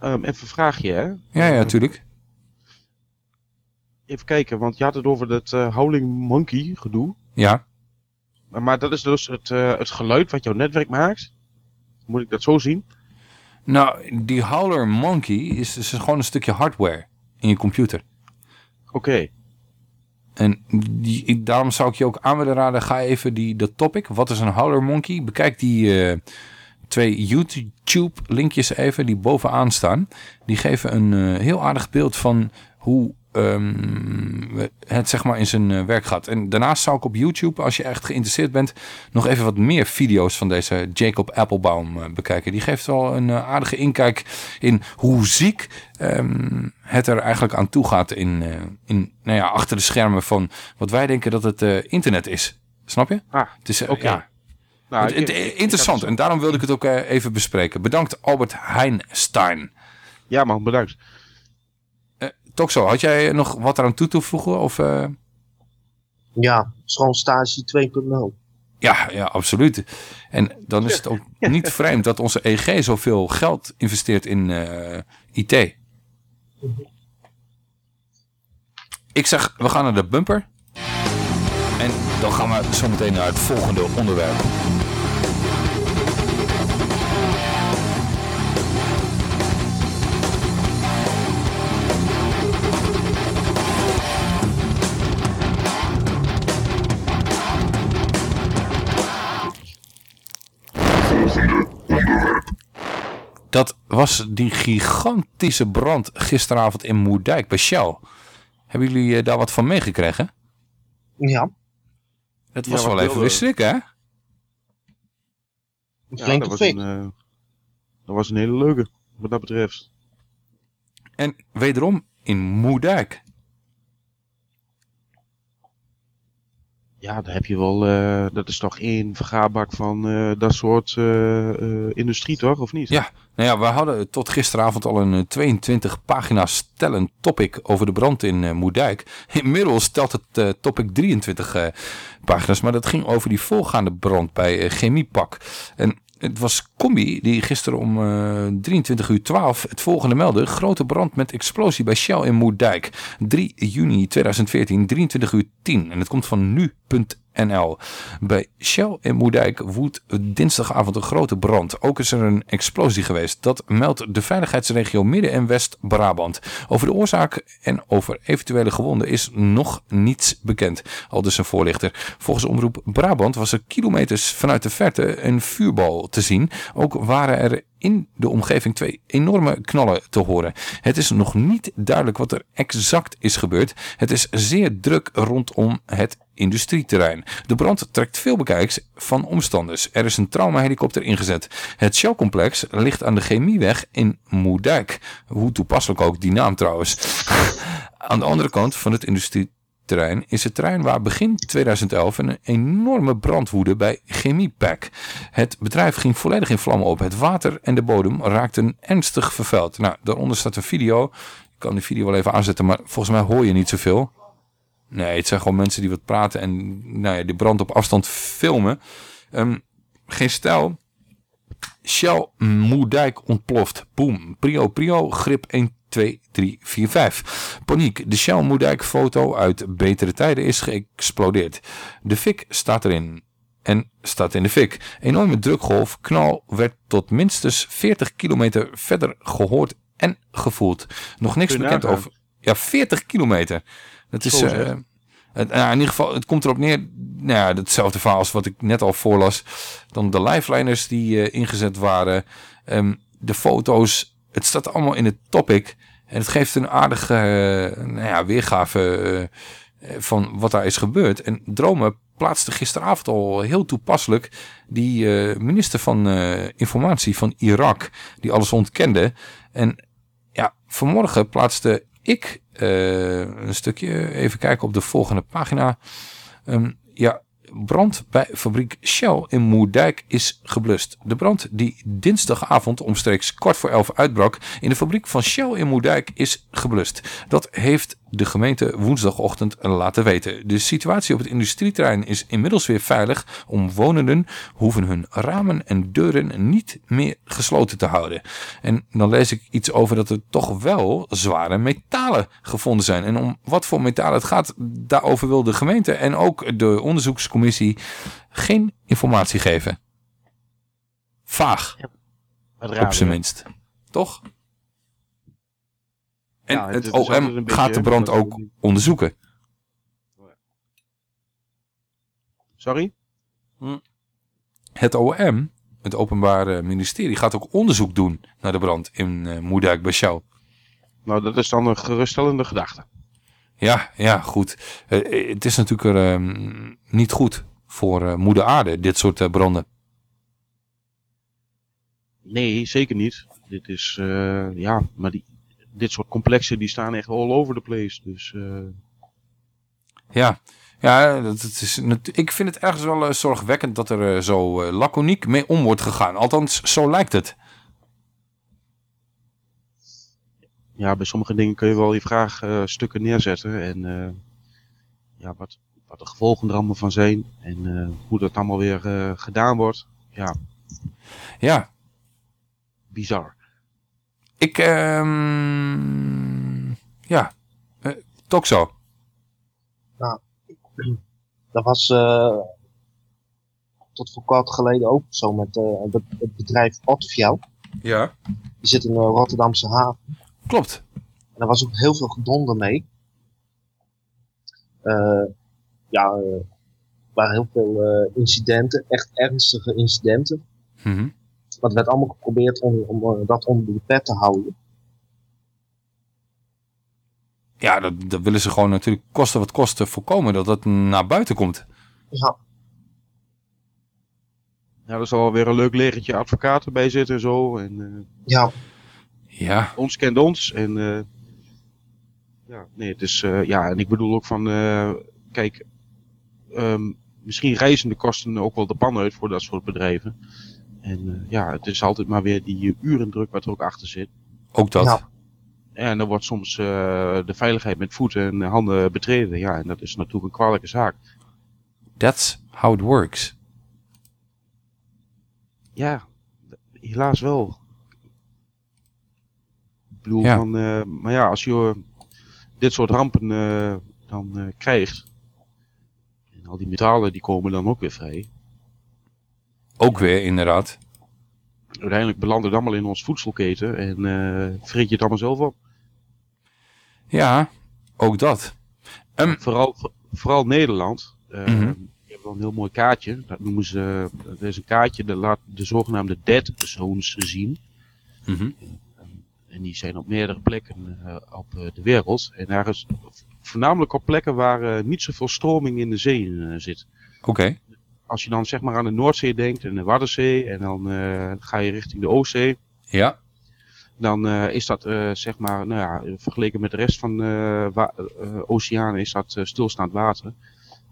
ehm, even een vraagje hè. ja, ja, natuurlijk. Even kijken, want je had het over dat Howling Monkey gedoe. Ja. Maar, dat is dus het, eh, het geluid wat jouw netwerk maakt. Moet ik dat zo zien? Nou, die Howler Monkey is dus gewoon een stukje hardware in je computer. Oké. En die, ik- daarom zou ik je ook aan willen raden, ga even die, dat topic, wat is een Howler Monkey? Bekijk die eh, twee YouTube linkjes even, die bovenaan staan. Die geven een eh, heel aardig beeld van hoe ehm, het zeg maar in zijn eh, werk gaat. En daarnaast zou ik op YouTube, als je echt geïnteresseerd bent, nog even wat meer video's van deze Jacob Applebaum eh, bekijken. Die geeft wel een eh, aardige inkijk in hoe ziek ehm, het er eigenlijk aan toe gaat in, in, nou ja, achter de schermen van wat wij denken dat het internet is. Snap je? Ah, het is, oké. ja, Nou, het, interessant. En daarom wilde ik het ook even bespreken. Bedankt Albert Heinstein. Ja man, bedankt. Uh, Toxo, had jij nog wat eraan toe te voegen? Of, eh? Ja, schoonstage 2.0. Ja, ja, absoluut. En dan is het ook *laughs* niet vreemd dat onze EG zoveel geld investeert in eh, IT. Ik zeg, we gaan naar de bumper. En dan gaan we zo meteen naar het volgende onderwerp. Dat was die gigantische brand gisteravond in Moerdijk bij Shell. Hebben jullie eh, daar wat van meegekregen? Ja. Het was wel even weer schrikken, hè? Ja, Flinke dat was, een, eh, dat was een hele leuke, wat dat betreft. En wederom in Moerdijk. Ja, daar heb je wel, eh, dat is toch één vergaarbak van eh, dat soort eh, industrie, toch? Of niet? Ja, nou ja, we hadden tot gisteravond al een eh, 22 pagina stellend topic over de brand in Moerdijk. Inmiddels telt het topic 23 eh, pagina's, maar dat ging over die voorgaande brand bij Chemiepak. En het was Combi die gisteren om eh 23 uur 12 het volgende meldde. Grote brand met explosie bij Shell in Moerdijk. 3 juni 2014, 23 uur 10. En het komt van nu.nl. Bij Shell in Moerdijk woedt dinsdagavond een grote brand. Ook is er een explosie geweest. Dat meldt de veiligheidsregio Midden- en West-Brabant. Over de oorzaak en over eventuele gewonden is nog niets bekend. Al dus een voorlichter. Volgens omroep Brabant was er kilometers vanuit de verte een vuurbal te zien. Ook waren er in de omgeving twee enorme knallen te horen. Het is nog niet duidelijk wat er exact is gebeurd. Het is zeer druk rondom het industrieterrein. De brand trekt veel bekijks van omstanders. Er is een traumahelikopter ingezet. Het Shell-complex ligt aan de Chemieweg in Moerdijk. Hoe toepasselijk ook die naam trouwens. *laughs* aan de andere kant van het industrieterrein is het terrein waar begin 2011 een enorme brand woedde bij Chemiepak. Het bedrijf ging volledig in vlammen op. Het water en de bodem raakten ernstig vervuild. Nou, daaronder staat een video. Ik kan die video wel even aanzetten, maar volgens mij hoor je niet zoveel. Nee, het zijn gewoon mensen die wat praten en nou ja, die brand op afstand filmen. Ehm, geen stijl. Shell Moerdijk ontploft. Boom. Prio, prio. Grip 1, 2, 3, 4, 5. Paniek. De Shell Moerdijk foto uit betere tijden is geëxplodeerd. De fik staat erin. En staat in de fik. Enorme drukgolf. Knal werd tot minstens 40 kilometer verder gehoord en gevoeld. Nog niks bekend over... Ja, 40 kilometer. Dat is... Eh. Het, nou, in ieder geval, het komt erop neer, nou ja, hetzelfde verhaal als wat ik net al voorlas. Dan de lifeliners die eh, ingezet waren. Ehm, de foto's, het staat allemaal in het topic. En het geeft een aardige eh, nou ja, weergave van wat daar is gebeurd. En Dromen plaatste gisteravond al heel toepasselijk die minister van Informatie van Irak, die alles ontkende. En ja, vanmorgen plaatste ik eh, een stukje, even kijken op de volgende pagina. Ehm, ja, brand bij fabriek Shell in Moerdijk is geblust. De brand die dinsdagavond omstreeks kwart voor elf uitbrak in de fabriek van Shell in Moerdijk is geblust. Dat heeft de gemeente woensdagochtend laten weten. De situatie op het industrieterrein is inmiddels weer veilig. Omwonenden hoeven hun ramen en deuren niet meer gesloten te houden. En dan lees ik iets over dat er toch wel zware metalen gevonden zijn. En om wat voor metalen het gaat, daarover wil de gemeente en ook de onderzoekscommissie geen informatie geven. Vaag. Wat op zijn ja. minst. Toch? En Ja, het- OM gaat beetje- de brand ook onderzoeken. Sorry? Het OM, het Openbaar Ministerie, gaat ook onderzoek doen naar de brand in uh, Moerdijk bij Shell. Nou, dat is dan een geruststellende gedachte. Ja, ja, goed. Eh, het is natuurlijk er, ehm, niet goed voor eh, moeder aarde, dit soort eh, branden. Nee, zeker niet. Dit is, eh, ja, maar die, dit soort complexen die staan echt all over the place. Dus, eh, Ja, ja dat, het is, ik vind het ergens wel eh, zorgwekkend dat er eh, zo eh, laconiek mee om wordt gegaan. Althans, zo lijkt het. Ja, bij sommige dingen kun je wel je vraagstukken neerzetten. En eh, ja, wat, wat de gevolgen er allemaal van zijn. En eh, hoe dat allemaal weer eh, gedaan wordt. Ja, Ja, bizar. ik, ehm ja, eh toch zo. Nou, dat was eh, tot voor kort geleden ook zo met eh, het het bedrijf Otfiel. Ja. Die zit in de Rotterdamse haven. Klopt. En daar was ook heel veel gedonder mee. Eh, ja, eh, er waren heel veel eh, incidenten, echt ernstige incidenten. Het werd allemaal geprobeerd om, om dat onder de pet te houden. Ja, dat, dat willen ze gewoon natuurlijk kosten wat kosten voorkomen dat dat naar buiten komt. Ja. Ja, er zal wel weer een leuk legertje advocaten bij zitten en zo. En, eh, Ja. Ja. Ons kent ons. En eh, ja, nee, het is, eh, ja, en ik bedoel ook van, eh, kijk, ehm, misschien reizen de kosten ook wel de pan uit voor dat soort bedrijven. En eh, ja, het is altijd maar weer die urendruk wat er ook achter zit. Ook dat. Ja. En dan wordt soms eh, de veiligheid met voeten en handen betreden. Ja, en dat is natuurlijk een kwalijke zaak. That's how it works. Ja, helaas wel. Bedoel, Ja. van, eh, maar ja, als je dit soort rampen eh, dan eh, krijgt, en al die metalen die komen dan ook weer vrij. Ook weer, inderdaad. Uiteindelijk belandt het allemaal in ons voedselketen en vreet je het allemaal zelf op. Ja, ook dat. vooral, vooral Nederland. Je hebt wel een heel mooi kaartje. Dat noemen ze, dat is een kaartje dat laat de zogenaamde dead zones zien. Mhm. En die zijn op meerdere plekken eh, op eh, de wereld. En daar is voornamelijk op plekken waar eh, niet zoveel stroming in de zee zit. Oké. Als je dan zeg maar aan de Noordzee denkt en de Waddenzee en dan ga je richting de Oostzee. Ja. Dan is dat zeg maar, nou ja, vergeleken met de rest van eh, oceanen is dat stilstaand water.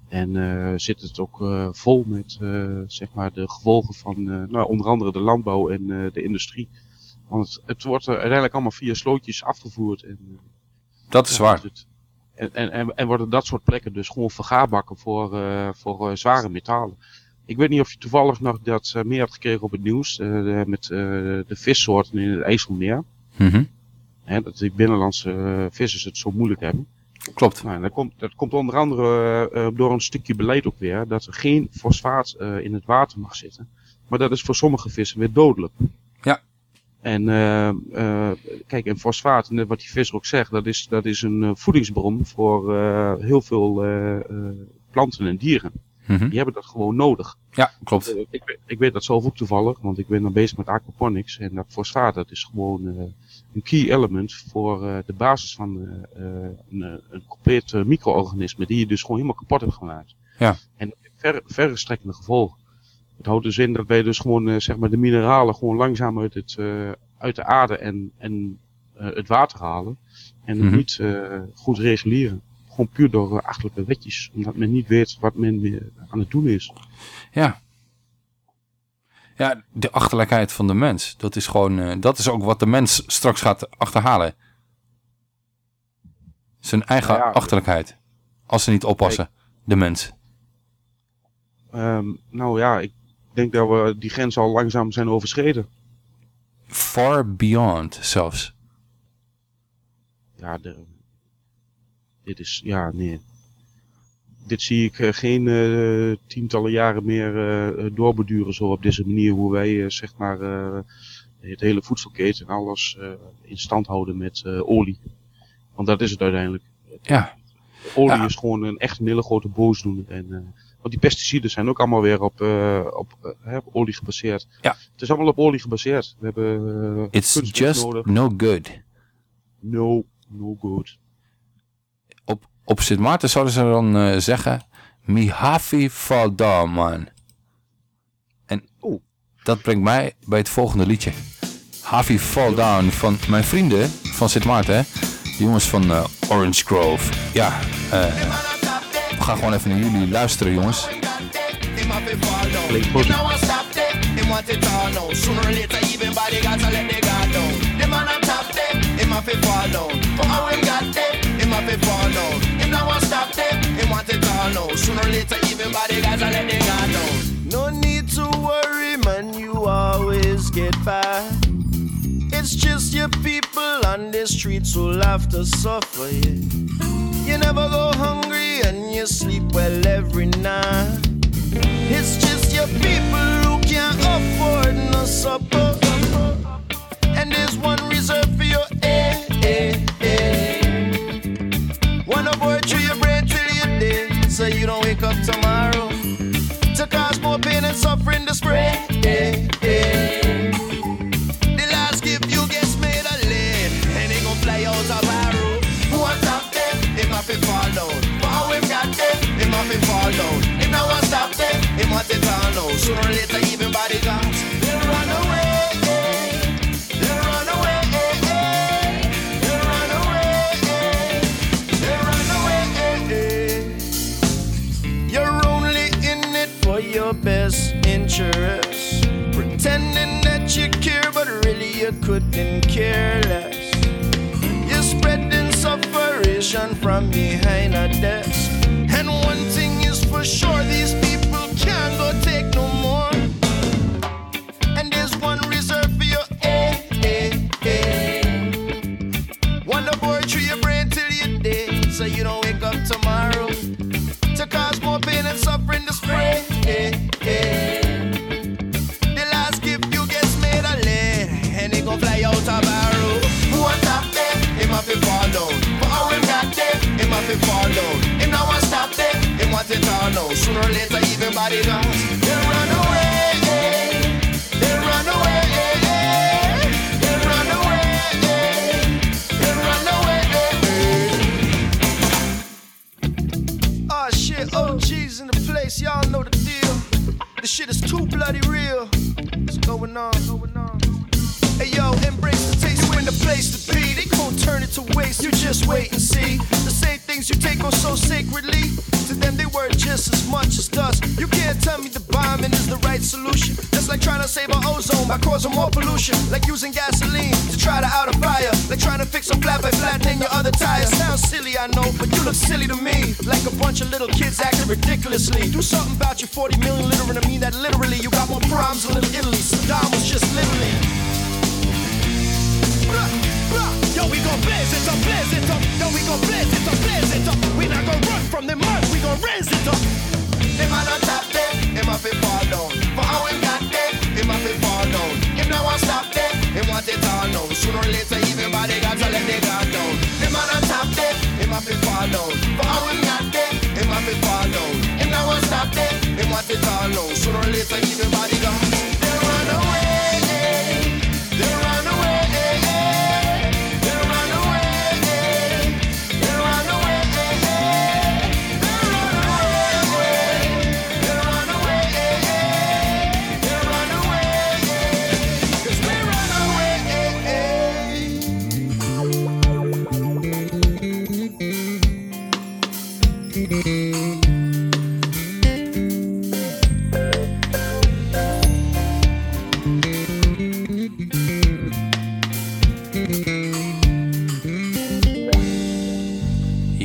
En zit het ook vol met zeg maar de gevolgen van nou, onder andere de landbouw en de industrie. Want het, wordt eh, uiteindelijk allemaal via slootjes afgevoerd. En, eh, Dat is waar. het- en, en, en, en worden dat soort plekken dus gewoon vergaarbakken voor, eh, voor zware metalen. Ik weet niet of je toevallig nog dat meer hebt gekregen op het nieuws. de- met de vissoorten in het IJsselmeer. Mhm. Hè, dat die binnenlandse vissers het zo moeilijk hebben. Klopt. Nou, dat, komt, dat komt onder andere door een stukje beleid ook weer. Dat er geen fosfaat in het water mag zitten. Maar dat is voor sommige vissen weer dodelijk. En eh, eh, kijk, en fosfaat, net wat die visser ook zegt, dat is, dat is een eh, voedingsbron voor heel veel planten en dieren. Mhm. Die hebben dat gewoon nodig. Ja, klopt. Ik, weet- ik weet dat zelf ook toevallig, want ik ben dan bezig met aquaponics. En dat fosfaat, dat is gewoon eh, een key element voor eh, de basis van een, een compleet micro-organisme die je dus gewoon helemaal kapot hebt gemaakt. Ja. En dat heeft ver, verrestrekkende gevolgen. Het houdt dus in dat wij dus gewoon eh, zeg maar de mineralen gewoon langzaam uit, het, eh, uit de aarde en, en eh, het water halen. En het Mhm. niet goed reguleren. Gewoon puur door achterlijke wetjes. Omdat men niet weet wat men aan het doen is. Ja. Ja, de achterlijkheid van de mens. Dat is gewoon, dat is ook wat de mens straks gaat achterhalen. Zijn eigen ja. achterlijkheid. Als ze niet oppassen, de mens. Ehm, nou ja, ik denk dat we die grens al langzaam zijn overschreden. Far beyond zelfs. Ja, de, dit is, ja, nee. Dit zie ik eh, geen eh, tientallen jaren meer eh, doorbeduren zo op deze manier hoe wij zeg maar het hele voedselketen en alles in stand houden met olie. Want dat is het uiteindelijk. Ja. Olie Ja. is gewoon een echt een hele grote boosdoener. En, want die pesticiden zijn ook allemaal weer op, eh, op, eh, op olie gebaseerd. Ja. Het is allemaal op olie gebaseerd. We hebben eh, It's just nodig. no good. No, no good. Op, op Sint Maarten zouden ze dan zeggen... Mihafi Valdam, man. En dat brengt mij bij het volgende liedje. Havi Fall Down van mijn vrienden van Sint Maarten. hè. De jongens van Orange Grove. Ja, eh, ga gewoon even naar jullie luisteren, jongens. No need to worry, man, you always get by. It's just your people on the streets who'll have to suffer, yeah. You never go hungry and you sleep well every night. It's just your people who can't afford no supper. And there's one reserved for your eh, eh, eh. One aboard through your brain till you're dead, so you don't wake up tomorrow to cause more pain and suffering to spread. Eh. Sooner or later, even bodyguards they run away. You're only in it for your best interest. Pretending that you care, but really you couldn't care less. You're spreading sufferation from behind a desk. And one thing is for sure, these To fall down. Him now want stop them? Him want it all now. Sooner or later, even bodyguards they run away. Eh. They run away. Eh. They run away. Eh. They run away. Oh shit, OG's in the place, y'all know the deal. This shit is too bloody real. What's going on? Going on? Hey yo, embrace in the place to be. They gon' turn it to waste, you just wait and see. The same things you take on so sacredly, to them they were just as much as dust. You can't tell me the bombing is the right solution. That's like trying to save our ozone by causing more pollution. Like using gasoline to try to out a fire. Like trying to fix a flat by flattening your other tires. Sounds silly, I know, but you look silly to me. Like a bunch of little kids acting ridiculously. Do something about your 40 million liter and I mean that literally. You got more problems than Little Italy. Saddam was just literally. Yo, we gon' blaze it up, blaze it up. Yo, we gon' blaze it up, blaze it up. We not gon' run from them earth, we gon' raise it up. Them man on top him have to fall down. For how him got them, him have to fall down. Him now want stop them, him want it Sooner or later, everybody got to let their guard down. The man on top there, him have to fall down. For how him got there, him have to fall down. Him now won't stop there, him want it all now. Sooner or later, everybody got they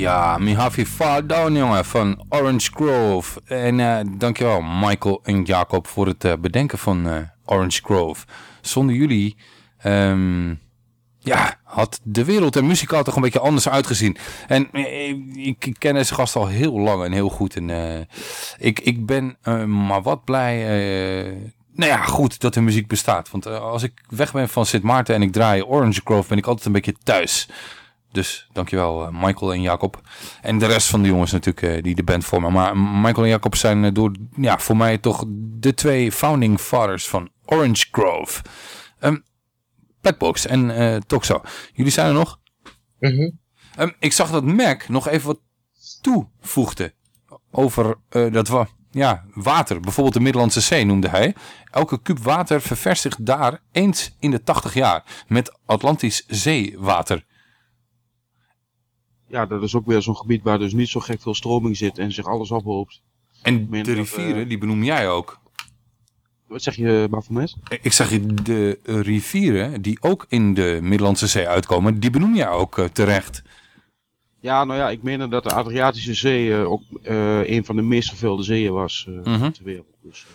Ja, Mojave Fall Down, jongen, van Orange Grove. En eh, dankjewel, Michael en Jacob, voor het eh, bedenken van eh, Orange Grove. Zonder jullie, ehm, ja, had de wereld en muzikaal toch een beetje anders uitgezien. En ik, ken deze gast al heel lang en heel goed. En ik, ik ben maar wat blij... nou ja, goed dat de muziek bestaat. Want als ik weg ben van Sint Maarten en ik draai Orange Grove, ben ik altijd een beetje thuis. Dus dankjewel uh, Michael en Jacob. En de rest van de jongens natuurlijk uh, die de band vormen. Maar Michael en Jacob zijn door, ja, voor mij toch de twee founding fathers van Orange Grove. Um, Blackbox en uh, Toxo. Jullie zijn er nog? Mm -hmm. um, ik zag dat Mac nog even wat toevoegde over dat wa ja, water. Bijvoorbeeld de Middellandse Zee noemde hij. Elke kuub water ververst zich daar eens in de 80 jaar met Atlantisch zeewater ja, dat is ook weer zo'n gebied waar dus niet zo gek veel stroming zit en zich alles ophoopt. En de rivieren, dat, uh, die benoem jij ook. Wat zeg je, Baphomet? Ik zeg je, de rivieren die ook in de Middellandse Zee uitkomen, die benoem jij ook uh, terecht. Ja, nou ja, ik meen dat de Adriatische Zee uh, ook een van de meest verveelde zeeën was mm -hmm. ter wereld. Dus,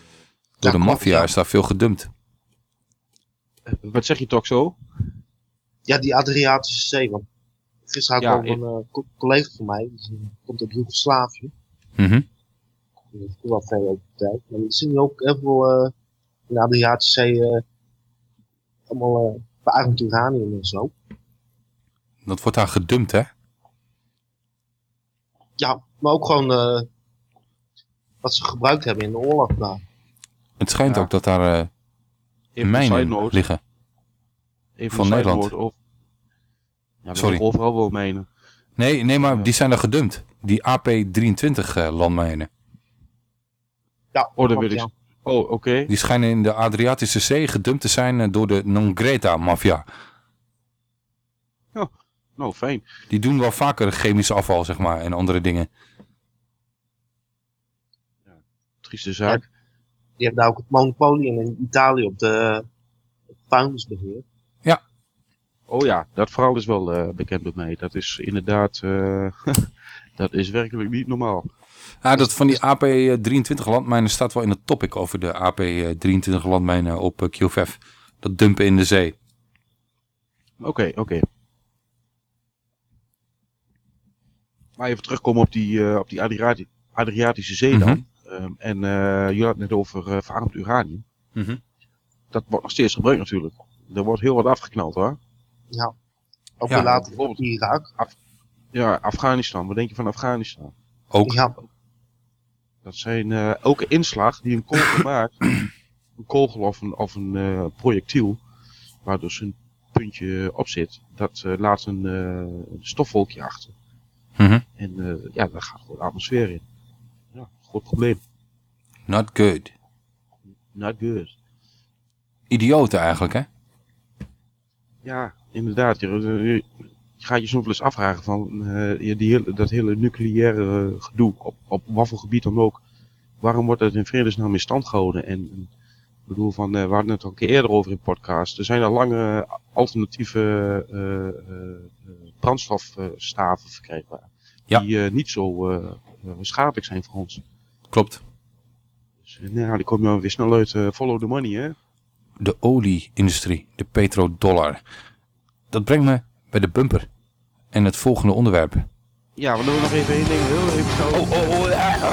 Door de maffia is daar veel gedumpt. wat zeg je toch zo? Ja, die Adriatische Zee, want Gisteren had ik ja, ook een uh, collega van mij, die komt uit Joegoslavië. Mm -hmm. Dat is wel veel over de tijd. Maar er zien ook heel veel uh, in de Adriatische Zee uh, allemaal uh, bearmd uranium en zo. Dat wordt daar gedumpt, hè? Ja, maar ook gewoon uh, wat ze gebruikt hebben in de oorlog daar. Het schijnt ja. ook dat daar uh, mijnen liggen. Even van Nederland. Of ja, Sorry. overal wel. Nee, nee, maar die zijn er gedumpt. Die AP23 uh, landmijnen. Ja, oh, dat weet ik. Oh, oké. Okay. Die schijnen in de Adriatische Zee gedumpt te zijn uh, door de Nongreta-maffia. Oh, nou, fijn. Die doen wel vaker chemisch afval, zeg maar, en andere dingen. Ja, trieste zaak. Ja, die hebben daar ook het monopolie in Italië op de vuilnisbeheer. Oh ja, dat verhaal is wel uh, bekend bij mij. Dat is inderdaad, uh, *laughs* dat is werkelijk niet normaal. Ja, dat van die AP23 landmijnen staat wel in het topic over de AP23 landmijnen op QFF. Dat dumpen in de zee. Oké, okay, oké. Okay. Maar even terugkomen op die, uh, op die Adriati Adriatische Zee dan. Mm -hmm. um, en je had het net over verarmd uranium. Mm -hmm. Dat wordt nog steeds gebruikt natuurlijk. Er wordt heel wat afgeknald hoor. Ja. Ook ja, later bijvoorbeeld in Irak. Af, ja, Afghanistan. Wat denk je van Afghanistan? Ook. Ja. Dat zijn uh, elke inslag die een kogel *clears throat* maakt. Een kogel of een, of een uh, projectiel. Waar dus een puntje op zit. Dat uh, laat een, een stofwolkje achter. Mm -hmm. En ja, dat gaat gewoon de atmosfeer in. Ja, groot probleem. Not good. Not good. Idioten eigenlijk, hè? Ja, inderdaad. Je, je, je gaat je soms wel eens afvragen van uh, die hele, dat hele nucleaire uh, gedoe, op, op wat voor gebied dan ook. Waarom wordt het in vredesnaam in stand gehouden? En ik bedoel, van, uh, we hadden het al een keer eerder over in podcast. Er zijn al lange alternatieve brandstofstaven verkrijgbaar. Ja. Die niet zo schadelijk zijn voor ons. Klopt. Dus, nou, die komen weer snel uit follow the money, hè? De olie-industrie, de petrodollar. Dat brengt me bij de bumper en het volgende onderwerp. Ja, we doen nog even één ding. Heel even zo. Oh, oh, oh.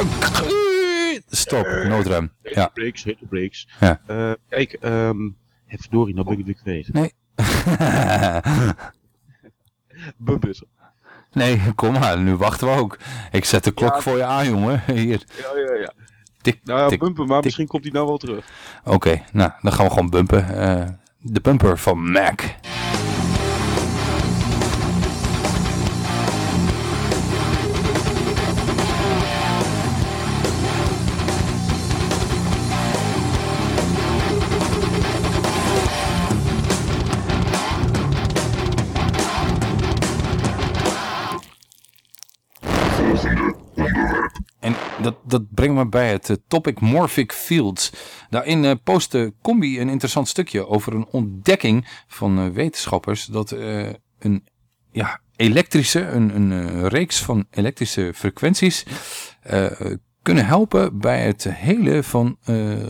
Stop, noodrem. Ja. Breaks, hit the breaks. Ja. Uh, kijk, um, even door, nou ben ik het weer kwijt. Nee, *laughs* Bumpus. Nee, kom maar, nu wachten we ook. Ik zet de klok Ja. voor je aan, jongen. Hier. Ja, ja, ja. Tik, Nou ja, tik, bumpen, maar tik. misschien komt hij nou wel terug. Oké, nou, dan gaan we gewoon bumpen. Eh, de bumper van Mac. Dat, brengt me bij het eh, topic Morphic Fields. Daarin eh postte Combi een interessant stukje over een ontdekking van eh, wetenschappers dat een ja, elektrische, een, een reeks van elektrische frequenties kunnen helpen bij het helen van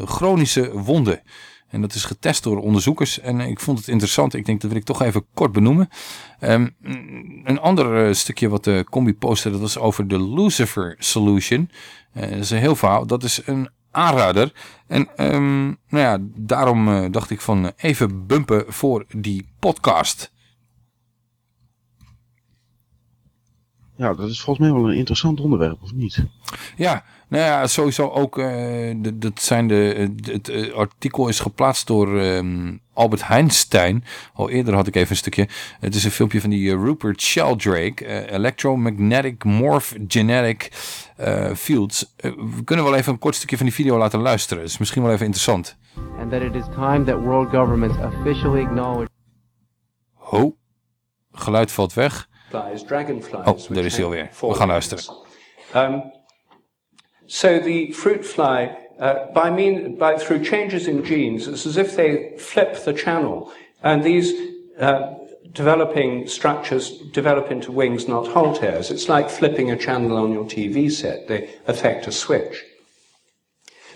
chronische wonden. En dat is getest door onderzoekers en ik vond het interessant. Ik denk dat wil ik toch even kort benoemen. Ehm, een ander stukje wat de combi postte, dat was over de Lucifer Solution. Eh, dat is een heel verhaal. Dat is een aanrader. En ehm, nou ja, daarom eh, dacht ik van eh, even bumpen voor die podcast. Ja, dat is volgens mij wel een interessant onderwerp, of niet? Ja, nou ja, sowieso ook, eh, dat zijn de, eh, het eh, artikel is geplaatst door ehm, Albert Einstein. Al eerder had ik even een stukje. Het is een filmpje van die Rupert Sheldrake, Electromagnetic Morph Genetic Fields. We kunnen wel even een kort stukje van die video laten luisteren. Dat is misschien wel even interessant. and that it is time that world governments officially acknowledge Ho, geluid valt weg. Oh, daar is hij alweer. We gaan luisteren. Um, so the fruit fly, uh, by mean by through changes in genes, it's as if they flip the channel, and these uh, developing structures develop into wings, not halt hairs. It's like flipping a channel on your TV set. They affect a switch.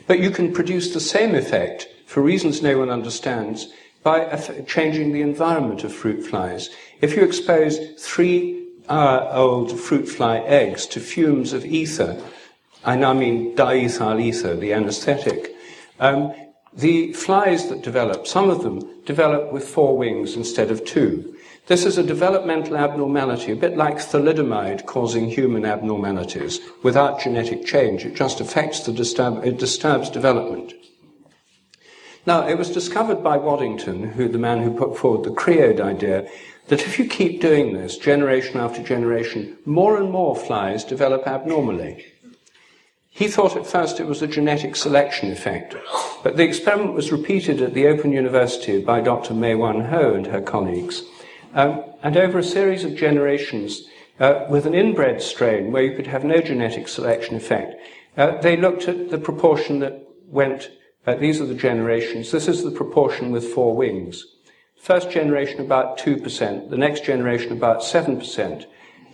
But you can produce the same effect, for reasons no one understands, by changing the environment of fruit flies. If you expose three hour old fruit fly eggs to fumes of ether, I now mean diethyl ether, the anesthetic, um, the flies that develop, some of them develop with four wings instead of two. This is a developmental abnormality, a bit like thalidomide causing human abnormalities. Without genetic change, it just affects the disturb, it disturbs development. Now, it was discovered by Waddington, who the man who put forward the creode idea, that if you keep doing this generation after generation, more and more flies develop abnormally. He thought at first it was a genetic selection effect, but the experiment was repeated at the Open University by Dr. Mei Wan Ho and her colleagues. Um, and over a series of generations, uh, with an inbred strain where you could have no genetic selection effect, uh, they looked at the proportion that went, uh, these are the generations, this is the proportion with four wings. First generation about 2%, the next generation about 7%,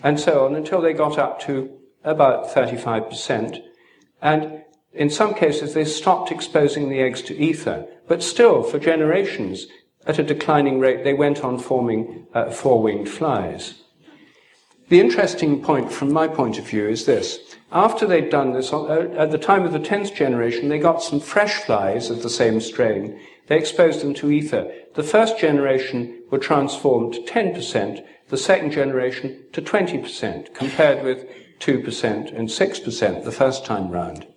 and so on until they got up to about 35%. And in some cases, they stopped exposing the eggs to ether, but still, for generations, at a declining rate, they went on forming uh, four winged flies. The interesting point from my point of view is this. After they'd done this, uh, at the time of the 10th generation, they got some fresh flies of the same strain. They exposed them to ether. The first generation were transformed to 10%, the second generation to 20%, compared with 2% and 6% the first time round.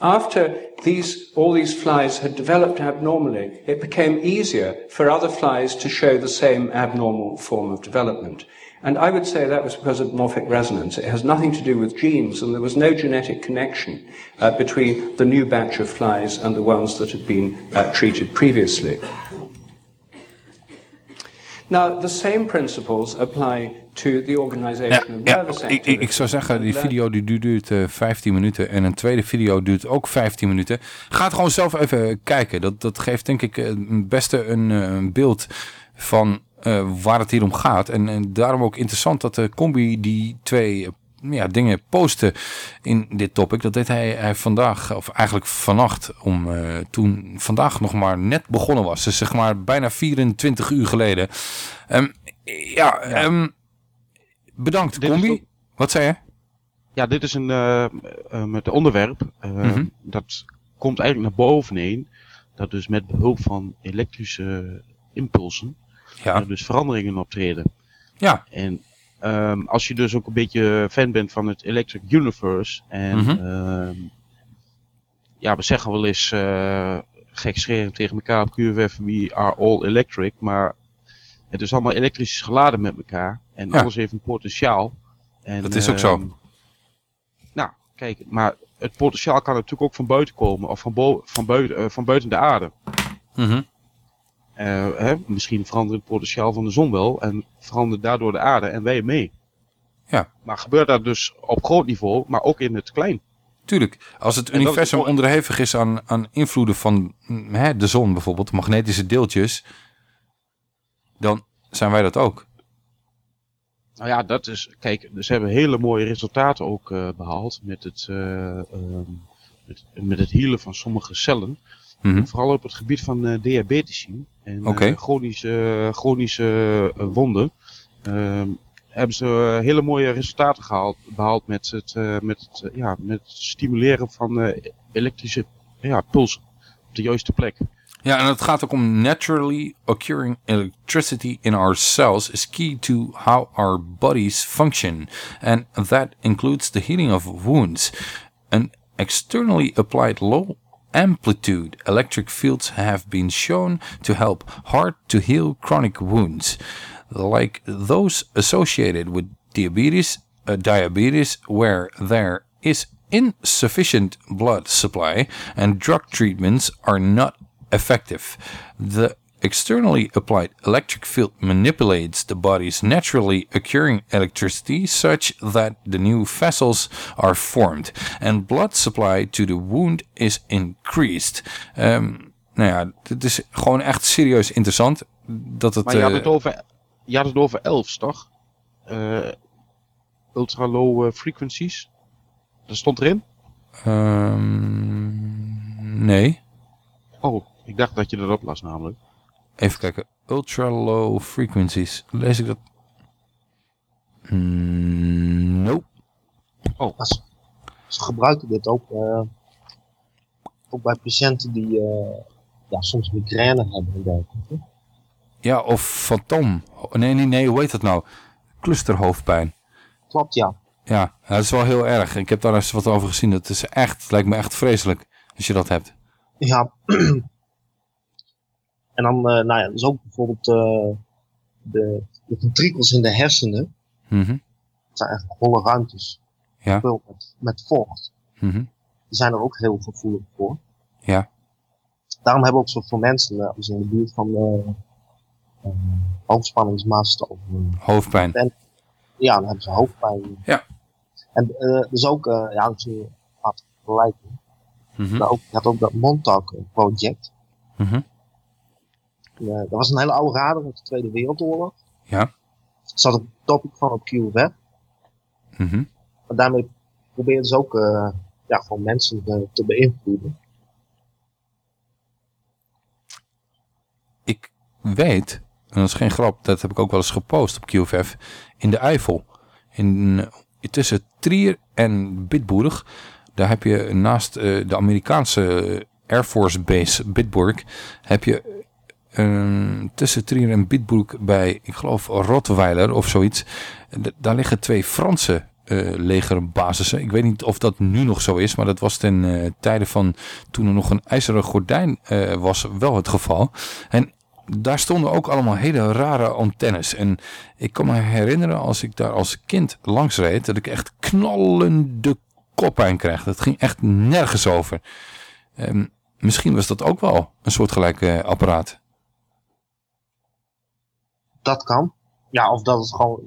After these, all these flies had developed abnormally, it became easier for other flies to show the same abnormal form of development. And I would say that was because of morphic resonance. It has nothing to do with genes, and there was no genetic connection uh, between the new batch of flies and the ones that had been uh, treated previously. Now, the same principles apply to the organization of Ja, ik, ik, ik zou zeggen, die video die du- duurt eh 15 minuten en een tweede video duurt ook 15 minuten. Ga het gewoon zelf even kijken. Dat, dat geeft denk ik eh, het beste een, eh, een beeld van eh, waar het hier om gaat. En, en daarom ook interessant dat de combi die twee ja, dingen postte in dit topic. Dat deed hij, hij vandaag, of eigenlijk vannacht, om eh, toen vandaag nog maar net begonnen was. Dus zeg maar bijna 24 uur geleden. Ehm, ja, ehm, bedankt Dit combi. ook- Wat zei je? Ja, dit is een eh, eh, met onderwerp. eh, Mhm. Dat komt eigenlijk naar boven heen. Dat dus met behulp van elektrische impulsen Ja. er dus veranderingen optreden. Ja. En ehm, als je dus ook een beetje fan bent van het Electric Universe en Mhm. ehm, ja, we zeggen wel eens uh, gekscherend tegen elkaar op QFF, we are all electric, maar het is allemaal elektrisch geladen met elkaar en alles heeft een potentiaal. En, Dat is ook zo. ehm, Nou, kijk, maar het potentiaal kan natuurlijk ook van buiten komen of van, bo- van, buiten, eh, van buiten de aarde. Mhm. Eh, hè, misschien verandert het potentiaal van de zon wel en verandert daardoor de aarde en wij mee. Ja. Maar gebeurt dat dus op groot niveau, maar ook in het klein. Tuurlijk, als het En universum onderhevig is aan, aan invloeden van mm, hè, de zon bijvoorbeeld, magnetische deeltjes, dan zijn wij dat ook. Nou ja, dat is, kijk, ze hebben hele mooie resultaten ook eh, behaald met het, ehm, met, met het healen van sommige cellen. Mhm. Vooral op het gebied van eh diabetici en chronische, chronische wonden. ehm, hebben ze hele mooie resultaten gehaald, behaald met het, met het, ja, met het stimuleren van elektrische ja, pulsen op de juiste plek. Ja, en het gaat ook om naturally occurring electricity in our cells is key to how our bodies function. And that includes the healing of wounds. An externally applied low amplitude electric fields have been shown to help hard to heal chronic wounds, like those associated with diabetes, uh, diabetes where there is insufficient blood supply and drug treatments are not effective. The externally applied electric field manipulates the body's naturally occurring electricity such that the new vessels are formed and blood supply to the wound is increased. Ehm, nou ja, het is gewoon echt serieus interessant dat het... Maar je had eh, het over, je had het over ELFs, toch? Eh, ultra low eh, frequencies. Dat stond erin? ehm, nee. Oh, ik dacht dat je dat oplas namelijk. Even kijken. Ultra low frequencies. Lees ik dat? Mm, nope. Oh. Ze, ze gebruiken dit ook, eh, ook bij patiënten die eh, ja, soms migraine hebben en dergelijke. Ja, of fantoom. Nee, nee, nee. Hoe heet dat nou? Clusterhoofdpijn. Klopt, ja. Ja, ja, dat is wel heel erg. Ik heb daar eens wat over gezien. Dat is echt, het lijkt me echt vreselijk als je dat hebt. Ja. *clears throat* en dan, eh, nou ja, dus ook bijvoorbeeld eh, de, de ventrikels in de hersenen. Mhm. Dat zijn eigenlijk holle ruimtes. Ja. Gevuld met, met vocht. Mhm. Die zijn er ook heel gevoelig voor. Ja. Daarom hebben ook zoveel mensen, eh, als in de buurt van uh, hoofdspanningsmast of Hoofdpijn. en- ja, dan hebben ze hoofdpijn. Ja. En uh, dus ook, uh, ja, een wat vergelijking. Mhm. Maar ook, je had ook dat Montauk project. Mhm. Dat was een hele oude radar uit de Tweede Wereldoorlog. Ja. Er zat een topic van op QWeb. Mhm. Maar daarmee probeerden ze ook uh, ja, gewoon mensen uh, te beïnvloeden. Ik weet, en dat is geen grap, dat heb ik ook wel eens gepost op QFF, in de Eifel. In, eh, tussen Trier en Bitburg, daar heb je naast uh, de Amerikaanse Air Force Base Bitburg, heb je uh, tussen Trier en Bitburg bij, ik geloof, Rottweiler of zoiets, daar liggen twee Franse uh, legerbasissen. Ik weet niet of dat nu nog zo is, maar dat was ten uh, tijde van toen er nog een ijzeren gordijn uh, was wel het geval. En daar stonden ook allemaal hele rare antennes. En ik kan me herinneren als ik daar als kind langs reed, dat ik echt knallende koppijn kreeg. Dat ging echt nergens over. Um, misschien was dat ook wel een soortgelijk apparaat. Dat kan. Ja, of dat het gewoon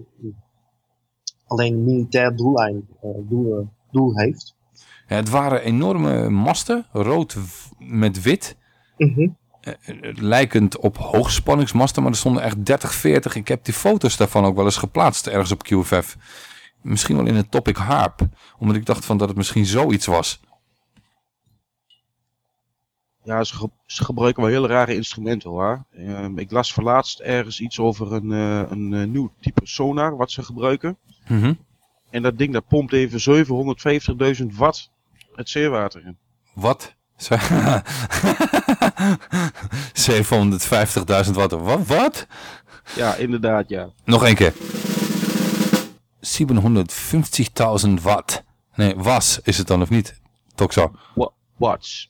alleen een militair doellijn, uh, doel, doel heeft. Ja, het waren enorme masten, rood met wit. Mm -hmm. uh, lijkend op hoogspanningsmasten, maar er stonden echt 30, 40. Ik heb die foto's daarvan ook wel eens geplaatst ergens op QFF. Misschien wel in een topic harp, omdat ik dacht van dat het misschien zoiets was. Ja, ze, ge ze, gebruiken wel hele rare instrumenten hoor. Uh, ik las verlaatst ergens iets over een, uh, een uh, nieuw type sonar wat ze gebruiken. Mm -hmm. En dat ding dat pompt even 750.000 watt het zeewater in. Wat? 750.000 *laughs* watt. Wat? Wat? Ja, inderdaad, ja. Nog één keer. 750.000 watt. Nee, was is het dan of niet? Toxo. Wa- Watts.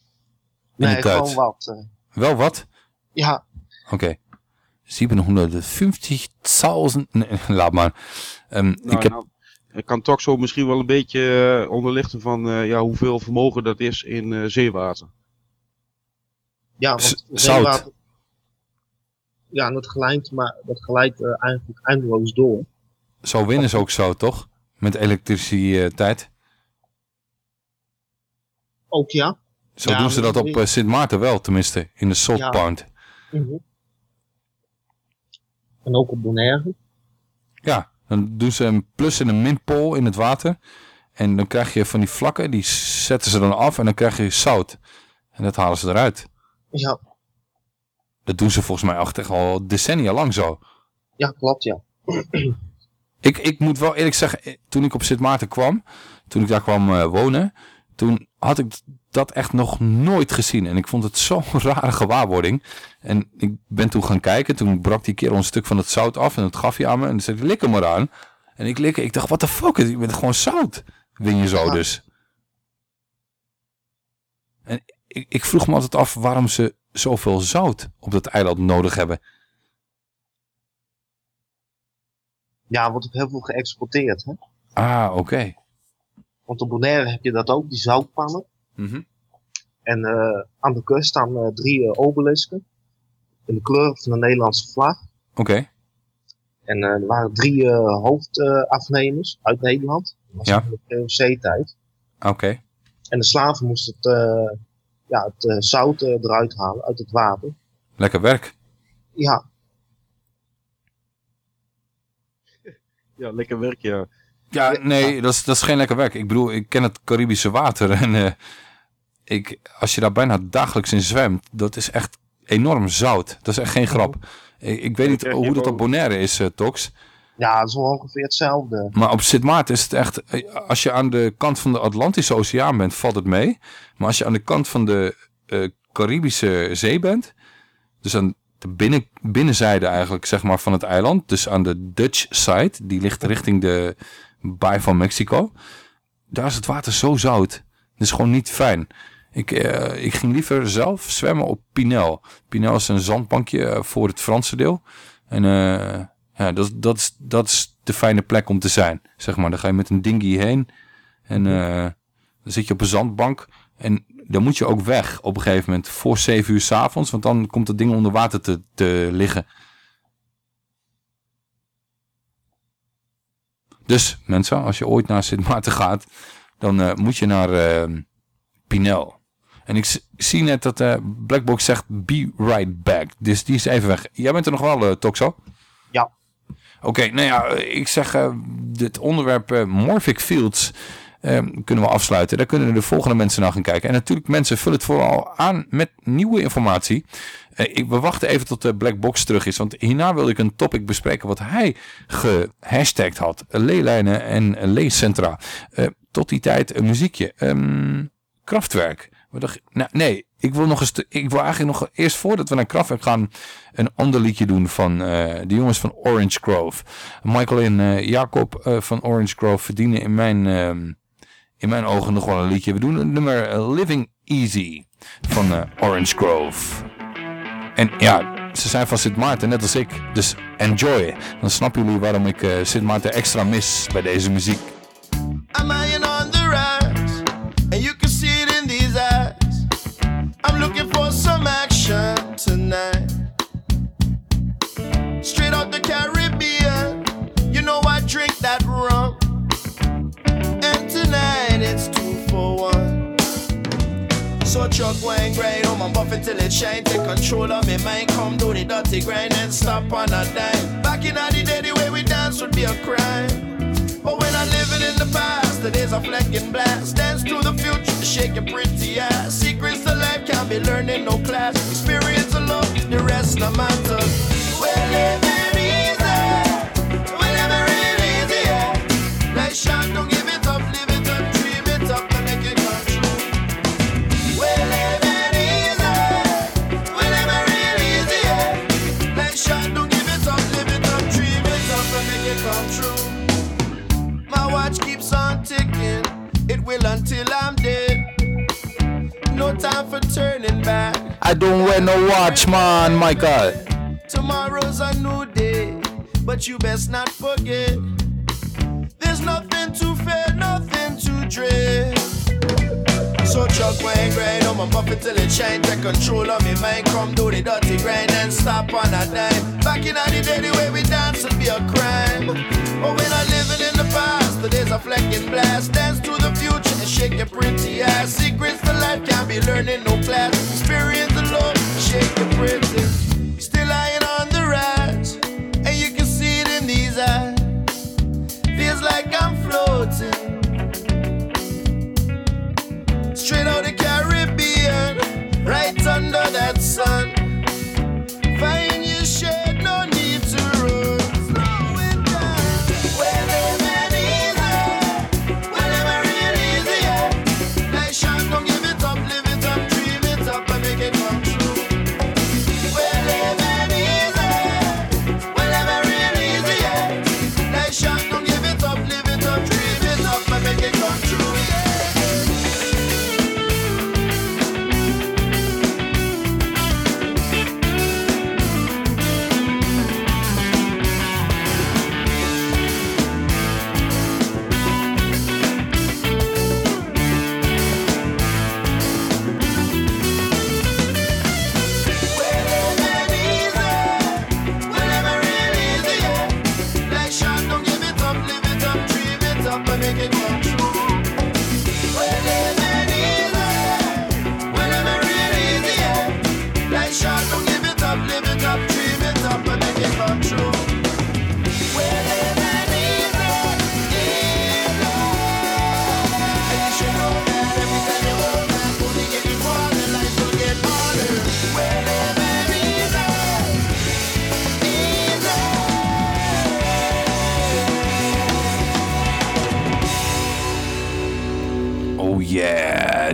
In Nee, gewoon wat. eh. Wel wat? ja, Oké. 750.000. Nee, *laughs* laat maar. Ehm, Nou, ik heb. nou, ik kan toch zo misschien wel een beetje eh, onderlichten van eh, ja, hoeveel vermogen dat is in eh, zeewater. ja, want zeewater- zout. Ja, en dat glijdt, maar dat glijdt eh, eigenlijk eindeloos door. Zo winnen ze ook zo, toch? Met elektriciteit. Ook ja. Zo Ja, doen ze dat op eh, Sint Maarten wel, tenminste. In de Salt Ja. Pond. Mhm. En ook op Bonaire. Ja, dan doen ze een plus en een minpool in het water. En dan krijg je van die vlakken, die zetten ze dan af en dan krijg je zout. En dat halen ze eruit. Ja, Dat doen ze volgens mij echt echt al decennia lang zo. ja klopt ja. Ik, ik moet wel eerlijk zeggen, eh, toen ik op Sint Maarten kwam, toen ik daar kwam eh, wonen, toen had ik dat echt nog nooit gezien. En ik vond het zo'n *laughs* rare gewaarwording. En ik ben toen gaan kijken, toen brak die kerel een stuk van het zout af en dat gaf hij aan me. En dan zei hij, lik hem maar aan. En ik likken, ik dacht, what the fuck, je bent gewoon zout. Win je zo dus. En ik, ik vroeg me altijd af waarom ze zoveel zout op dat eiland nodig hebben. Ja, wordt ook heel veel geëxporteerd. Hè? Ah, oké. Want op Bonaire heb je dat ook, die zoutpannen. Mhm. En eh, aan de kust staan eh, drie eh, obelisken. In de kleur van de Nederlandse vlag. Oké. En eh, er waren drie eh, hoofdafnemers uit Nederland. Dat was Ja. in de VOC-tijd. Oké. En de slaven moesten het, eh, ja, het zout eruit halen uit het water. Lekker werk. Ja, Ja, lekker werk, ja. Ja, nee, dat is, dat is geen lekker werk. Ik bedoel, ik ken het Caribische water *laughs* en eh, ik, als je daar bijna dagelijks in zwemt, dat is echt enorm zout. Dat is echt geen grap. Ik, ik weet niet hoe dat op Bonaire is, eh, Tox. ja, dat is ongeveer hetzelfde. Maar op Sint Maarten is het echt, eh, als je aan de kant van de Atlantische Oceaan bent, valt het mee. Maar als je aan de kant van de Caribische Zee bent, dus aan de binnen, binnenzijde eigenlijk, zeg maar, van het eiland, dus aan de Dutch side, die ligt richting de baai van Mexico, daar is het water zo zout. Dat is gewoon niet fijn. Ik, eh, ik ging liever zelf zwemmen op Pinel. Pinel is een zandbankje eh, voor het Franse deel. En eh, ja, dat, dat, is, dat is de fijne plek om te zijn. Zeg maar, dan ga je met een dinghy heen. En dan zit je op een zandbank. En dan moet je ook weg op een gegeven moment voor 7 uur 's avonds. Want dan komt dat ding onder water te, te liggen. Dus mensen, als je ooit naar Sint Maarten gaat, dan eh, moet je naar eh, Pinel. En ik zie net dat eh Blackbox zegt be right back. Dus die is even weg. Jij bent er nog wel, Toxo? Ja. Oké, nou ja, ik zeg dit onderwerp Morphic Fields eh, kunnen we afsluiten. Daar kunnen de volgende mensen naar gaan kijken. En natuurlijk mensen, vul het vooral aan met nieuwe informatie. Eh, ik, we wachten even tot de Black Box terug is. Want hierna wil ik een topic bespreken wat hij gehashtagd had. Leelijnen en leescentra. Eh, tot die tijd een muziekje. Ehm, Kraftwerk. Nou, nee, ik wil nog een stu- ik wil eigenlijk nog eerst voordat we naar Kraftwerk gaan een ander liedje doen van eh, de jongens van Orange Grove. Michael en Jacob van Orange Grove verdienen in mijn, ehm, in mijn ogen nog wel een liedje. We doen het nummer eh, Living Easy van eh, Orange Grove. En ja, ze zijn van Sint Maarten, net als ik. Dus enjoy. Dan snappen jullie waarom ik eh, Sint Maarten extra mis bij deze muziek. So truck wine grind on my buffet till it shine. Take control of me mind, come do the dirty grind and stop on a dime. Back in the day, the way we dance would be a crime. But when I'm living in the past, the days are flecking blast. Dance to the future, shake your pretty ass. Secrets to life can't be learned in no class. Experience of love, the rest no matter. We're living easy. We're living real easy, yeah. Shot, don't for turning back. I don't wear no watch, man, Michael. Tomorrow's a new day, but you best not forget. There's nothing to fear, nothing to dread. So chuck my grind on my buffet till it shine. Take control of me mind. Come do the dirty grind and stop on a dime. Back in the day, the way we dance would be a crime. But we're not living in the past. The days are flecking blast. Dance to the future shake your pretty ass. Secrets to life can't be learned in no class. Experience the Lord, shake your pretty. Still lying on the rise, and you can see it in these eyes. Feels like I'm floating. Straight out the Caribbean, right under that sun.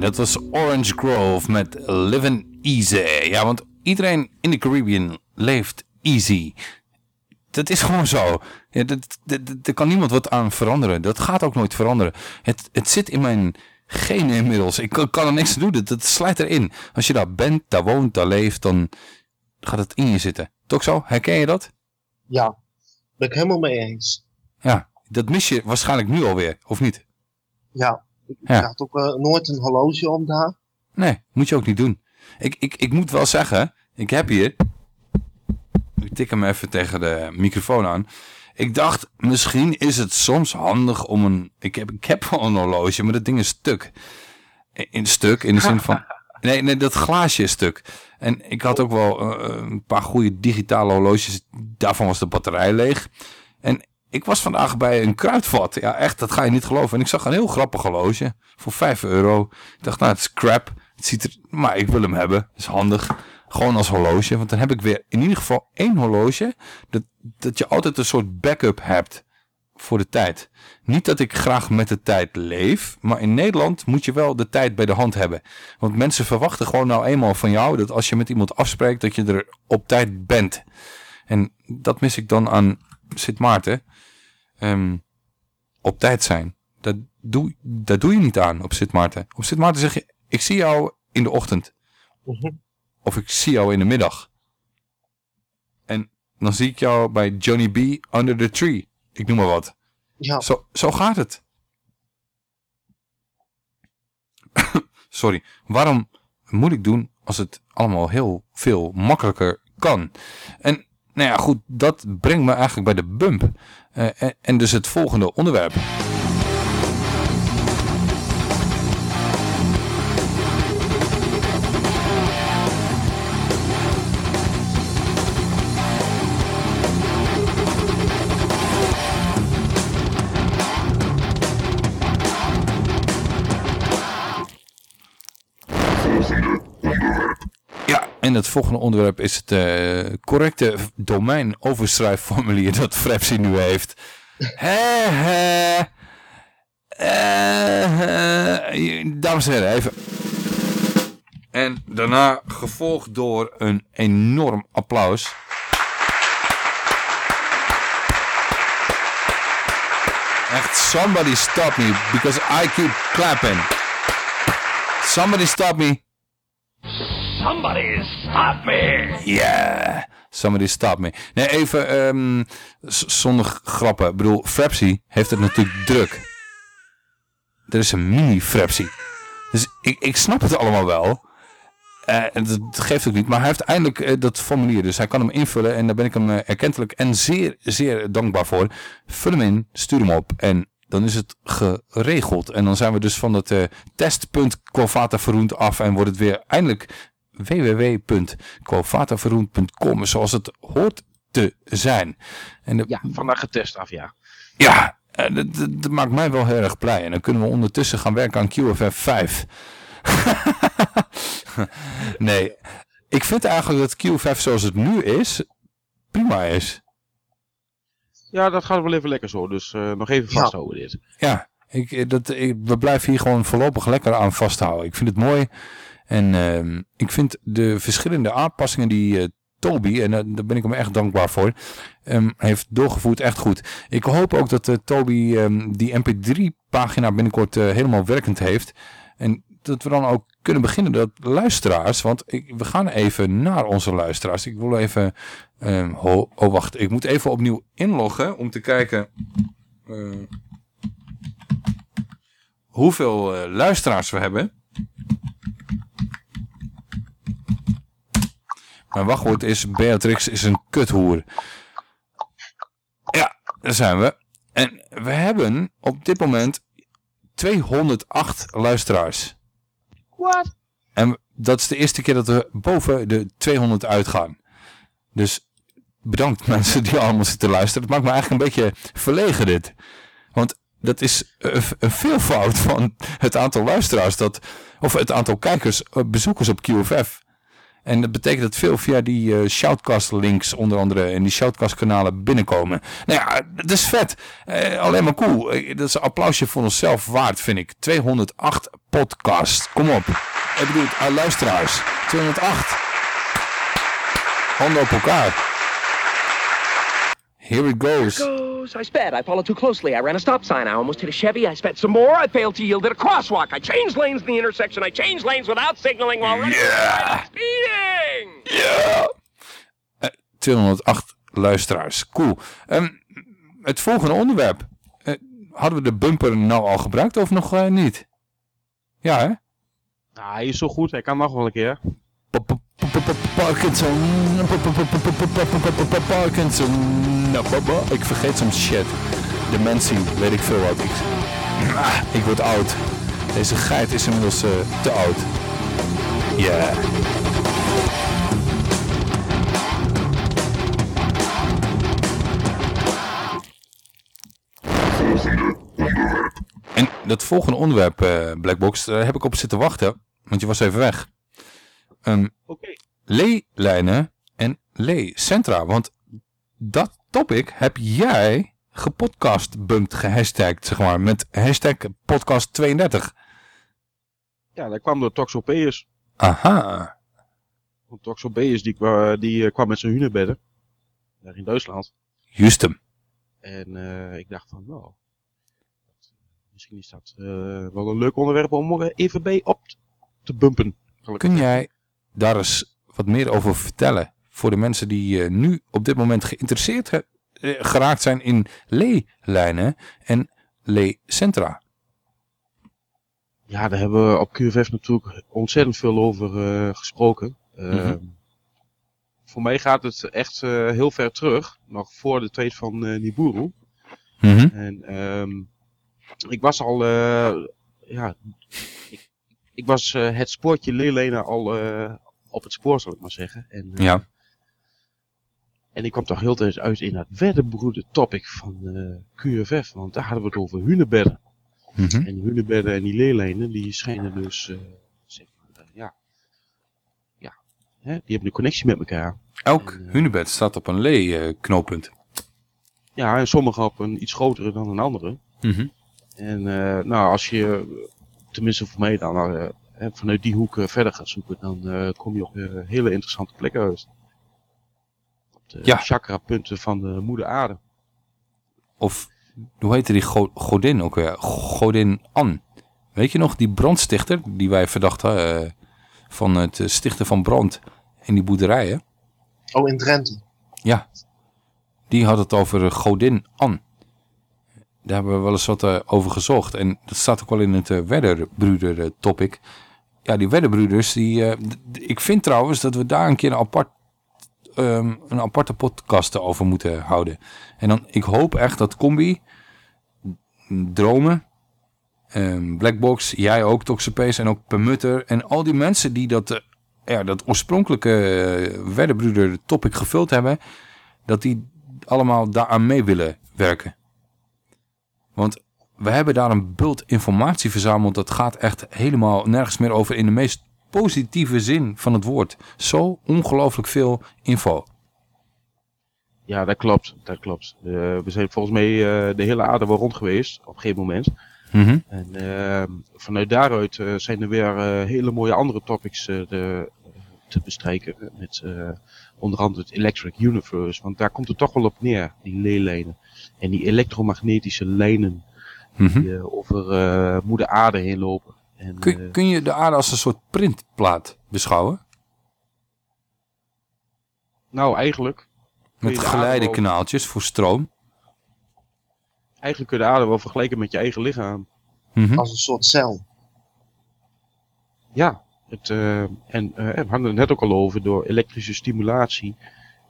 Dat was Orange Grove met Living Easy. Ja, want iedereen in de Caribbean leeft easy. Dat is gewoon zo. Ja, dat, dat, dat- daar kan niemand wat aan veranderen. Dat gaat ook nooit veranderen. Het, het zit in mijn genen inmiddels. Ik kan, kan er niks aan doen. Dat, dat slijt erin. Als je daar bent, daar woont, daar leeft, dan gaat het in je zitten. Toch zo? Herken je dat? Ja, ben ik helemaal mee eens. Ja, dat mis je waarschijnlijk nu alweer, of niet? Ja, ik Ja. had ook eh, nooit een horloge om daar. Nee, moet je ook niet doen. Ik, ik, ik moet wel zeggen, ik heb hier... Ik tik hem even tegen de microfoon aan. Ik dacht, misschien is het soms handig om een... Ik heb, ik heb wel een horloge, maar dat ding is stuk. In, in stuk, in de zin van... *laughs* Nee, nee, dat glaasje is stuk. En ik had ook wel eh, een paar goede digitale horloges. Daarvan was de batterij leeg. En ik was vandaag bij een kruidvat. Ja, echt, dat ga je niet geloven. En ik zag een heel grappig horloge voor 5 euro. Ik dacht, nou, het is crap. Het ziet er, maar ik wil hem hebben. Het is handig. Gewoon als horloge. Want dan heb ik weer in ieder geval één horloge. Dat, dat je altijd een soort backup hebt voor de tijd. Niet dat ik graag met de tijd leef, maar in Nederland moet je wel de tijd bij de hand hebben. Want mensen verwachten gewoon nou eenmaal van jou dat als je met iemand afspreekt dat je er op tijd bent. En dat mis ik dan aan Sint Maarten. Ehm, op tijd zijn. Dat doe, dat doe je niet aan op Sint Maarten. Op Sint Maarten zeg je, ik zie jou in de ochtend. Of ik zie jou in de middag. En dan zie ik jou bij Johnny B. Under the Tree. Ik noem maar wat. Ja. Zo, zo gaat het. *coughs* Sorry. Waarom moet ik doen als het allemaal heel veel makkelijker kan? En nou ja, goed, dat brengt me eigenlijk bij de bump. Eh, en, en dus het volgende onderwerp. En het volgende onderwerp is het eh, correcte domeinoverschrijfformulier dat Frepsi nu heeft. Eh, dames en heren, even. En daarna gevolgd door een enorm applaus. Echt, somebody stop me, because I keep clapping. Somebody stop me. Somebody stop me! Yeah, somebody stop me. Nee, even z- zonder grappen. Ik bedoel, Frapsy heeft het natuurlijk *laughs* druk. Er is een mini-Frapsy. Dus ik, ik snap het allemaal wel. En dat geeft ook niet. Maar hij heeft eindelijk eh, dat formulier. Dus hij kan hem invullen. En daar ben ik hem eh, erkentelijk en zeer, zeer dankbaar voor. Vul hem in, stuur hem op. En dan is het geregeld. En dan zijn we dus van dat testpunt Quovataverroend af. En wordt het weer eindelijk www.quovataverroend.com. Zoals het hoort te zijn. En de, Ja, vandaag getest af, ja. ja, eh, dat, dat- dat maakt mij wel heel erg blij. En dan kunnen we ondertussen gaan werken aan QFF 5. *laughs* nee, ik vind eigenlijk dat QFF zoals het nu is, prima is. Ja, dat gaat wel even lekker zo. Dus eh, nog even vasthouden dit. Ja, ik, eh, dat, ik, we blijven hier gewoon voorlopig lekker aan vasthouden. Ik vind het mooi. En ehm, ik vind de verschillende aanpassingen die eh, Toby, en eh, daar ben ik hem echt dankbaar voor, ehm, heeft doorgevoerd echt goed. Ik hoop ook dat eh, Toby ehm, die mp3-pagina binnenkort helemaal werkend heeft. En dat we dan ook kunnen beginnen dat luisteraars, want ik, we gaan even naar onze luisteraars. Ik wil even, oh wacht, ik moet even opnieuw inloggen om te kijken... hoeveel luisteraars we hebben. Mijn wachtwoord is Beatrix is een kuthoer. Ja, daar zijn we. En we hebben op dit moment 208 luisteraars. Wat? En dat is de eerste keer dat we boven de 200 uitgaan. Dus bedankt *laughs* mensen die allemaal zitten luisteren. Het maakt me eigenlijk een beetje verlegen dit. Want dat is een een veelvoud van het aantal luisteraars. Dat, of het aantal kijkers, eh, bezoekers op QFF. En dat betekent dat veel via die eh, Shoutcast links onder andere en die Shoutcast kanalen binnenkomen. Nou ja, dat is vet. Eh, alleen maar cool. Eh, dat is een applausje voor onszelf waard vind ik. 208 podcast. Kom op. Ik bedoel, luisteraars. 208. Handen op elkaar. Here it goes. goes. I sped. I followed too closely. I ran a stop sign. I almost hit a Chevy. I sped some more. I failed to yield at a crosswalk. I changed lanes in the intersection. I changed lanes without signaling while running. Yeah. Speeding. Ja. 208 luisteraars. Cool. Ehm, het volgende onderwerp. Eh, hadden we de bumper nou al gebruikt of nog eh, niet? Ja, hè? Nou, hij is zo goed. Hij kan nog wel een keer. Parkinson. Parkinson. Ik vergeet soms shit. Dementie, weet ik veel wat. Ik, Ah, ik word oud. Deze geit is inmiddels eh, te oud. Ja. En dat volgende onderwerp, eh, Blackbox, daar heb ik op zitten wachten. Want je was even weg. Um, Leelijnen en leecentra. Want dat topic heb jij gepodcastbumpt, gehashtagd, zeg maar. Met hashtag podcast 32. Ja, dat kwam door Toxopeus. Aha. Want Toxopeus die, kwa- die eh, kwam met zijn hunebedden. Daar in Duitsland. Juist hem. En eh, ik dacht van, nou, misschien is dat eh, wel een leuk onderwerp om even bij op te bumpen. Kun jij daar eens wat meer over vertellen? Voor de mensen die eh, nu op dit moment geïnteresseerd eh, geraakt zijn in leelijnen en leecentra. Ja, daar hebben we op QFF natuurlijk ontzettend veel over eh, gesproken. Eh, Mhm. Voor mij gaat het echt heel ver terug, nog voor de tijd van Nibiru. Mhm. En ehm, ik was al, ja, ik, ik was het spoortje leerlenen al op het spoor, zal ik maar zeggen. En, eh, Ja. En ik kwam toch heel tijd uit in dat weddenberoerde topic van eh, QFF, want daar hadden we het over hunebedden. Mhm. En die hunebedden en die leerlijnen, die schijnen dus, eh, zeg maar, ja, ja hè, die hebben een connectie met elkaar. Elk hunebed staat op een lee-knooppunt. Ja, en sommige op een iets grotere dan een andere. Mhm. En nou, als je, tenminste voor mij dan, eh, hè, vanuit die hoek eh, verder gaat zoeken, dan eh, kom je op eh, hele interessante plekken uit. Op de Ja. chakra punten van de moeder aarde. Of hoe heette die go- godin ook weer? Godin An. Weet je nog, die brandstichter die wij verdachten eh, van het stichten van brand in die boerderijen? Oh, in Drenthe. Ja, die had het over godin An. Daar hebben we wel eens wat over gezocht. En dat staat ook wel in het uh, topic. Ja, die Wedderbroeders, die, eh, ik vind trouwens dat we daar een keer een, apart, ehm, een aparte podcast over moeten houden. En dan, ik hoop echt dat Combi, Dromen, ehm, Blackbox, jij ook, Toxapace en ook Permutter en al die mensen die dat, eh, ja, dat oorspronkelijke uh, Wedderbruder topic gevuld hebben, dat die allemaal daaraan mee willen werken. Want we hebben daar een bult informatie verzameld. Dat gaat echt helemaal nergens meer over in de meest positieve zin van het woord. Zo ongelooflijk veel info. Ja, dat klopt. Dat klopt. Eh, we zijn volgens mij eh, de hele aarde wel rond geweest op een gegeven moment. Mhm. En eh, vanuit daaruit eh, zijn er weer hele mooie andere topics de, te bestrijken. Met onder andere het Electric Universe. Want daar komt het toch wel op neer, die leelijnen. En die elektromagnetische lijnen Mhm. die eh, over eh, moeder aarde heen lopen. En, Kun, eh, kun je de aarde als een soort printplaat beschouwen? nou, eigenlijk. Met geleidekanaaltjes voor stroom. Eigenlijk kun je de aarde wel vergelijken met je eigen lichaam. Mhm. Als een soort cel. Ja, het, eh, en eh, we hadden het net ook al over, door elektrische stimulatie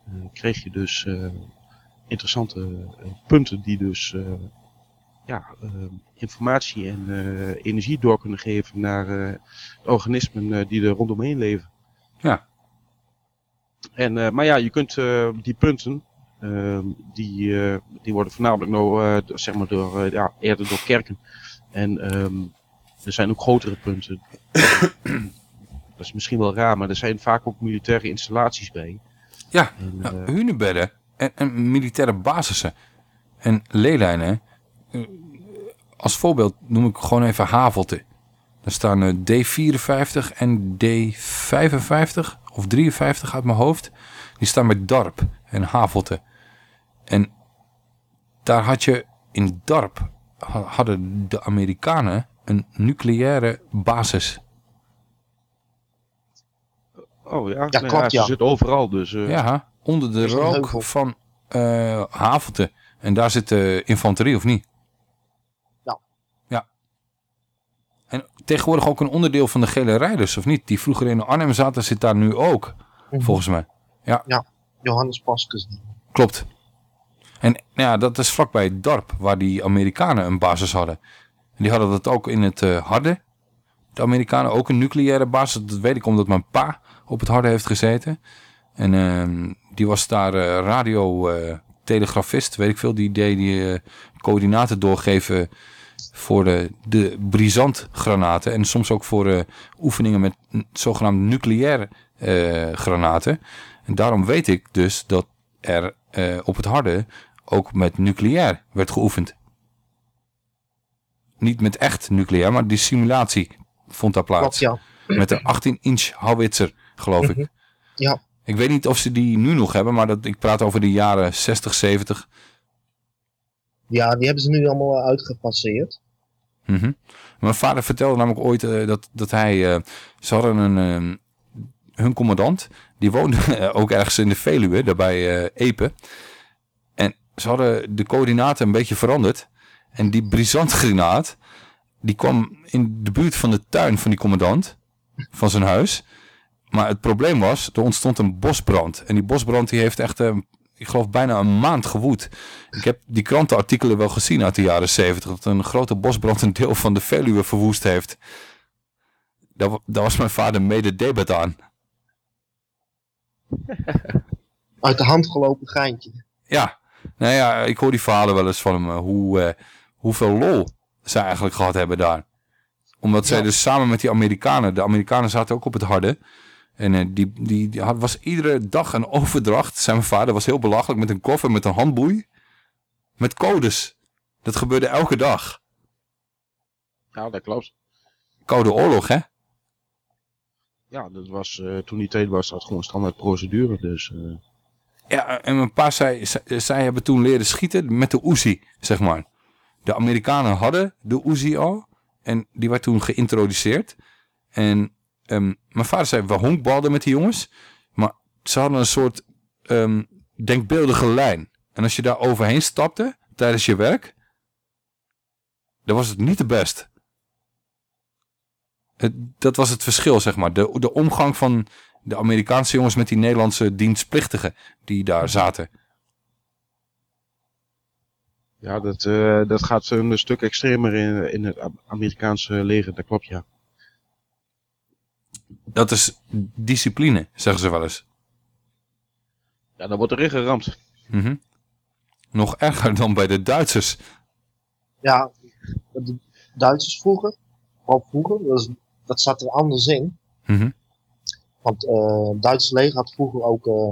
eh, kreeg je dus eh, interessante punten die dus eh, ja, eh, informatie en eh, energie door kunnen geven naar eh, de organismen eh, die er rondomheen leven. Ja. En, maar ja, je kunt die punten, eh, die, die worden voornamelijk nou, zeg maar door, ja, eerder door kerken. En ehm, er zijn ook grotere punten. *coughs* Dat is misschien wel raar, maar er zijn vaak ook militaire installaties bij. Ja, En, nou, hunebedden en, en militaire basissen en leelijnen. Eh, Als voorbeeld noem ik gewoon even Havelte. Daar staan eh, D54 en D55 of 53 uit mijn hoofd. Die staan bij Darp en Havelte. En daar had je in Darp ha- hadden de Amerikanen een nucleaire basis. Oh ja, Ja, klopt, ze ja. zit overal. Dus, eh, Ja, onder de rook van eh Havelte. En daar zit de infanterie, of niet? Ja. Ja. En tegenwoordig ook een onderdeel van de gele rijders, of niet? Die vroeger in Arnhem zaten, zit daar nu ook, volgens mij. Ja, Ja, Johannes Paskes. klopt. En nou ja, dat is vlakbij Dorp, waar die Amerikanen een basis hadden. En die hadden dat ook in het eh, Harde. De Amerikanen ook een nucleaire basis. Dat weet ik omdat mijn pa op het Harde heeft gezeten. En ehm, die was daar eh, radiotelegrafist, weet ik veel. Die deed die eh, coördinaten doorgeven voor de, de brisantgranaten. En soms ook voor eh, oefeningen met zogenaamde nucleaire eh, granaten. En daarom weet ik dus dat er eh, op het Harde ook met nucleair werd geoefend. Niet met echt nucleair, maar die simulatie vond daar plaats. Klopt, ja. Met de 18-inch howitzer, geloof ik. Ja. Ik weet niet of ze die nu nog hebben, maar dat, ik praat over de jaren 60, 70. Ja, die hebben ze nu allemaal eh, uitgepasseerd. Mhm. Mijn vader vertelde namelijk ooit eh, dat, dat hij... eh, ze hadden een... eh, hun commandant, die woonde *laughs* ook ergens in de Veluwe, daarbij Epe. En ze hadden de coördinaten een beetje veranderd. En die brisantgranaat, die kwam in de buurt van de tuin van die commandant, van zijn huis. Maar het probleem was, er ontstond een bosbrand. En die bosbrand die heeft echt, eh, ik geloof, bijna een maand gewoed. Ik heb die krantenartikelen wel gezien uit de jaren zeventig. Dat een grote bosbrand een deel van de Veluwe verwoest heeft. Daar, wa- daar was mijn vader mede debat aan. *laughs* Uit de hand gelopen geintje. Ja, nou ja, ik hoor die verhalen wel eens van hem. eh, hoe, eh, hoeveel lol zij eigenlijk gehad hebben daar. Omdat zij dus samen met die Amerikanen, de Amerikanen zaten ook op het harde. En eh, die, die, die was iedere dag een *laughs* overdracht. Zijn vader was heel belachelijk met een koffer met een handboei. Met codes. Dat gebeurde elke dag. Ja, dat klopt. Koude oorlog, hè? Ja, dat was, eh, toen die tijd was dat gewoon standaard procedure. Dus, eh, Ja, en mijn pa zei, zij, zij hebben toen leren schieten met de Uzi, zeg maar. de Amerikanen hadden de Uzi al. En die werd toen geïntroduceerd. En ehm, mijn vader zei, we honkbalden met die jongens. Maar ze hadden een soort ehm, denkbeeldige lijn. En als je daar overheen stapte tijdens je werk, dan was het niet de best. Het, dat was het verschil, zeg maar. De, de omgang van de Amerikaanse jongens met die Nederlandse dienstplichtigen die daar zaten. Ja, dat, eh, dat gaat een stuk extremer in, in het Am- Amerikaanse leger, dat klopt ja. Dat is discipline, zeggen ze wel eens. Ja, dan wordt erin geramd. Mhm. Nog erger dan bij de Duitsers. Ja, de Duitsers vroeger, vooral vroeger, dat, is- dat zat er anders in. Mhm. Want eh, het Duitse leger had vroeger ook, eh,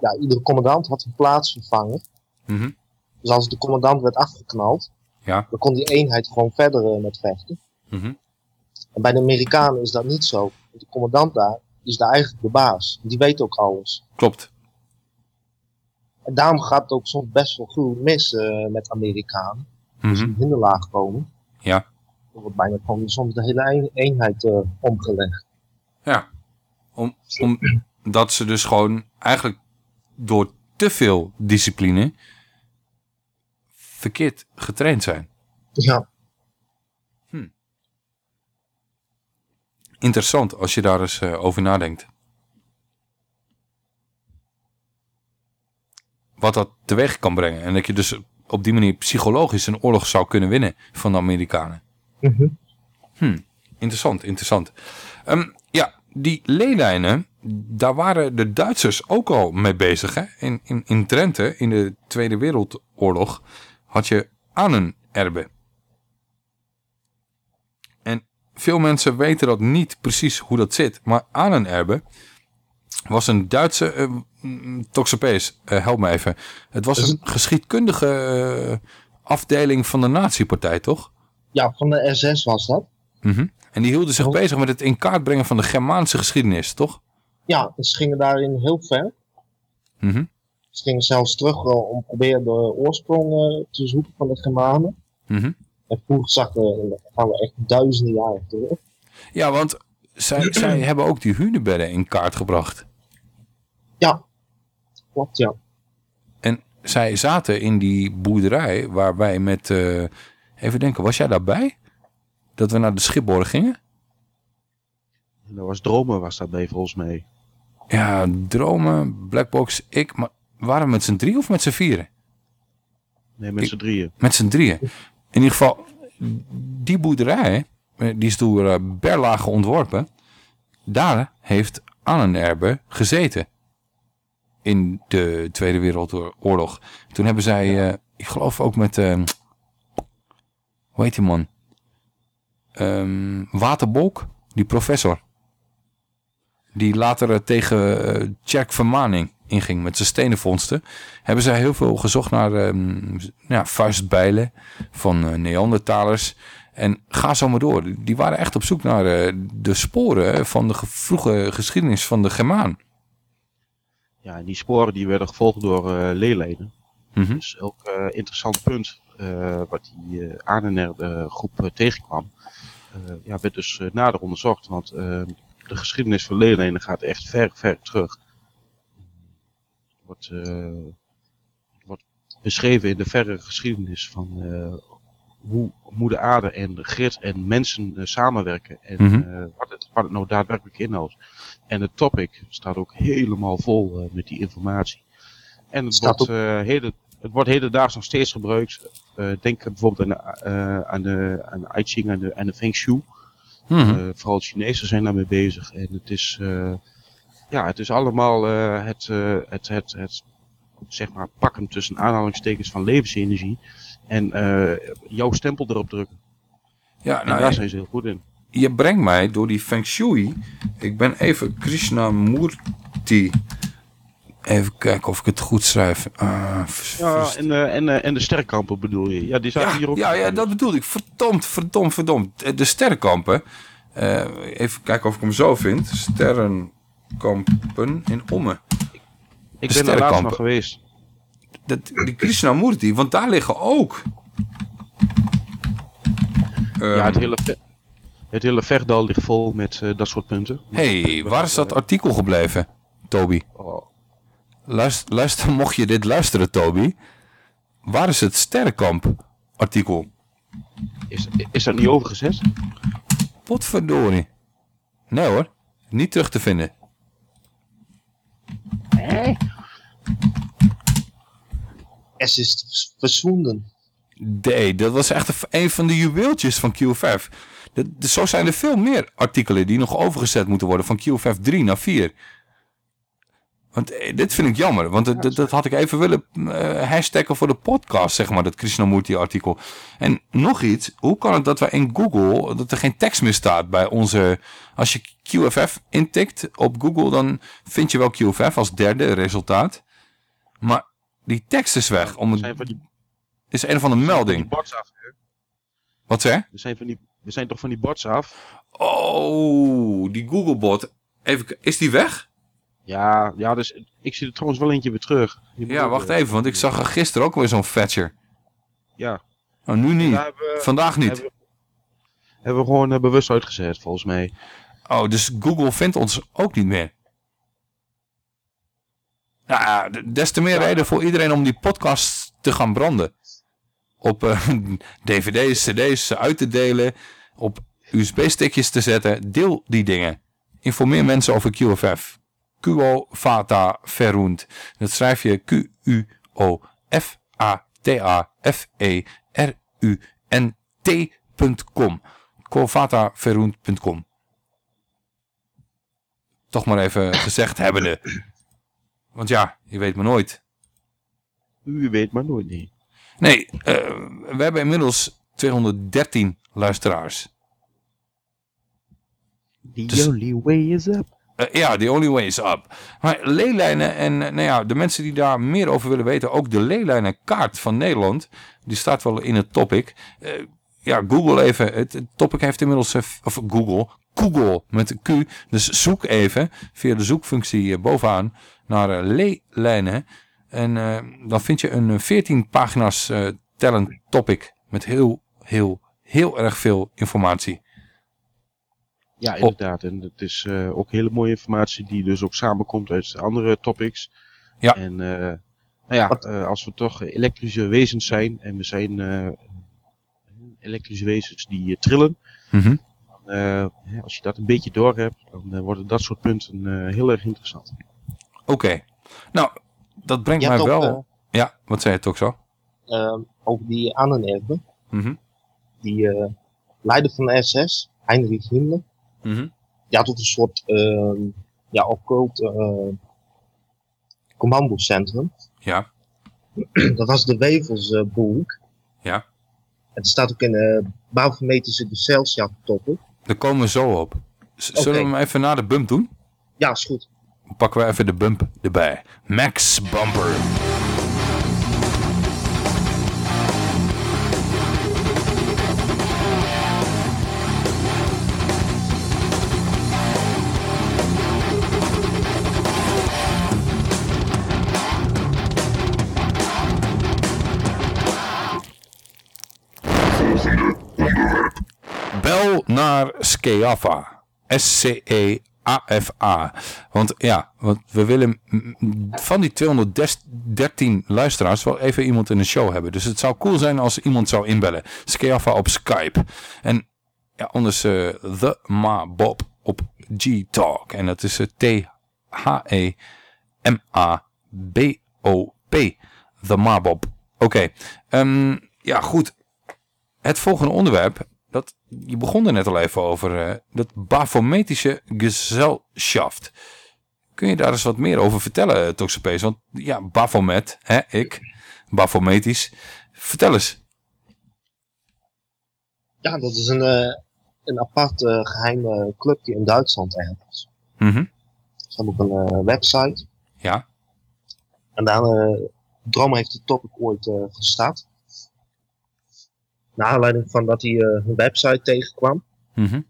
ja, iedere commandant had een plaatsvervanger. Mhm. Dus als de commandant werd afgeknald, Ja. dan kon die eenheid gewoon verder eh, met vechten. Mhm. En bij de Amerikanen is dat niet zo. De commandant daar is daar eigenlijk de baas. Die weet ook alles. Klopt. En daarom gaat het ook soms best wel goed mis eh, met Amerikanen. Als ze Mhm. in hinderlaag komen. Ja. Dan wordt bijna gewoon soms de hele een- eenheid eh, omgelegd. Ja. Om, omdat ze dus gewoon eigenlijk door te veel discipline verkeerd getraind zijn. Ja. Interessant als je daar eens eh, over nadenkt. Wat dat teweeg kan brengen. En dat je dus op die manier psychologisch een oorlog zou kunnen winnen van de Amerikanen. Hm, interessant, interessant. Ehm, ja, die leelijnen, daar waren de Duitsers ook al mee bezig. Hè? In, in, in Drenthe, in de Tweede Wereldoorlog, had je Ahnenerbe. En veel mensen weten dat niet precies hoe dat zit. Maar Ahnenerbe was een Duitse... mm, Toxopees, eh, help me even. Het was een geschiedkundige eh, afdeling van de nazi-partij, toch? Ja, van de SS was dat. Mhm. En die hielden zich bezig met het in kaart brengen van de Germaanse geschiedenis, toch? Ja, ze gingen daarin heel ver. Mhm. Ze gingen zelfs terug om proberen de oorsprong te zoeken van de Germanen. Mhm. En we, gaan we echt duizenden jaren terug. Ja, want zij, *clears throat* zij hebben ook die hunebedden in kaart gebracht. Ja, klopt ja. En zij zaten in die boerderij waar wij met... eh, even denken, was jij daarbij? Dat we naar de Schipborg gingen? En dat was Dromen was daarbij volgens mij. Ja, Dromen, Blackbox, ik. Maar waren we met z'n drie of met z'n vieren? Nee, met z'n drieën. Met z'n drieën. In ieder geval, die boerderij, eh, die is door eh, Berlage ontworpen. Daar heeft Annenerbe gezeten. In de Tweede Wereldoorlog. Toen hebben zij, eh, ik geloof ook met, hoe heet die man? Ehm, Waterbolk, die professor. Die later tegen Jack Vermaning inging met zijn stenenvondsten. Hebben zij heel veel gezocht naar ehm, ja, vuistbijlen van eh, Neandertalers. En ga zo maar door. Die waren echt op zoek naar eh, de sporen van de ge- vroege geschiedenis van de Germaan. Ja, en die sporen die werden gevolgd door eh leelijnen. Mhm. Dus ook eh interessant punt wat die Ardener groep tegenkwam. ja, werd dus nader onderzocht. Want eh, de geschiedenis van leelijnen gaat echt ver, ver terug. Wordt, eh, wordt beschreven in de verre geschiedenis van eh, hoe moeder aarde en grit en mensen eh, samenwerken. En Mhm. wat, het, wat het nou daadwerkelijk inhoudt. En het topic staat ook helemaal vol met die informatie. En het Staat wordt, heden, het wordt hedendaags nog steeds gebruikt. Denk bijvoorbeeld aan de, aan de, aan de I Ching en de, de Feng Shui. Mhm. Vooral de Chinezen zijn daarmee bezig. En het is, ja, het is allemaal eh, het, eh, het, het, het, zeg maar, pakken tussen aanhalingstekens van levensenergie. En eh, jouw stempel erop drukken. Ja, en nou, daar zijn ze heel goed in. Je brengt mij door die Feng Shui. Ik ben even Krishnamurti. Even kijken of ik het goed schrijf. Ja, en, en, en de sterkampen bedoel je. Ja, die zaten ja, hier ook. ja, ja, dat bedoelde ik. Verdomd, verdomd, verdomd. De sterrenkampen. eh, even kijken of ik hem zo vind. Sterrenkampen in Ommen. Ik ben er laatst nog geweest. Dat, die Krishnamurti, want daar liggen ook ja, het hele, het hele vechtdal ligt vol met eh, dat soort punten. hey, waar is dat artikel gebleven, Toby? Luister, luister, mocht je dit luisteren, Toby. Waar is het Sterrenkamp artikel? Is, is dat niet overgezet? Potverdorie. Nee hoor, niet terug te vinden. S is verswonden. Nee, dat was echt een- van de juweeltjes van QFF. Dat, zo zijn er veel meer artikelen die nog overgezet moeten worden van QFF 3 naar 4. Want eh, dit vind ik jammer, want dat- had ik even willen eh, hashtaggen voor de podcast, zeg maar, dat Krishnamurti artikel. En nog iets, hoe kan het dat wij in Google, dat er geen tekst meer staat bij onze, als je QFF intikt op Google, dan vind je wel QFF als derde resultaat. Maar die tekst is weg, om het, is een van de melding. Bots af, hè? Wat zeg? We zijn, van die, we zijn toch van die bots af? Oh, die Googlebot. Even, is die weg? Ja, ja dus ik zie er trouwens wel eentje weer terug. Ja, wacht eh, even, want ik zag er gisteren ook weer zo'n Thatcher. Ja. Nou, nu niet. We- Vandaag niet. Hebben, hebben we gewoon eh, bewust uitgezet, volgens mij. Oh, dus Google vindt ons ook niet meer. Nou ja, des te meer reden voor iedereen om die podcast te gaan branden. Op eh, *laughs* dvd's, cd's uit te delen. Op USB-stickjes te zetten. Deel die dingen. Informeer mensen over QFF. QO Vata Verund. Dat schrijf je Q-U-O-F-A-T-A-F-E-R-U-N-T.com. QoVataVerund.com. Toch maar even gezegd hebbende. Want ja, je weet maar nooit. U weet maar nooit niet. Nee, eh, we hebben inmiddels 213 luisteraars. The only way is up. Eh, ja, the only way is up. Maar leelijnen en eh, nou ja, de mensen die daar meer over willen weten, ook de leelijnenkaart van Nederland, die staat wel in het topic. Eh, ja, Google even. Het, topic heeft inmiddels, of Google, Google met een Q. Dus zoek even via de zoekfunctie bovenaan naar leelijnen. En dan vind je een eh, 14 pagina's tellend topic met heel, heel, heel erg veel informatie. Ja, inderdaad. En het is eh, ook hele mooie informatie die dus ook samenkomt uit andere topics. Ja. En eh, nou ja, eh, als we toch elektrische wezens zijn en we zijn eh, elektrische wezens die trillen. Mhm. dan, eh, als je dat een beetje door hebt, dan worden dat soort punten eh, heel erg interessant. Oké. Nou, dat brengt Je mij wel... ook, ja, wat zei je toch zo? Ehm, over die Annenerbe. Mhm. Die eh, leider van de SS, Heinrich Himmler. Mhm. Had ook een soort ehm ja, occult eh, commandocentrum. Ja. *clears throat* Dat was de Wevelsburg. Ja. het staat ook in de bouwvermetische Gezelschap toppen. Daar komen we zo op. Z- Zullen we hem even na de bump doen? Ja, is goed. Dan pakken we even de bump erbij. Max Bumper. Naar. S-C-E-A-F-A. Want ja, want we willen van die 213 luisteraars wel even iemand in de show hebben. Dus het zou cool zijn als iemand zou inbellen. Skeafa op Skype. En ja, anders eh The Ma Bob op G-Talk. En dat is eh, T-H-E-M-A-B-O-P. The Ma Bob. Oké. Ehm, ja, goed. Het volgende onderwerp, je begon er net al even over, eh, dat Bafometische Gesellschaft. Kun je daar eens wat meer over vertellen, uh, Toxopees? Want ja, Bafomet, hè, ik, Bafometisch. Vertel eens. Ja, dat is een, eh, een apart eh, geheime clubje in Duitsland ergens. Mhm. Ze hebben ook een eh, website. Ja. En daar, eh Dromer heeft de topic ooit eh gestart. Naar aanleiding van dat hij eh, een website tegenkwam. En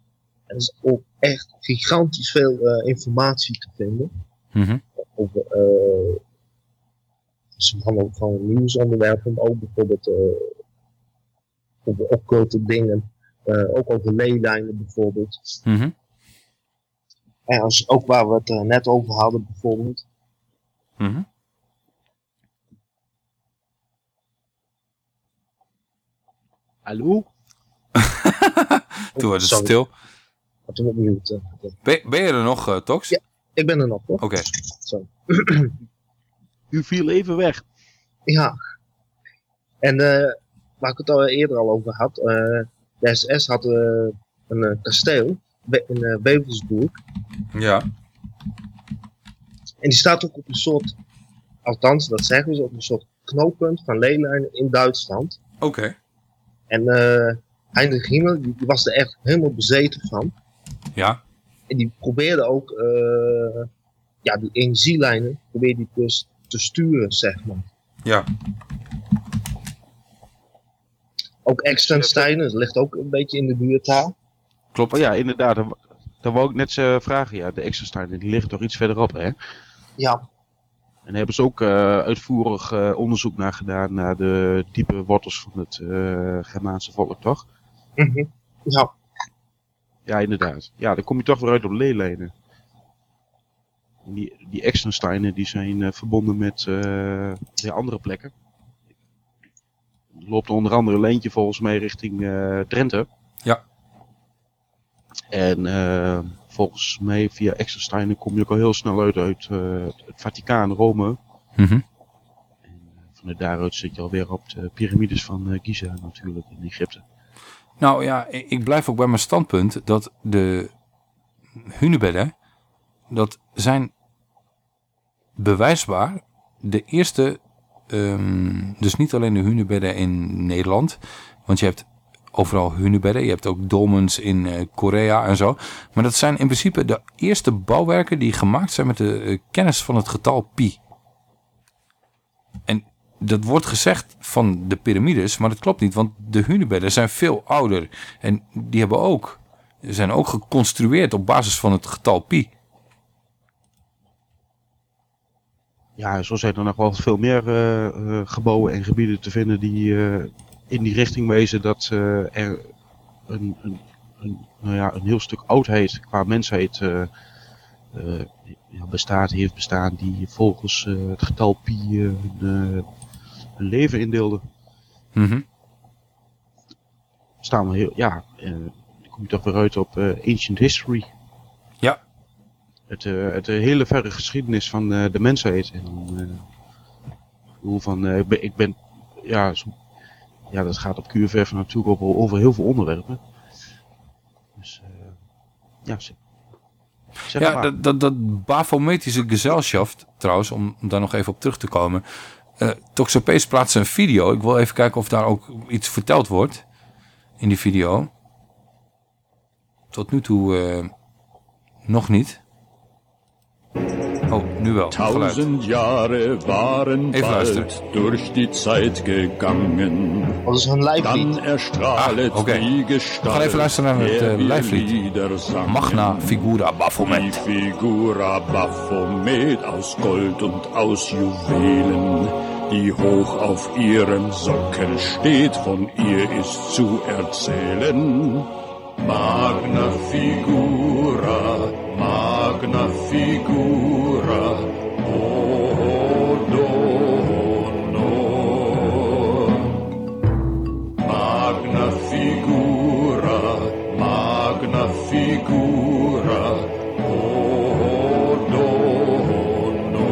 er is ook echt gigantisch veel eh, informatie te vinden. Over, eh ze behandelen ook gewoon nieuwsonderwerpen, maar ook bijvoorbeeld eh over occulte dingen. Eh, ook over leelijnen bijvoorbeeld. Mhm. En als, ook waar we het eh, net over hadden bijvoorbeeld. Mhm. Hallo? *laughs* Toen werd het Sorry. stil. Had hem opnieuw. Ben, ben je er nog, eh, Tox? Ja, ik ben er nog hoor. Oké. Zo. *clears throat* U viel even weg. Ja. En eh, waar ik het al eerder al over had, eh, de SS had een eh, kasteel in Bevelsburg. Ja. En die staat ook op een soort, althans dat zeggen ze, op een soort knooppunt van leelijnen in Duitsland. Oké. En eh Heinrich Himmler, die, die was er echt helemaal bezeten van. Ja. En die probeerde ook, eh, ja, die energielijnen, probeerde die dus te sturen, zeg maar. Ja. Ook Extenstein, dat ligt ook een beetje in de buurt daar. Klopt. Oh ja, inderdaad. Dat wou ik net eh, vragen. Ja, de Exerstein, die liggen toch iets verderop, hè? Ja. En daar hebben ze ook eh, uitvoerig eh, onderzoek naar gedaan naar de diepe wortels van het eh, Germaanse volk, toch? Mhm. Ja. Ja, inderdaad. Ja, dan kom je toch weer uit op leelijnen. En Die, die Extensteinen die zijn eh, verbonden met eh weer andere plekken. Er loopt onder andere een lijntje volgens mij richting eh, Drenthe. Ja. En eh, volgens mij via Extensteinen kom je ook al heel snel uit uit eh, het Vaticaan, Rome. Mhm. Van daaruit zit je alweer op de piramides van eh, Giza natuurlijk in Egypte. Nou ja, ik blijf ook bij mijn standpunt dat de hunebedden, dat zijn bewijsbaar de eerste, ehm, dus niet alleen de hunebedden in Nederland, want je hebt overal hunebedden, je hebt ook dolmens in eh, Korea en zo, maar dat zijn in principe de eerste bouwwerken die gemaakt zijn met de eh, kennis van het getal pi. En dat wordt gezegd van de piramides, maar dat klopt niet, want de hunebedden zijn veel ouder. En die hebben ook, zijn ook geconstrueerd op basis van het getal pi. Ja, zo zijn er nog wel veel meer eh, gebouwen en gebieden te vinden die in die richting wezen dat eh, er een, een, een, nou ja, een heel stuk oudheid qua mensheid eh, eh, ja, bestaat, heeft bestaan, die volgens het getal pi hun, leven indeelden. Mhm. Staan we heel, ja, dan kom je toch weer uit op ancient history. Ja. Het, het hele verre geschiedenis van de mensheid. En dan, hoe van, ik, ben, ik ben, ja, zo- ja, dat gaat op QFF natuurlijk over, over heel veel onderwerpen. Dus, eh, ja, zeg, Ja, maar. dat, dat, dat Bafometische Gesellschaft, trouwens, om, daar nog even op terug te komen. eh Toxopees plaatst een video. Ik wil even kijken of daar ook iets verteld wordt in die video. Tot nu toe eh, nog niet. Oh, nu wel. Tausend Jahre waren Even luisteren. bald durch die Zeit gegangen. Dat is hun lijflied. Dan erstrahlet Ah, oké. die We Gestalt, gaan even luisteren naar het der eh, lijflied. Magna Figura Baphomet. Die Figura Baphomet aus Gold und aus Juwelen, die hoch auf ihrem Sockel steht, von ihr ist zu erzählen. Magna Figura, Magna Figura, oh, dono. Magna Figura, Magna Figura, oh, dono.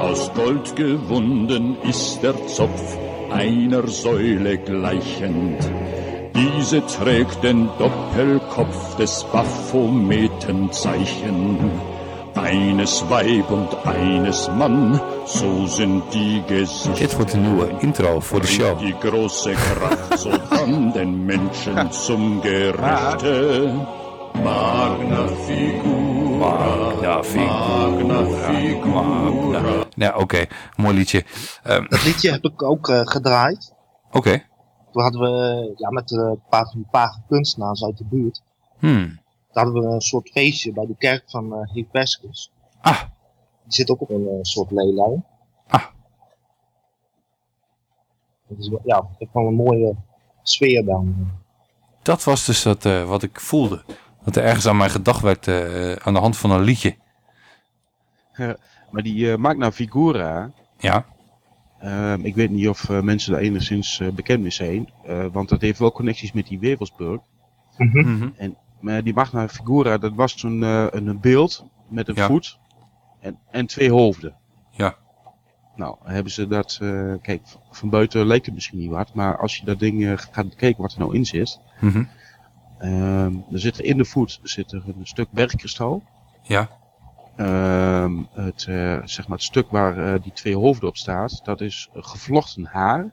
Aus Gold gewunden ist der Zopf einer Säule gleichend. Diese trägt den Doppelkopf des Baphometenzeichen. Eines Weib und eines Mann, so sind die Gesichter. Dit wordt een nieuwe intro voor de show. Die große Kraft so dann den Menschen zum Gerichte. Magna Figura. Magna Figura. Magna. Nou, oké. Mooi liedje. Ehm, Dat liedje heb ik ook eh, gedraaid. oké. Toen hadden we ja, met eh, een paar kunstenaars uit de buurt. Hmm. Toen hadden we een soort feestje bij de kerk van Hipescus. Ah. Die zit ook op een soort leelijn. Ah. Dat is ja, ik vond een mooie sfeer dan. Dat was dus dat, eh, wat ik voelde. Dat er ergens aan mij gedacht werd eh, aan de hand van een liedje. Ja, maar die eh, Magna Figura. Ja. ehm, ik weet niet of eh, mensen daar enigszins bekend mee zijn. eh, want dat heeft wel connecties met die Wevelsburg. Mhm. En maar die Magna Figura, dat was zo'n eh, een, beeld met een Ja. voet en, en twee hoofden. Ja. Nou, hebben ze dat... eh, kijk, van buiten lijkt het misschien niet wat. Maar als je dat ding eh, gaat bekijken wat er nou in zit. Mhm. Ehm, er zit in de voet zit er een stuk bergkristal. Ja. Ehm, het, eh, zeg maar het stuk waar eh, die twee hoofden op staat, dat is gevlochten haar.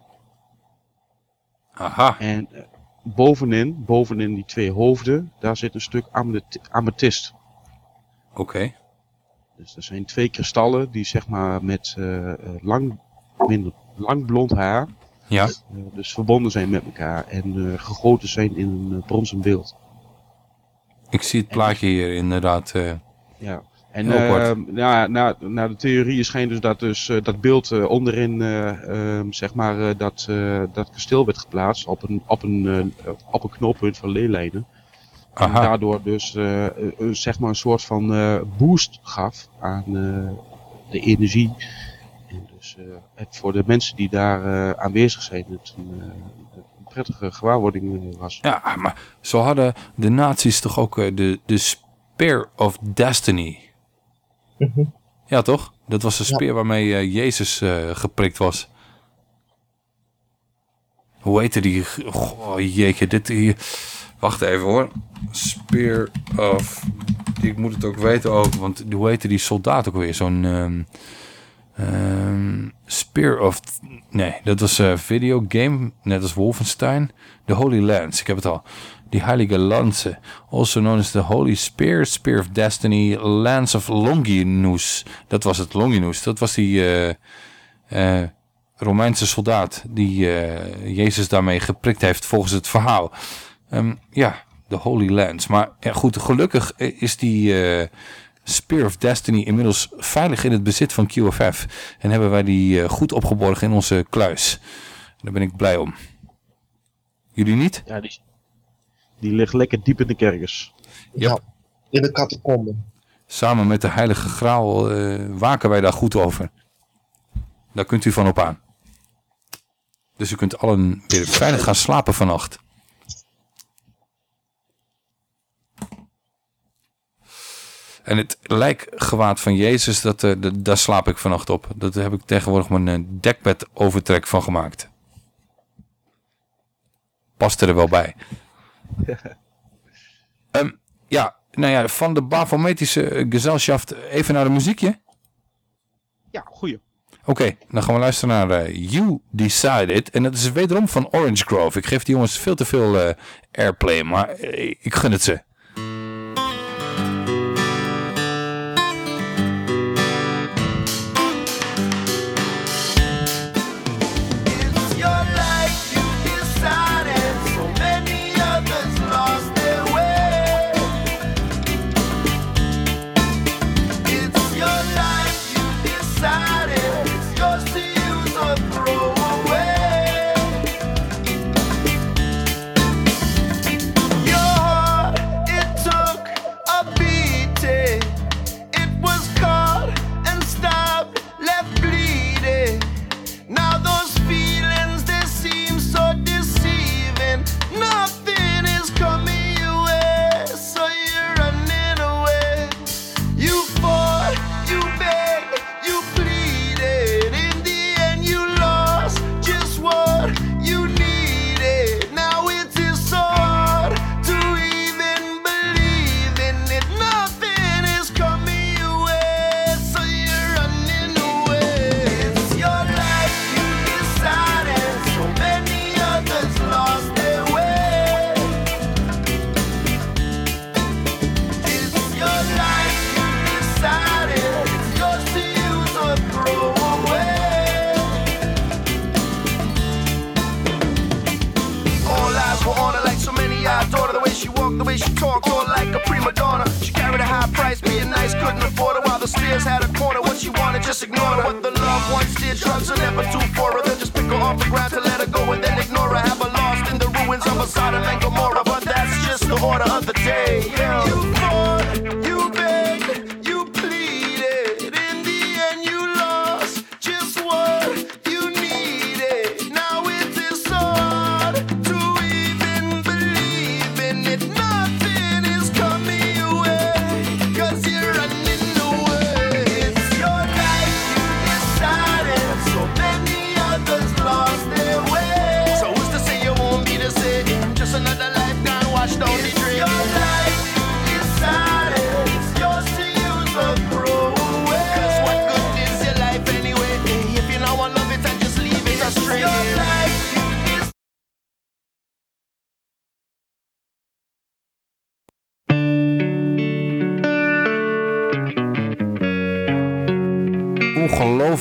Aha. En eh, bovenin, bovenin die twee hoofden, daar zit een stuk amet- amethyst. Oké. Dus er zijn twee kristallen die zeg maar met lang, minder, lang blond haar, Ja. eh, dus verbonden zijn met elkaar en eh, gegoten zijn in een eh, bronzen beeld. Ik zie het plaatje hier inderdaad. Ja. En ehm, ja, na, na de theorie schijnt dus dat dus, dat beeld onderin eh, ehm, zeg maar, dat, dat kasteel werd geplaatst op een, op een, op een knooppunt van leelijnen. En daardoor dus zeg maar een soort van boost gaf aan de energie. Dus eh, het voor de mensen die daar eh, aanwezig zijn het een, eh, een prettige gewaarwording was. Ja, maar zo hadden de nazi's toch ook eh, de, de Spear of Destiny. Ja, toch? Dat was de speer waarmee Jezus eh, geprikt was. Hoe heette die? Goh, jeetje, dit hier. Wacht even hoor. Spear of... Ik moet het ook weten ook, want hoe heette die soldaat ook weer? Zo'n... ehm, ehm, Spear of... Nee, dat was een videogame, net als Wolfenstein. The Holy Lance, ik heb het al. Die heilige lanse, also known as the Holy Spear, Spear of Destiny, Lance of Longinus. Dat was het, Longinus. Dat was die eh, eh, Romeinse soldaat die eh, Jezus daarmee geprikt heeft volgens het verhaal. Ehm, ja, de Holy Lance. Maar ja, goed, gelukkig is die eh, Spear of Destiny inmiddels veilig in het bezit van QFF. En hebben wij die eh, goed opgeborgen in onze kluis. Daar ben ik blij om. Jullie niet? Ja, die, die ligt lekker diep in de kerkers. Ja. In de catacombe. Samen met de Heilige Graal eh, waken wij daar goed over. Daar kunt u van op aan. Dus u kunt allen weer veilig gaan slapen vannacht. En het lijkgewaad van Jezus, dat, eh, dat- daar slaap ik vannacht op. Dat heb ik tegenwoordig mijn eh, dekbed overtrek van gemaakt. Past er wel bij. *laughs* Ehm, ja, nou ja, van de Baphometische eh, Gesellschaft even naar de muziekje. Ja, goeie. Oké, dan gaan we luisteren naar eh, You Decided. En dat is wederom van Orange Grove. Ik geef die jongens veel te veel eh, airplay, maar ik gun het ze.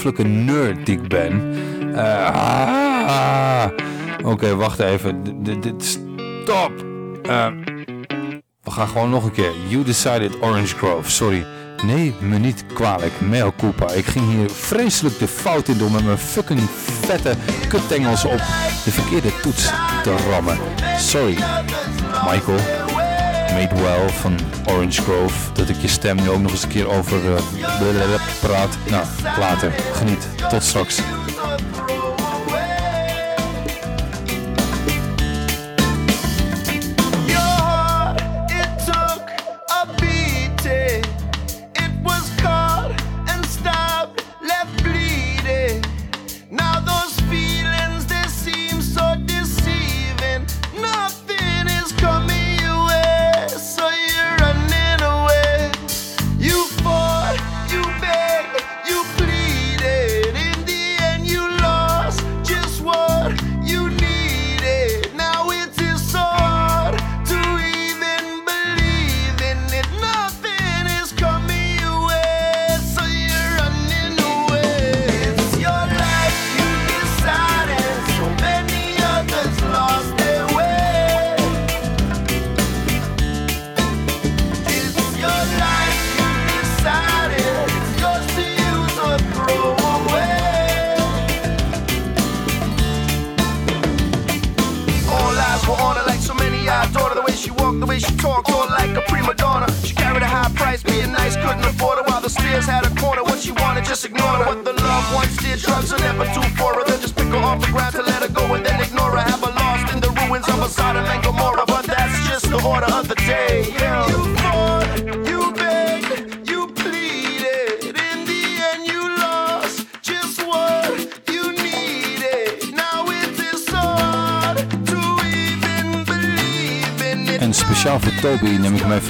Een nerd die ik ben. Eh, ah. Oké, wacht even. Dit stop. Eh, we gaan gewoon nog een keer. You decided Orange Grove. Sorry. Nee, me niet kwalijk. Mel Koopa. Ik ging hier vreselijk de fout in doen met mijn fucking vette kutengels op de verkeerde toets te rammen. Sorry, Michael. Made well van Orange Grove. Dat ik je stem nu ook nog eens een keer over uh, praat. Nou, later geniet. Tot straks.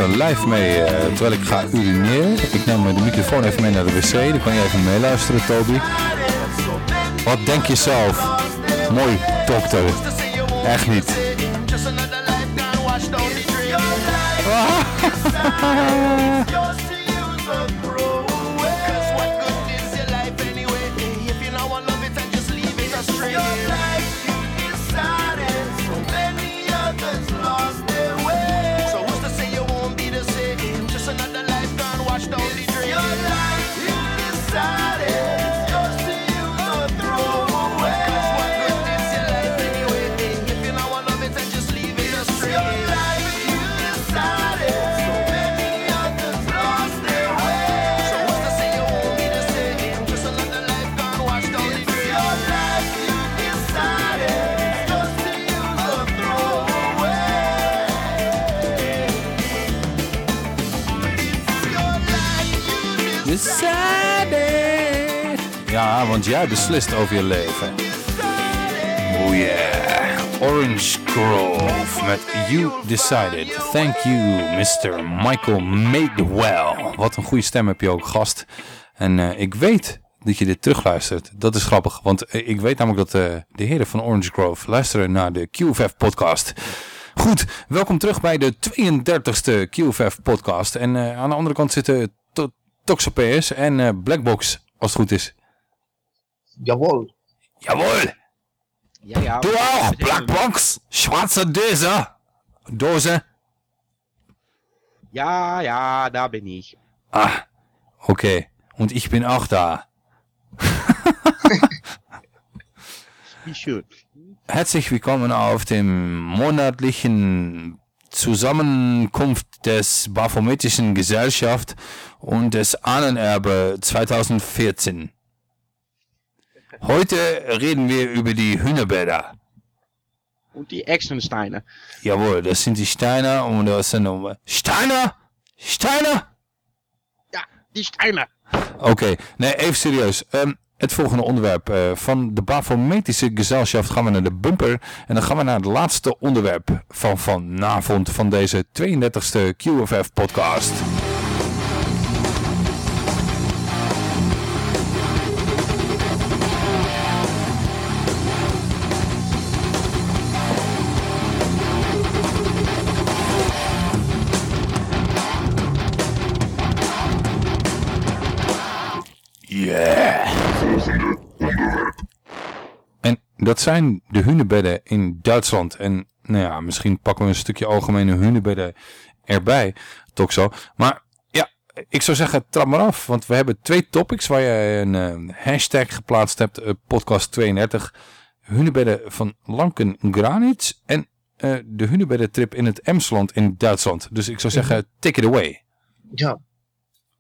even live mee eh, terwijl ik ga urineren. Ik neem de microfoon even mee naar de wc. Dan kan je even meeluisteren, Toby. Wat denk je zelf? Mooi, dokter. Echt niet. beslist over je leven. Oh. Orange Grove met You Decided. Thank you, Mr. Michael Madewell. Wat een goede stem heb je ook, gast. En eh, ik weet dat je dit terugluistert. Dat is grappig, want eh, ik weet namelijk dat eh, de heren van Orange Grove luisteren naar de QFF-podcast. Goed, welkom terug bij de 32e QFF-podcast. En aan de andere kant zitten to Toxopeus en Blackbox, als het goed is. Jawohl. Jawohl. Ja, ja, du auch, Black Box, schwarze Dose. Dose. Ja, ja, da bin ich. Ah, okay. Und ich bin auch da. *laughs* Wie schön. Herzlich willkommen auf dem monatlichen Zusammenkunft des Baphometischen Gesellschaft und des Ahnenerbe 2014. Heute reden wir über die Hühnerbäder. Und die Echsensteine. Jawohl, das sind die Steiner und das sind Steiner? Steiner? Die Steine. Oké, nee, even serieus. Ehm, het volgende onderwerp. eh, van de Baphometische Gezelschap gaan we naar de bumper. En dan gaan we naar het laatste onderwerp van vanavond van deze 32e QFF podcast. Dat zijn de hunebedden in Duitsland. En nou ja, misschien pakken we een stukje algemene hunebedden erbij. Toch zo. Maar ja, ik zou zeggen, trap maar af. Want we hebben twee topics waar je een eh, hashtag geplaatst hebt. eh, podcast 32. Hunebedden van Lanken Granitz. En eh, de hunebeddentrip in het Emsland in Duitsland. Dus ik zou zeggen, take it away. Ja.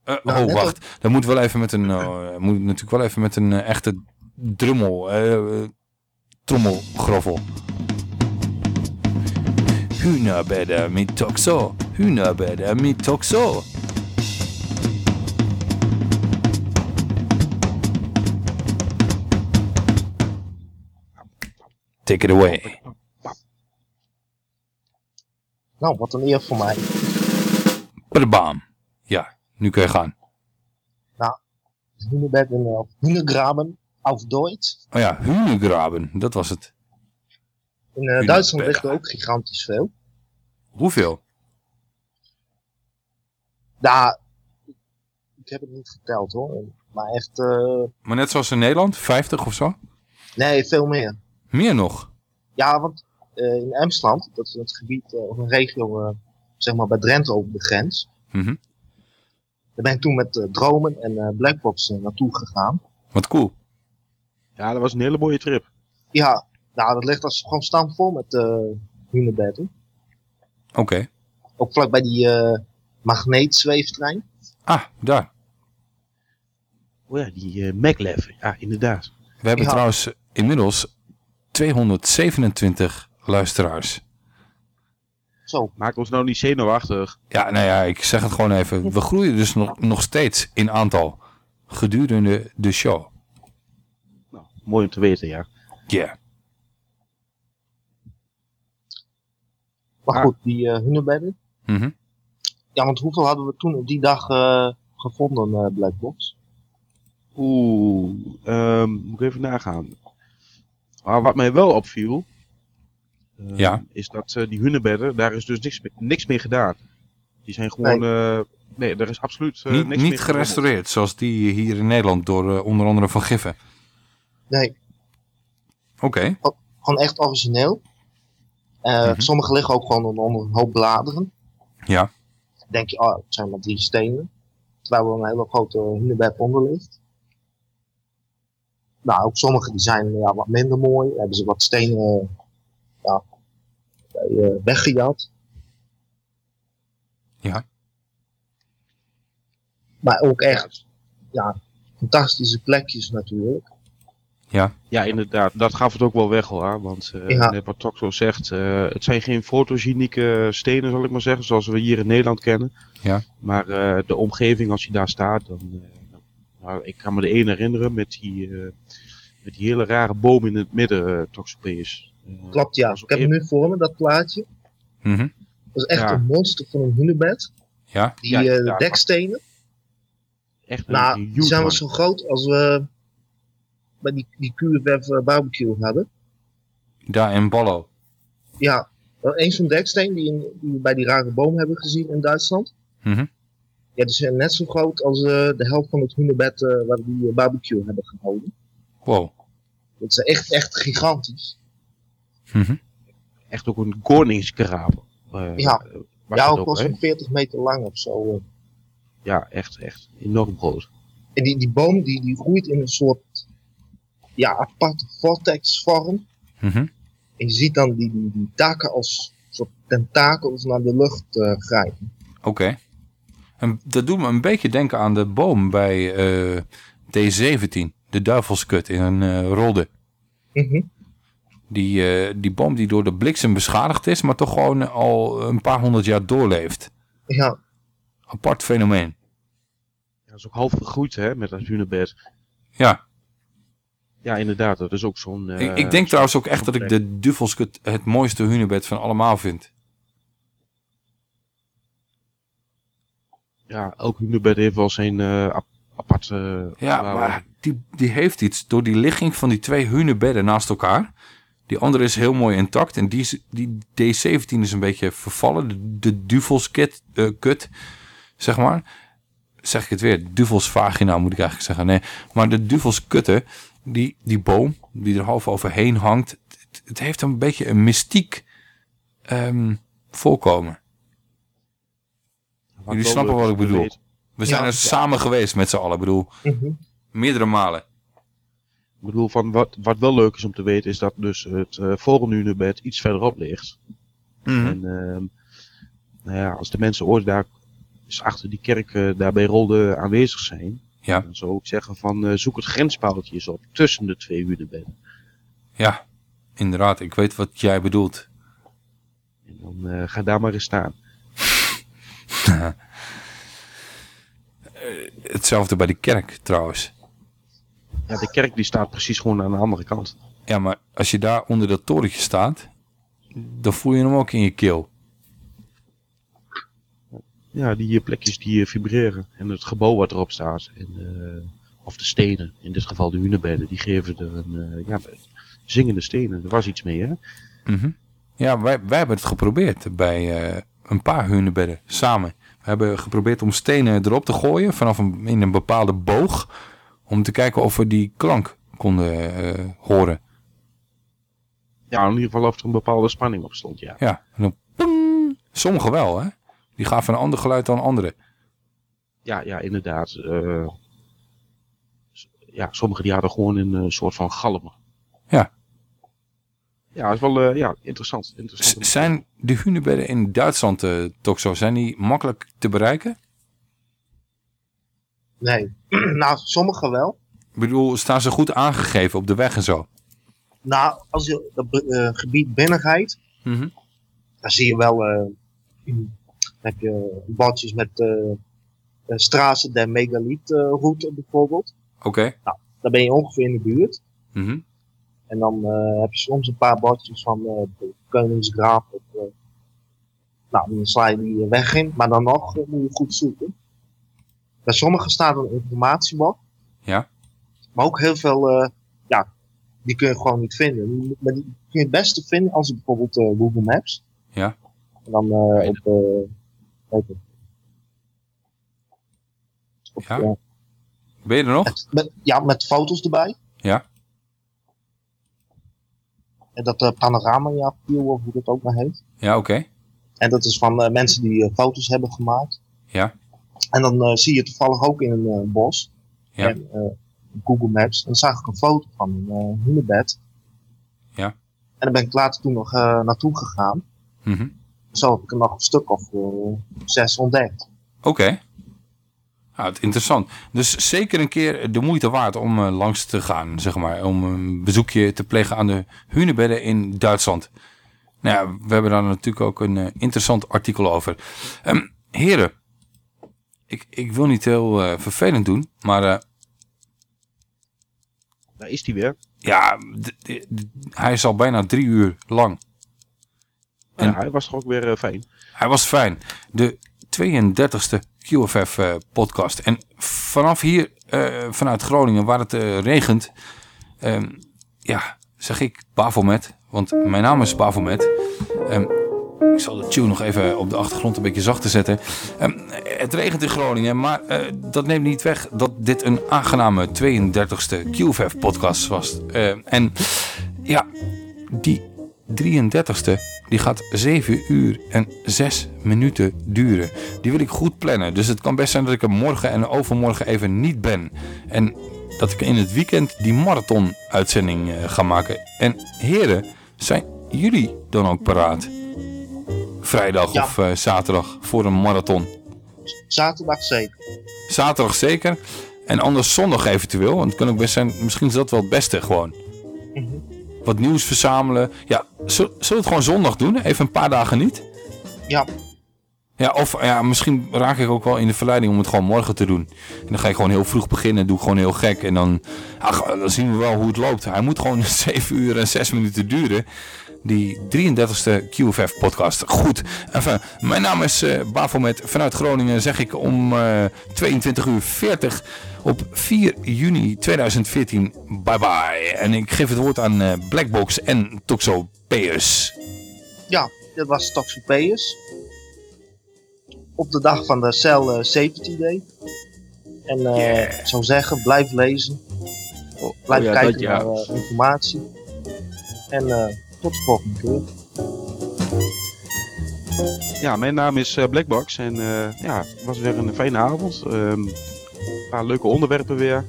Nou, oh, wacht. Dan moet wel even met een, moet natuurlijk wel even met een echte drummel, eh, eh, trommelgroffel. Hühnerbäder mit Toxo, Hühnerbäder mit Toxo. Take it away. Nou, wat een eer voor mij. Bam. Ja, nu kun je gaan. Nou, Hunebed in uh, Hunegraben auf Deutsch. Oh ja, Hühnergraben, dat was het. In eh, Duitsland ligt er ook gigantisch veel. Hoeveel? Ja, ik heb het niet geteld hoor. Maar echt, eh, Maar net zoals in Nederland, 50 of zo? nee, veel meer. Meer nog? Ja, want eh, in Emsland, dat is het gebied, of een regio, zeg maar bij Drenthe over de grens. Mhm. Daar ben ik toen met Dromen en Blackbox naartoe gegaan. Wat cool. Ja, dat was een hele mooie trip. Ja, nou dat ligt als gewoon stampvol met uh. Oké. Ook vlakbij die eh magneetzweeftrein. Ah, daar. Oh ja, die eh maglev. Ja, inderdaad. We hebben Ja. trouwens inmiddels 227 luisteraars. Zo. Maak ons nou niet zenuwachtig. Ja, nou ja, ik zeg het gewoon even. We groeien dus nog, nog steeds in aantal. Gedurende de show. Mooi om te weten, ja. Ja. Maar goed, die eh hunebedden. Mhm. Ja, want hoeveel hadden we toen op die dag eh, gevonden, eh Blackbox? Oeh, ehm, moet ik even nagaan. Maar wat mij wel opviel, ehm, Ja. is dat eh, die hunebedden, daar is dus niks, mee- niks mee gedaan. Die zijn gewoon, nee, nee er is absoluut eh, niet niks mee niet gerestaureerd, zoals die hier in Nederland door onder andere Van Giffen. Nee, Oké. gewoon echt origineel. Eh, Mhm. Sommige liggen ook gewoon onder een hoop bladeren. Ja. Dan denk je, oh, het zijn maar drie stenen. Terwijl er een hele grote hunebed onder ligt. Nou, ook sommige die zijn ja, wat minder mooi. Hebben ze wat stenen eh, ja, eh, weggejat. Ja. Maar ook echt ja, fantastische plekjes natuurlijk. Ja. Ja, inderdaad. Dat gaf het ook wel weg hoor. Want eh, Ja. net wat Toxo zegt, eh, het zijn geen fotogenieke stenen, zal ik maar zeggen, zoals we hier in Nederland kennen. Ja. Maar eh, de omgeving, als je daar staat, dan. eh, nou, ik kan me de ene herinneren met die, eh, met die hele rare boom in het midden, uh, Toxopeus. Eh, Klopt, ja. Ik heb hem nu voor me, dat plaatje. Mhm. Dat is echt Ja. een monster van een hunebed. Ja. Die Ja, dekstenen. Echt een Nou, die zijn wel zo groot als we bij die, die QFF eh, barbecue hadden. Daar in Ballo. Ja, wel één zo'n deksteen die, in- die we bij die rare boom hebben gezien in Duitsland. Mhm. Ja, die zijn net zo groot als eh, de helft van het hunebed eh, waar we die barbecue hebben gehouden. Wow. Dat is echt, echt gigantisch. Mhm. Echt ook een koningskraap. eh, Ja, was ja ook zo'n 40 meter lang of zo. Ja, echt, echt enorm groot. En die, die boom die, die groeit in een soort ja, aparte vortexvorm. Mhm. En je ziet dan die, die, die takken als soort tentakels naar de lucht eh, grijpen. Oké. En dat doet me een beetje denken aan de boom bij eh, D17. De duivelskut in een eh, rolde. Mhm. Die, eh, die boom die door de bliksem beschadigd is, maar toch gewoon al een paar honderd jaar doorleeft. Ja. Apart fenomeen. Ja, dat is ook half gegroeid hè, met dat hunebed. Ja. Ja, inderdaad. Dat is ook zo'n... eh, ik, ik denk trouwens ook echt dat ik de duvelskut het mooiste hunebed van allemaal vind. Ja, elk hunebed heeft wel zijn eh, ap- aparte... Ja, waar- maar die, die heeft iets. Door die ligging van die twee hunebedden naast elkaar. Die andere is heel mooi intact. En die, die D17 is een beetje vervallen. De, de duvelskut, eh, kut, zeg maar. Zeg ik het weer. Duvelsvagina moet ik eigenlijk zeggen. Nee, maar de duvelskutte, die, die boom, die er half overheen hangt. Het, het heeft een beetje een mystiek ehm, voorkomen. Wat Jullie snappen wat ik bedoel. We zijn Ja, er ja. samen geweest met z'n allen. Ik bedoel, Mhm. meerdere malen. Ik bedoel, van wat, wat wel leuk is om te weten, is dat dus het uh, volgende iets verderop ligt. Mhm. En ehm, nou ja, als de mensen ooit daar dus achter die kerk eh, daar bij Rolde aanwezig zijn, Ja. dan zou ik zeggen van eh, zoek het grenspaaltje eens op tussen de twee hunebedden. Ja, inderdaad. Ik weet wat jij bedoelt. En dan eh, ga daar maar eens staan. *laughs* Hetzelfde bij de kerk trouwens. Ja, de kerk die staat precies gewoon aan de andere kant. Ja, maar als je daar onder dat torentje staat, dan voel je hem ook in je keel. Ja, die plekjes die vibreren. En het gebouw wat erop staat. En, eh, of de stenen, in dit geval de hunebedden, die geven er een eh, ja, zingende stenen. Er was iets mee, hè? Mhm. Ja, wij, wij hebben het geprobeerd bij eh, een paar hunebedden samen. We hebben geprobeerd om stenen erop te gooien vanaf een, in een bepaalde boog. Om te kijken of we die klank konden horen. Ja, in ieder geval of er een bepaalde spanning op stond, ja. Ja, en dan ping. Sommige wel, hè? Die gaven een ander geluid dan andere. Ja, ja, inderdaad. eh, ja, sommigen die hadden gewoon een eh, soort van galmen. Ja. Ja, dat is wel eh, ja, interessant. interessant. Zijn de hunebedden in Duitsland eh, toch zo? Zijn die makkelijk te bereiken? Nee. *clears throat* nou, sommige wel. Ik bedoel, staan ze goed aangegeven op de weg en zo? Nou, als je dat eh, gebied binnenrijdt, Mhm. dan zie je wel, eh, heb je bordjes met de Straße der Megaliet eh, route bijvoorbeeld. Oké. Nou, daar ben je ongeveer in de buurt. Mhm. En dan eh, heb je soms een paar bordjes van de Koningsgraaf. Of, nou, dan sla je die weg in. Maar dan nog moet je goed zoeken. Bij sommigen staat een informatiebord. Ja. Maar ook heel veel, ja, die kun je gewoon niet vinden. Maar die kun je het beste vinden als je bijvoorbeeld Google Maps. Ja. En dan op, weet. Op, Ja. eh, Ben je er nog? met, ja, met foto's erbij. Ja. En dat eh, panorama ja, view, of hoe dat ook maar heet. Ja, oké. En dat is van eh, mensen die eh, foto's hebben gemaakt. Ja. En dan eh, zie je toevallig ook in een eh, bos. Ja. En, eh, Google Maps. En dan zag ik een foto van een eh hunebed. Ja. En dan ben ik later toen nog eh, naartoe gegaan. Mhm. Zo heb ik er nog een stuk of eh, zes ontdekt. Oké. Nou, het interessant. Dus zeker een keer de moeite waard om eh, langs te gaan, zeg maar. Om een bezoekje te plegen aan de hunebedden in Duitsland. Nou ja, we hebben daar natuurlijk ook een eh, interessant artikel over. Ehm, heren, ik, ik wil niet heel eh, vervelend doen, maar eh, Daar is die weer. ja, hij is al bijna drie uur lang. Ja, hij was toch ook weer eh, fijn. Hij was fijn. De 32e QFF eh, podcast. En vanaf hier, eh, vanuit Groningen, waar het eh, regent, ehm, ja, zeg ik Bafomet. Want mijn naam is Bafomet. Ehm, ik zal de tune nog even op de achtergrond een beetje zachter zetten. Ehm, het regent in Groningen, maar dat neemt niet weg dat dit een aangename 32e QFF podcast was. En ja, die 33ste, die gaat 7 uur en 6 minuten duren. Die wil ik goed plannen. Dus het kan best zijn dat ik er morgen en overmorgen even niet ben. En dat ik in het weekend die marathon-uitzending eh, ga maken. En heren, zijn jullie dan ook paraat? Vrijdag Ja. of eh, zaterdag voor een marathon? Zaterdag zeker. Zaterdag zeker. En anders zondag eventueel. Want het kan ook best zijn, misschien is dat wel het beste gewoon. Mhm. Wat nieuws verzamelen. Ja, zul- zullen we het gewoon zondag doen? Even een paar dagen niet? Ja. Ja, of ja, misschien raak ik ook wel in de verleiding om het gewoon morgen te doen. En dan ga ik gewoon heel vroeg beginnen, doe ik gewoon heel gek. En dan, ach, dan zien we wel hoe het loopt. Hij moet gewoon *laughs* 7 uur en 6 minuten duren. Die 33ste QFF podcast. Goed, enfin, mijn naam is eh Bafomet. Vanuit Groningen zeg ik om eh 22 uur 40 op 4 juni 2014. Bye bye. En ik geef het woord aan eh, Blackbox en Toxopeus. Ja, dit was Toxopeus. Op de dag van de Cell eh, Safety Day. En eh, ik zou zeggen, blijf lezen. Blijf oh ja, kijken dat ja. naar informatie. En eh, tot de volgende keer. Ja, mijn naam is eh, Blackbox en eh, ja, het was weer een fijne avond. Ehm, een paar leuke onderwerpen weer.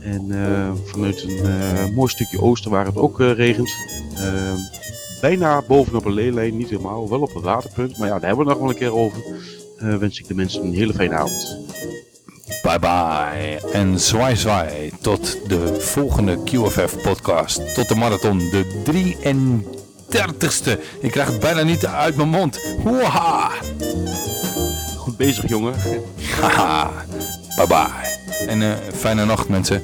En eh, vanuit een mooi stukje oosten waar het ook eh, regent. Ehm, bijna bovenop een leelijn, niet helemaal, wel op een waterpunt. Maar ja, daar hebben we het nog wel een keer over. Wens ik de mensen een hele fijne avond. Bye bye en zwaai zwaai tot de volgende QFF podcast. Tot de marathon, de 33ste. Ik krijg het bijna niet uit mijn mond. Hoeha! Goed bezig jongen. Haha, bye bye. En eh, fijne nacht mensen.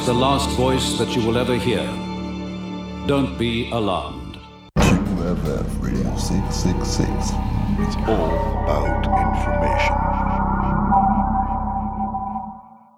Is the last voice that you will ever hear. Don't be alarmed. QFF Radio 666. It's all.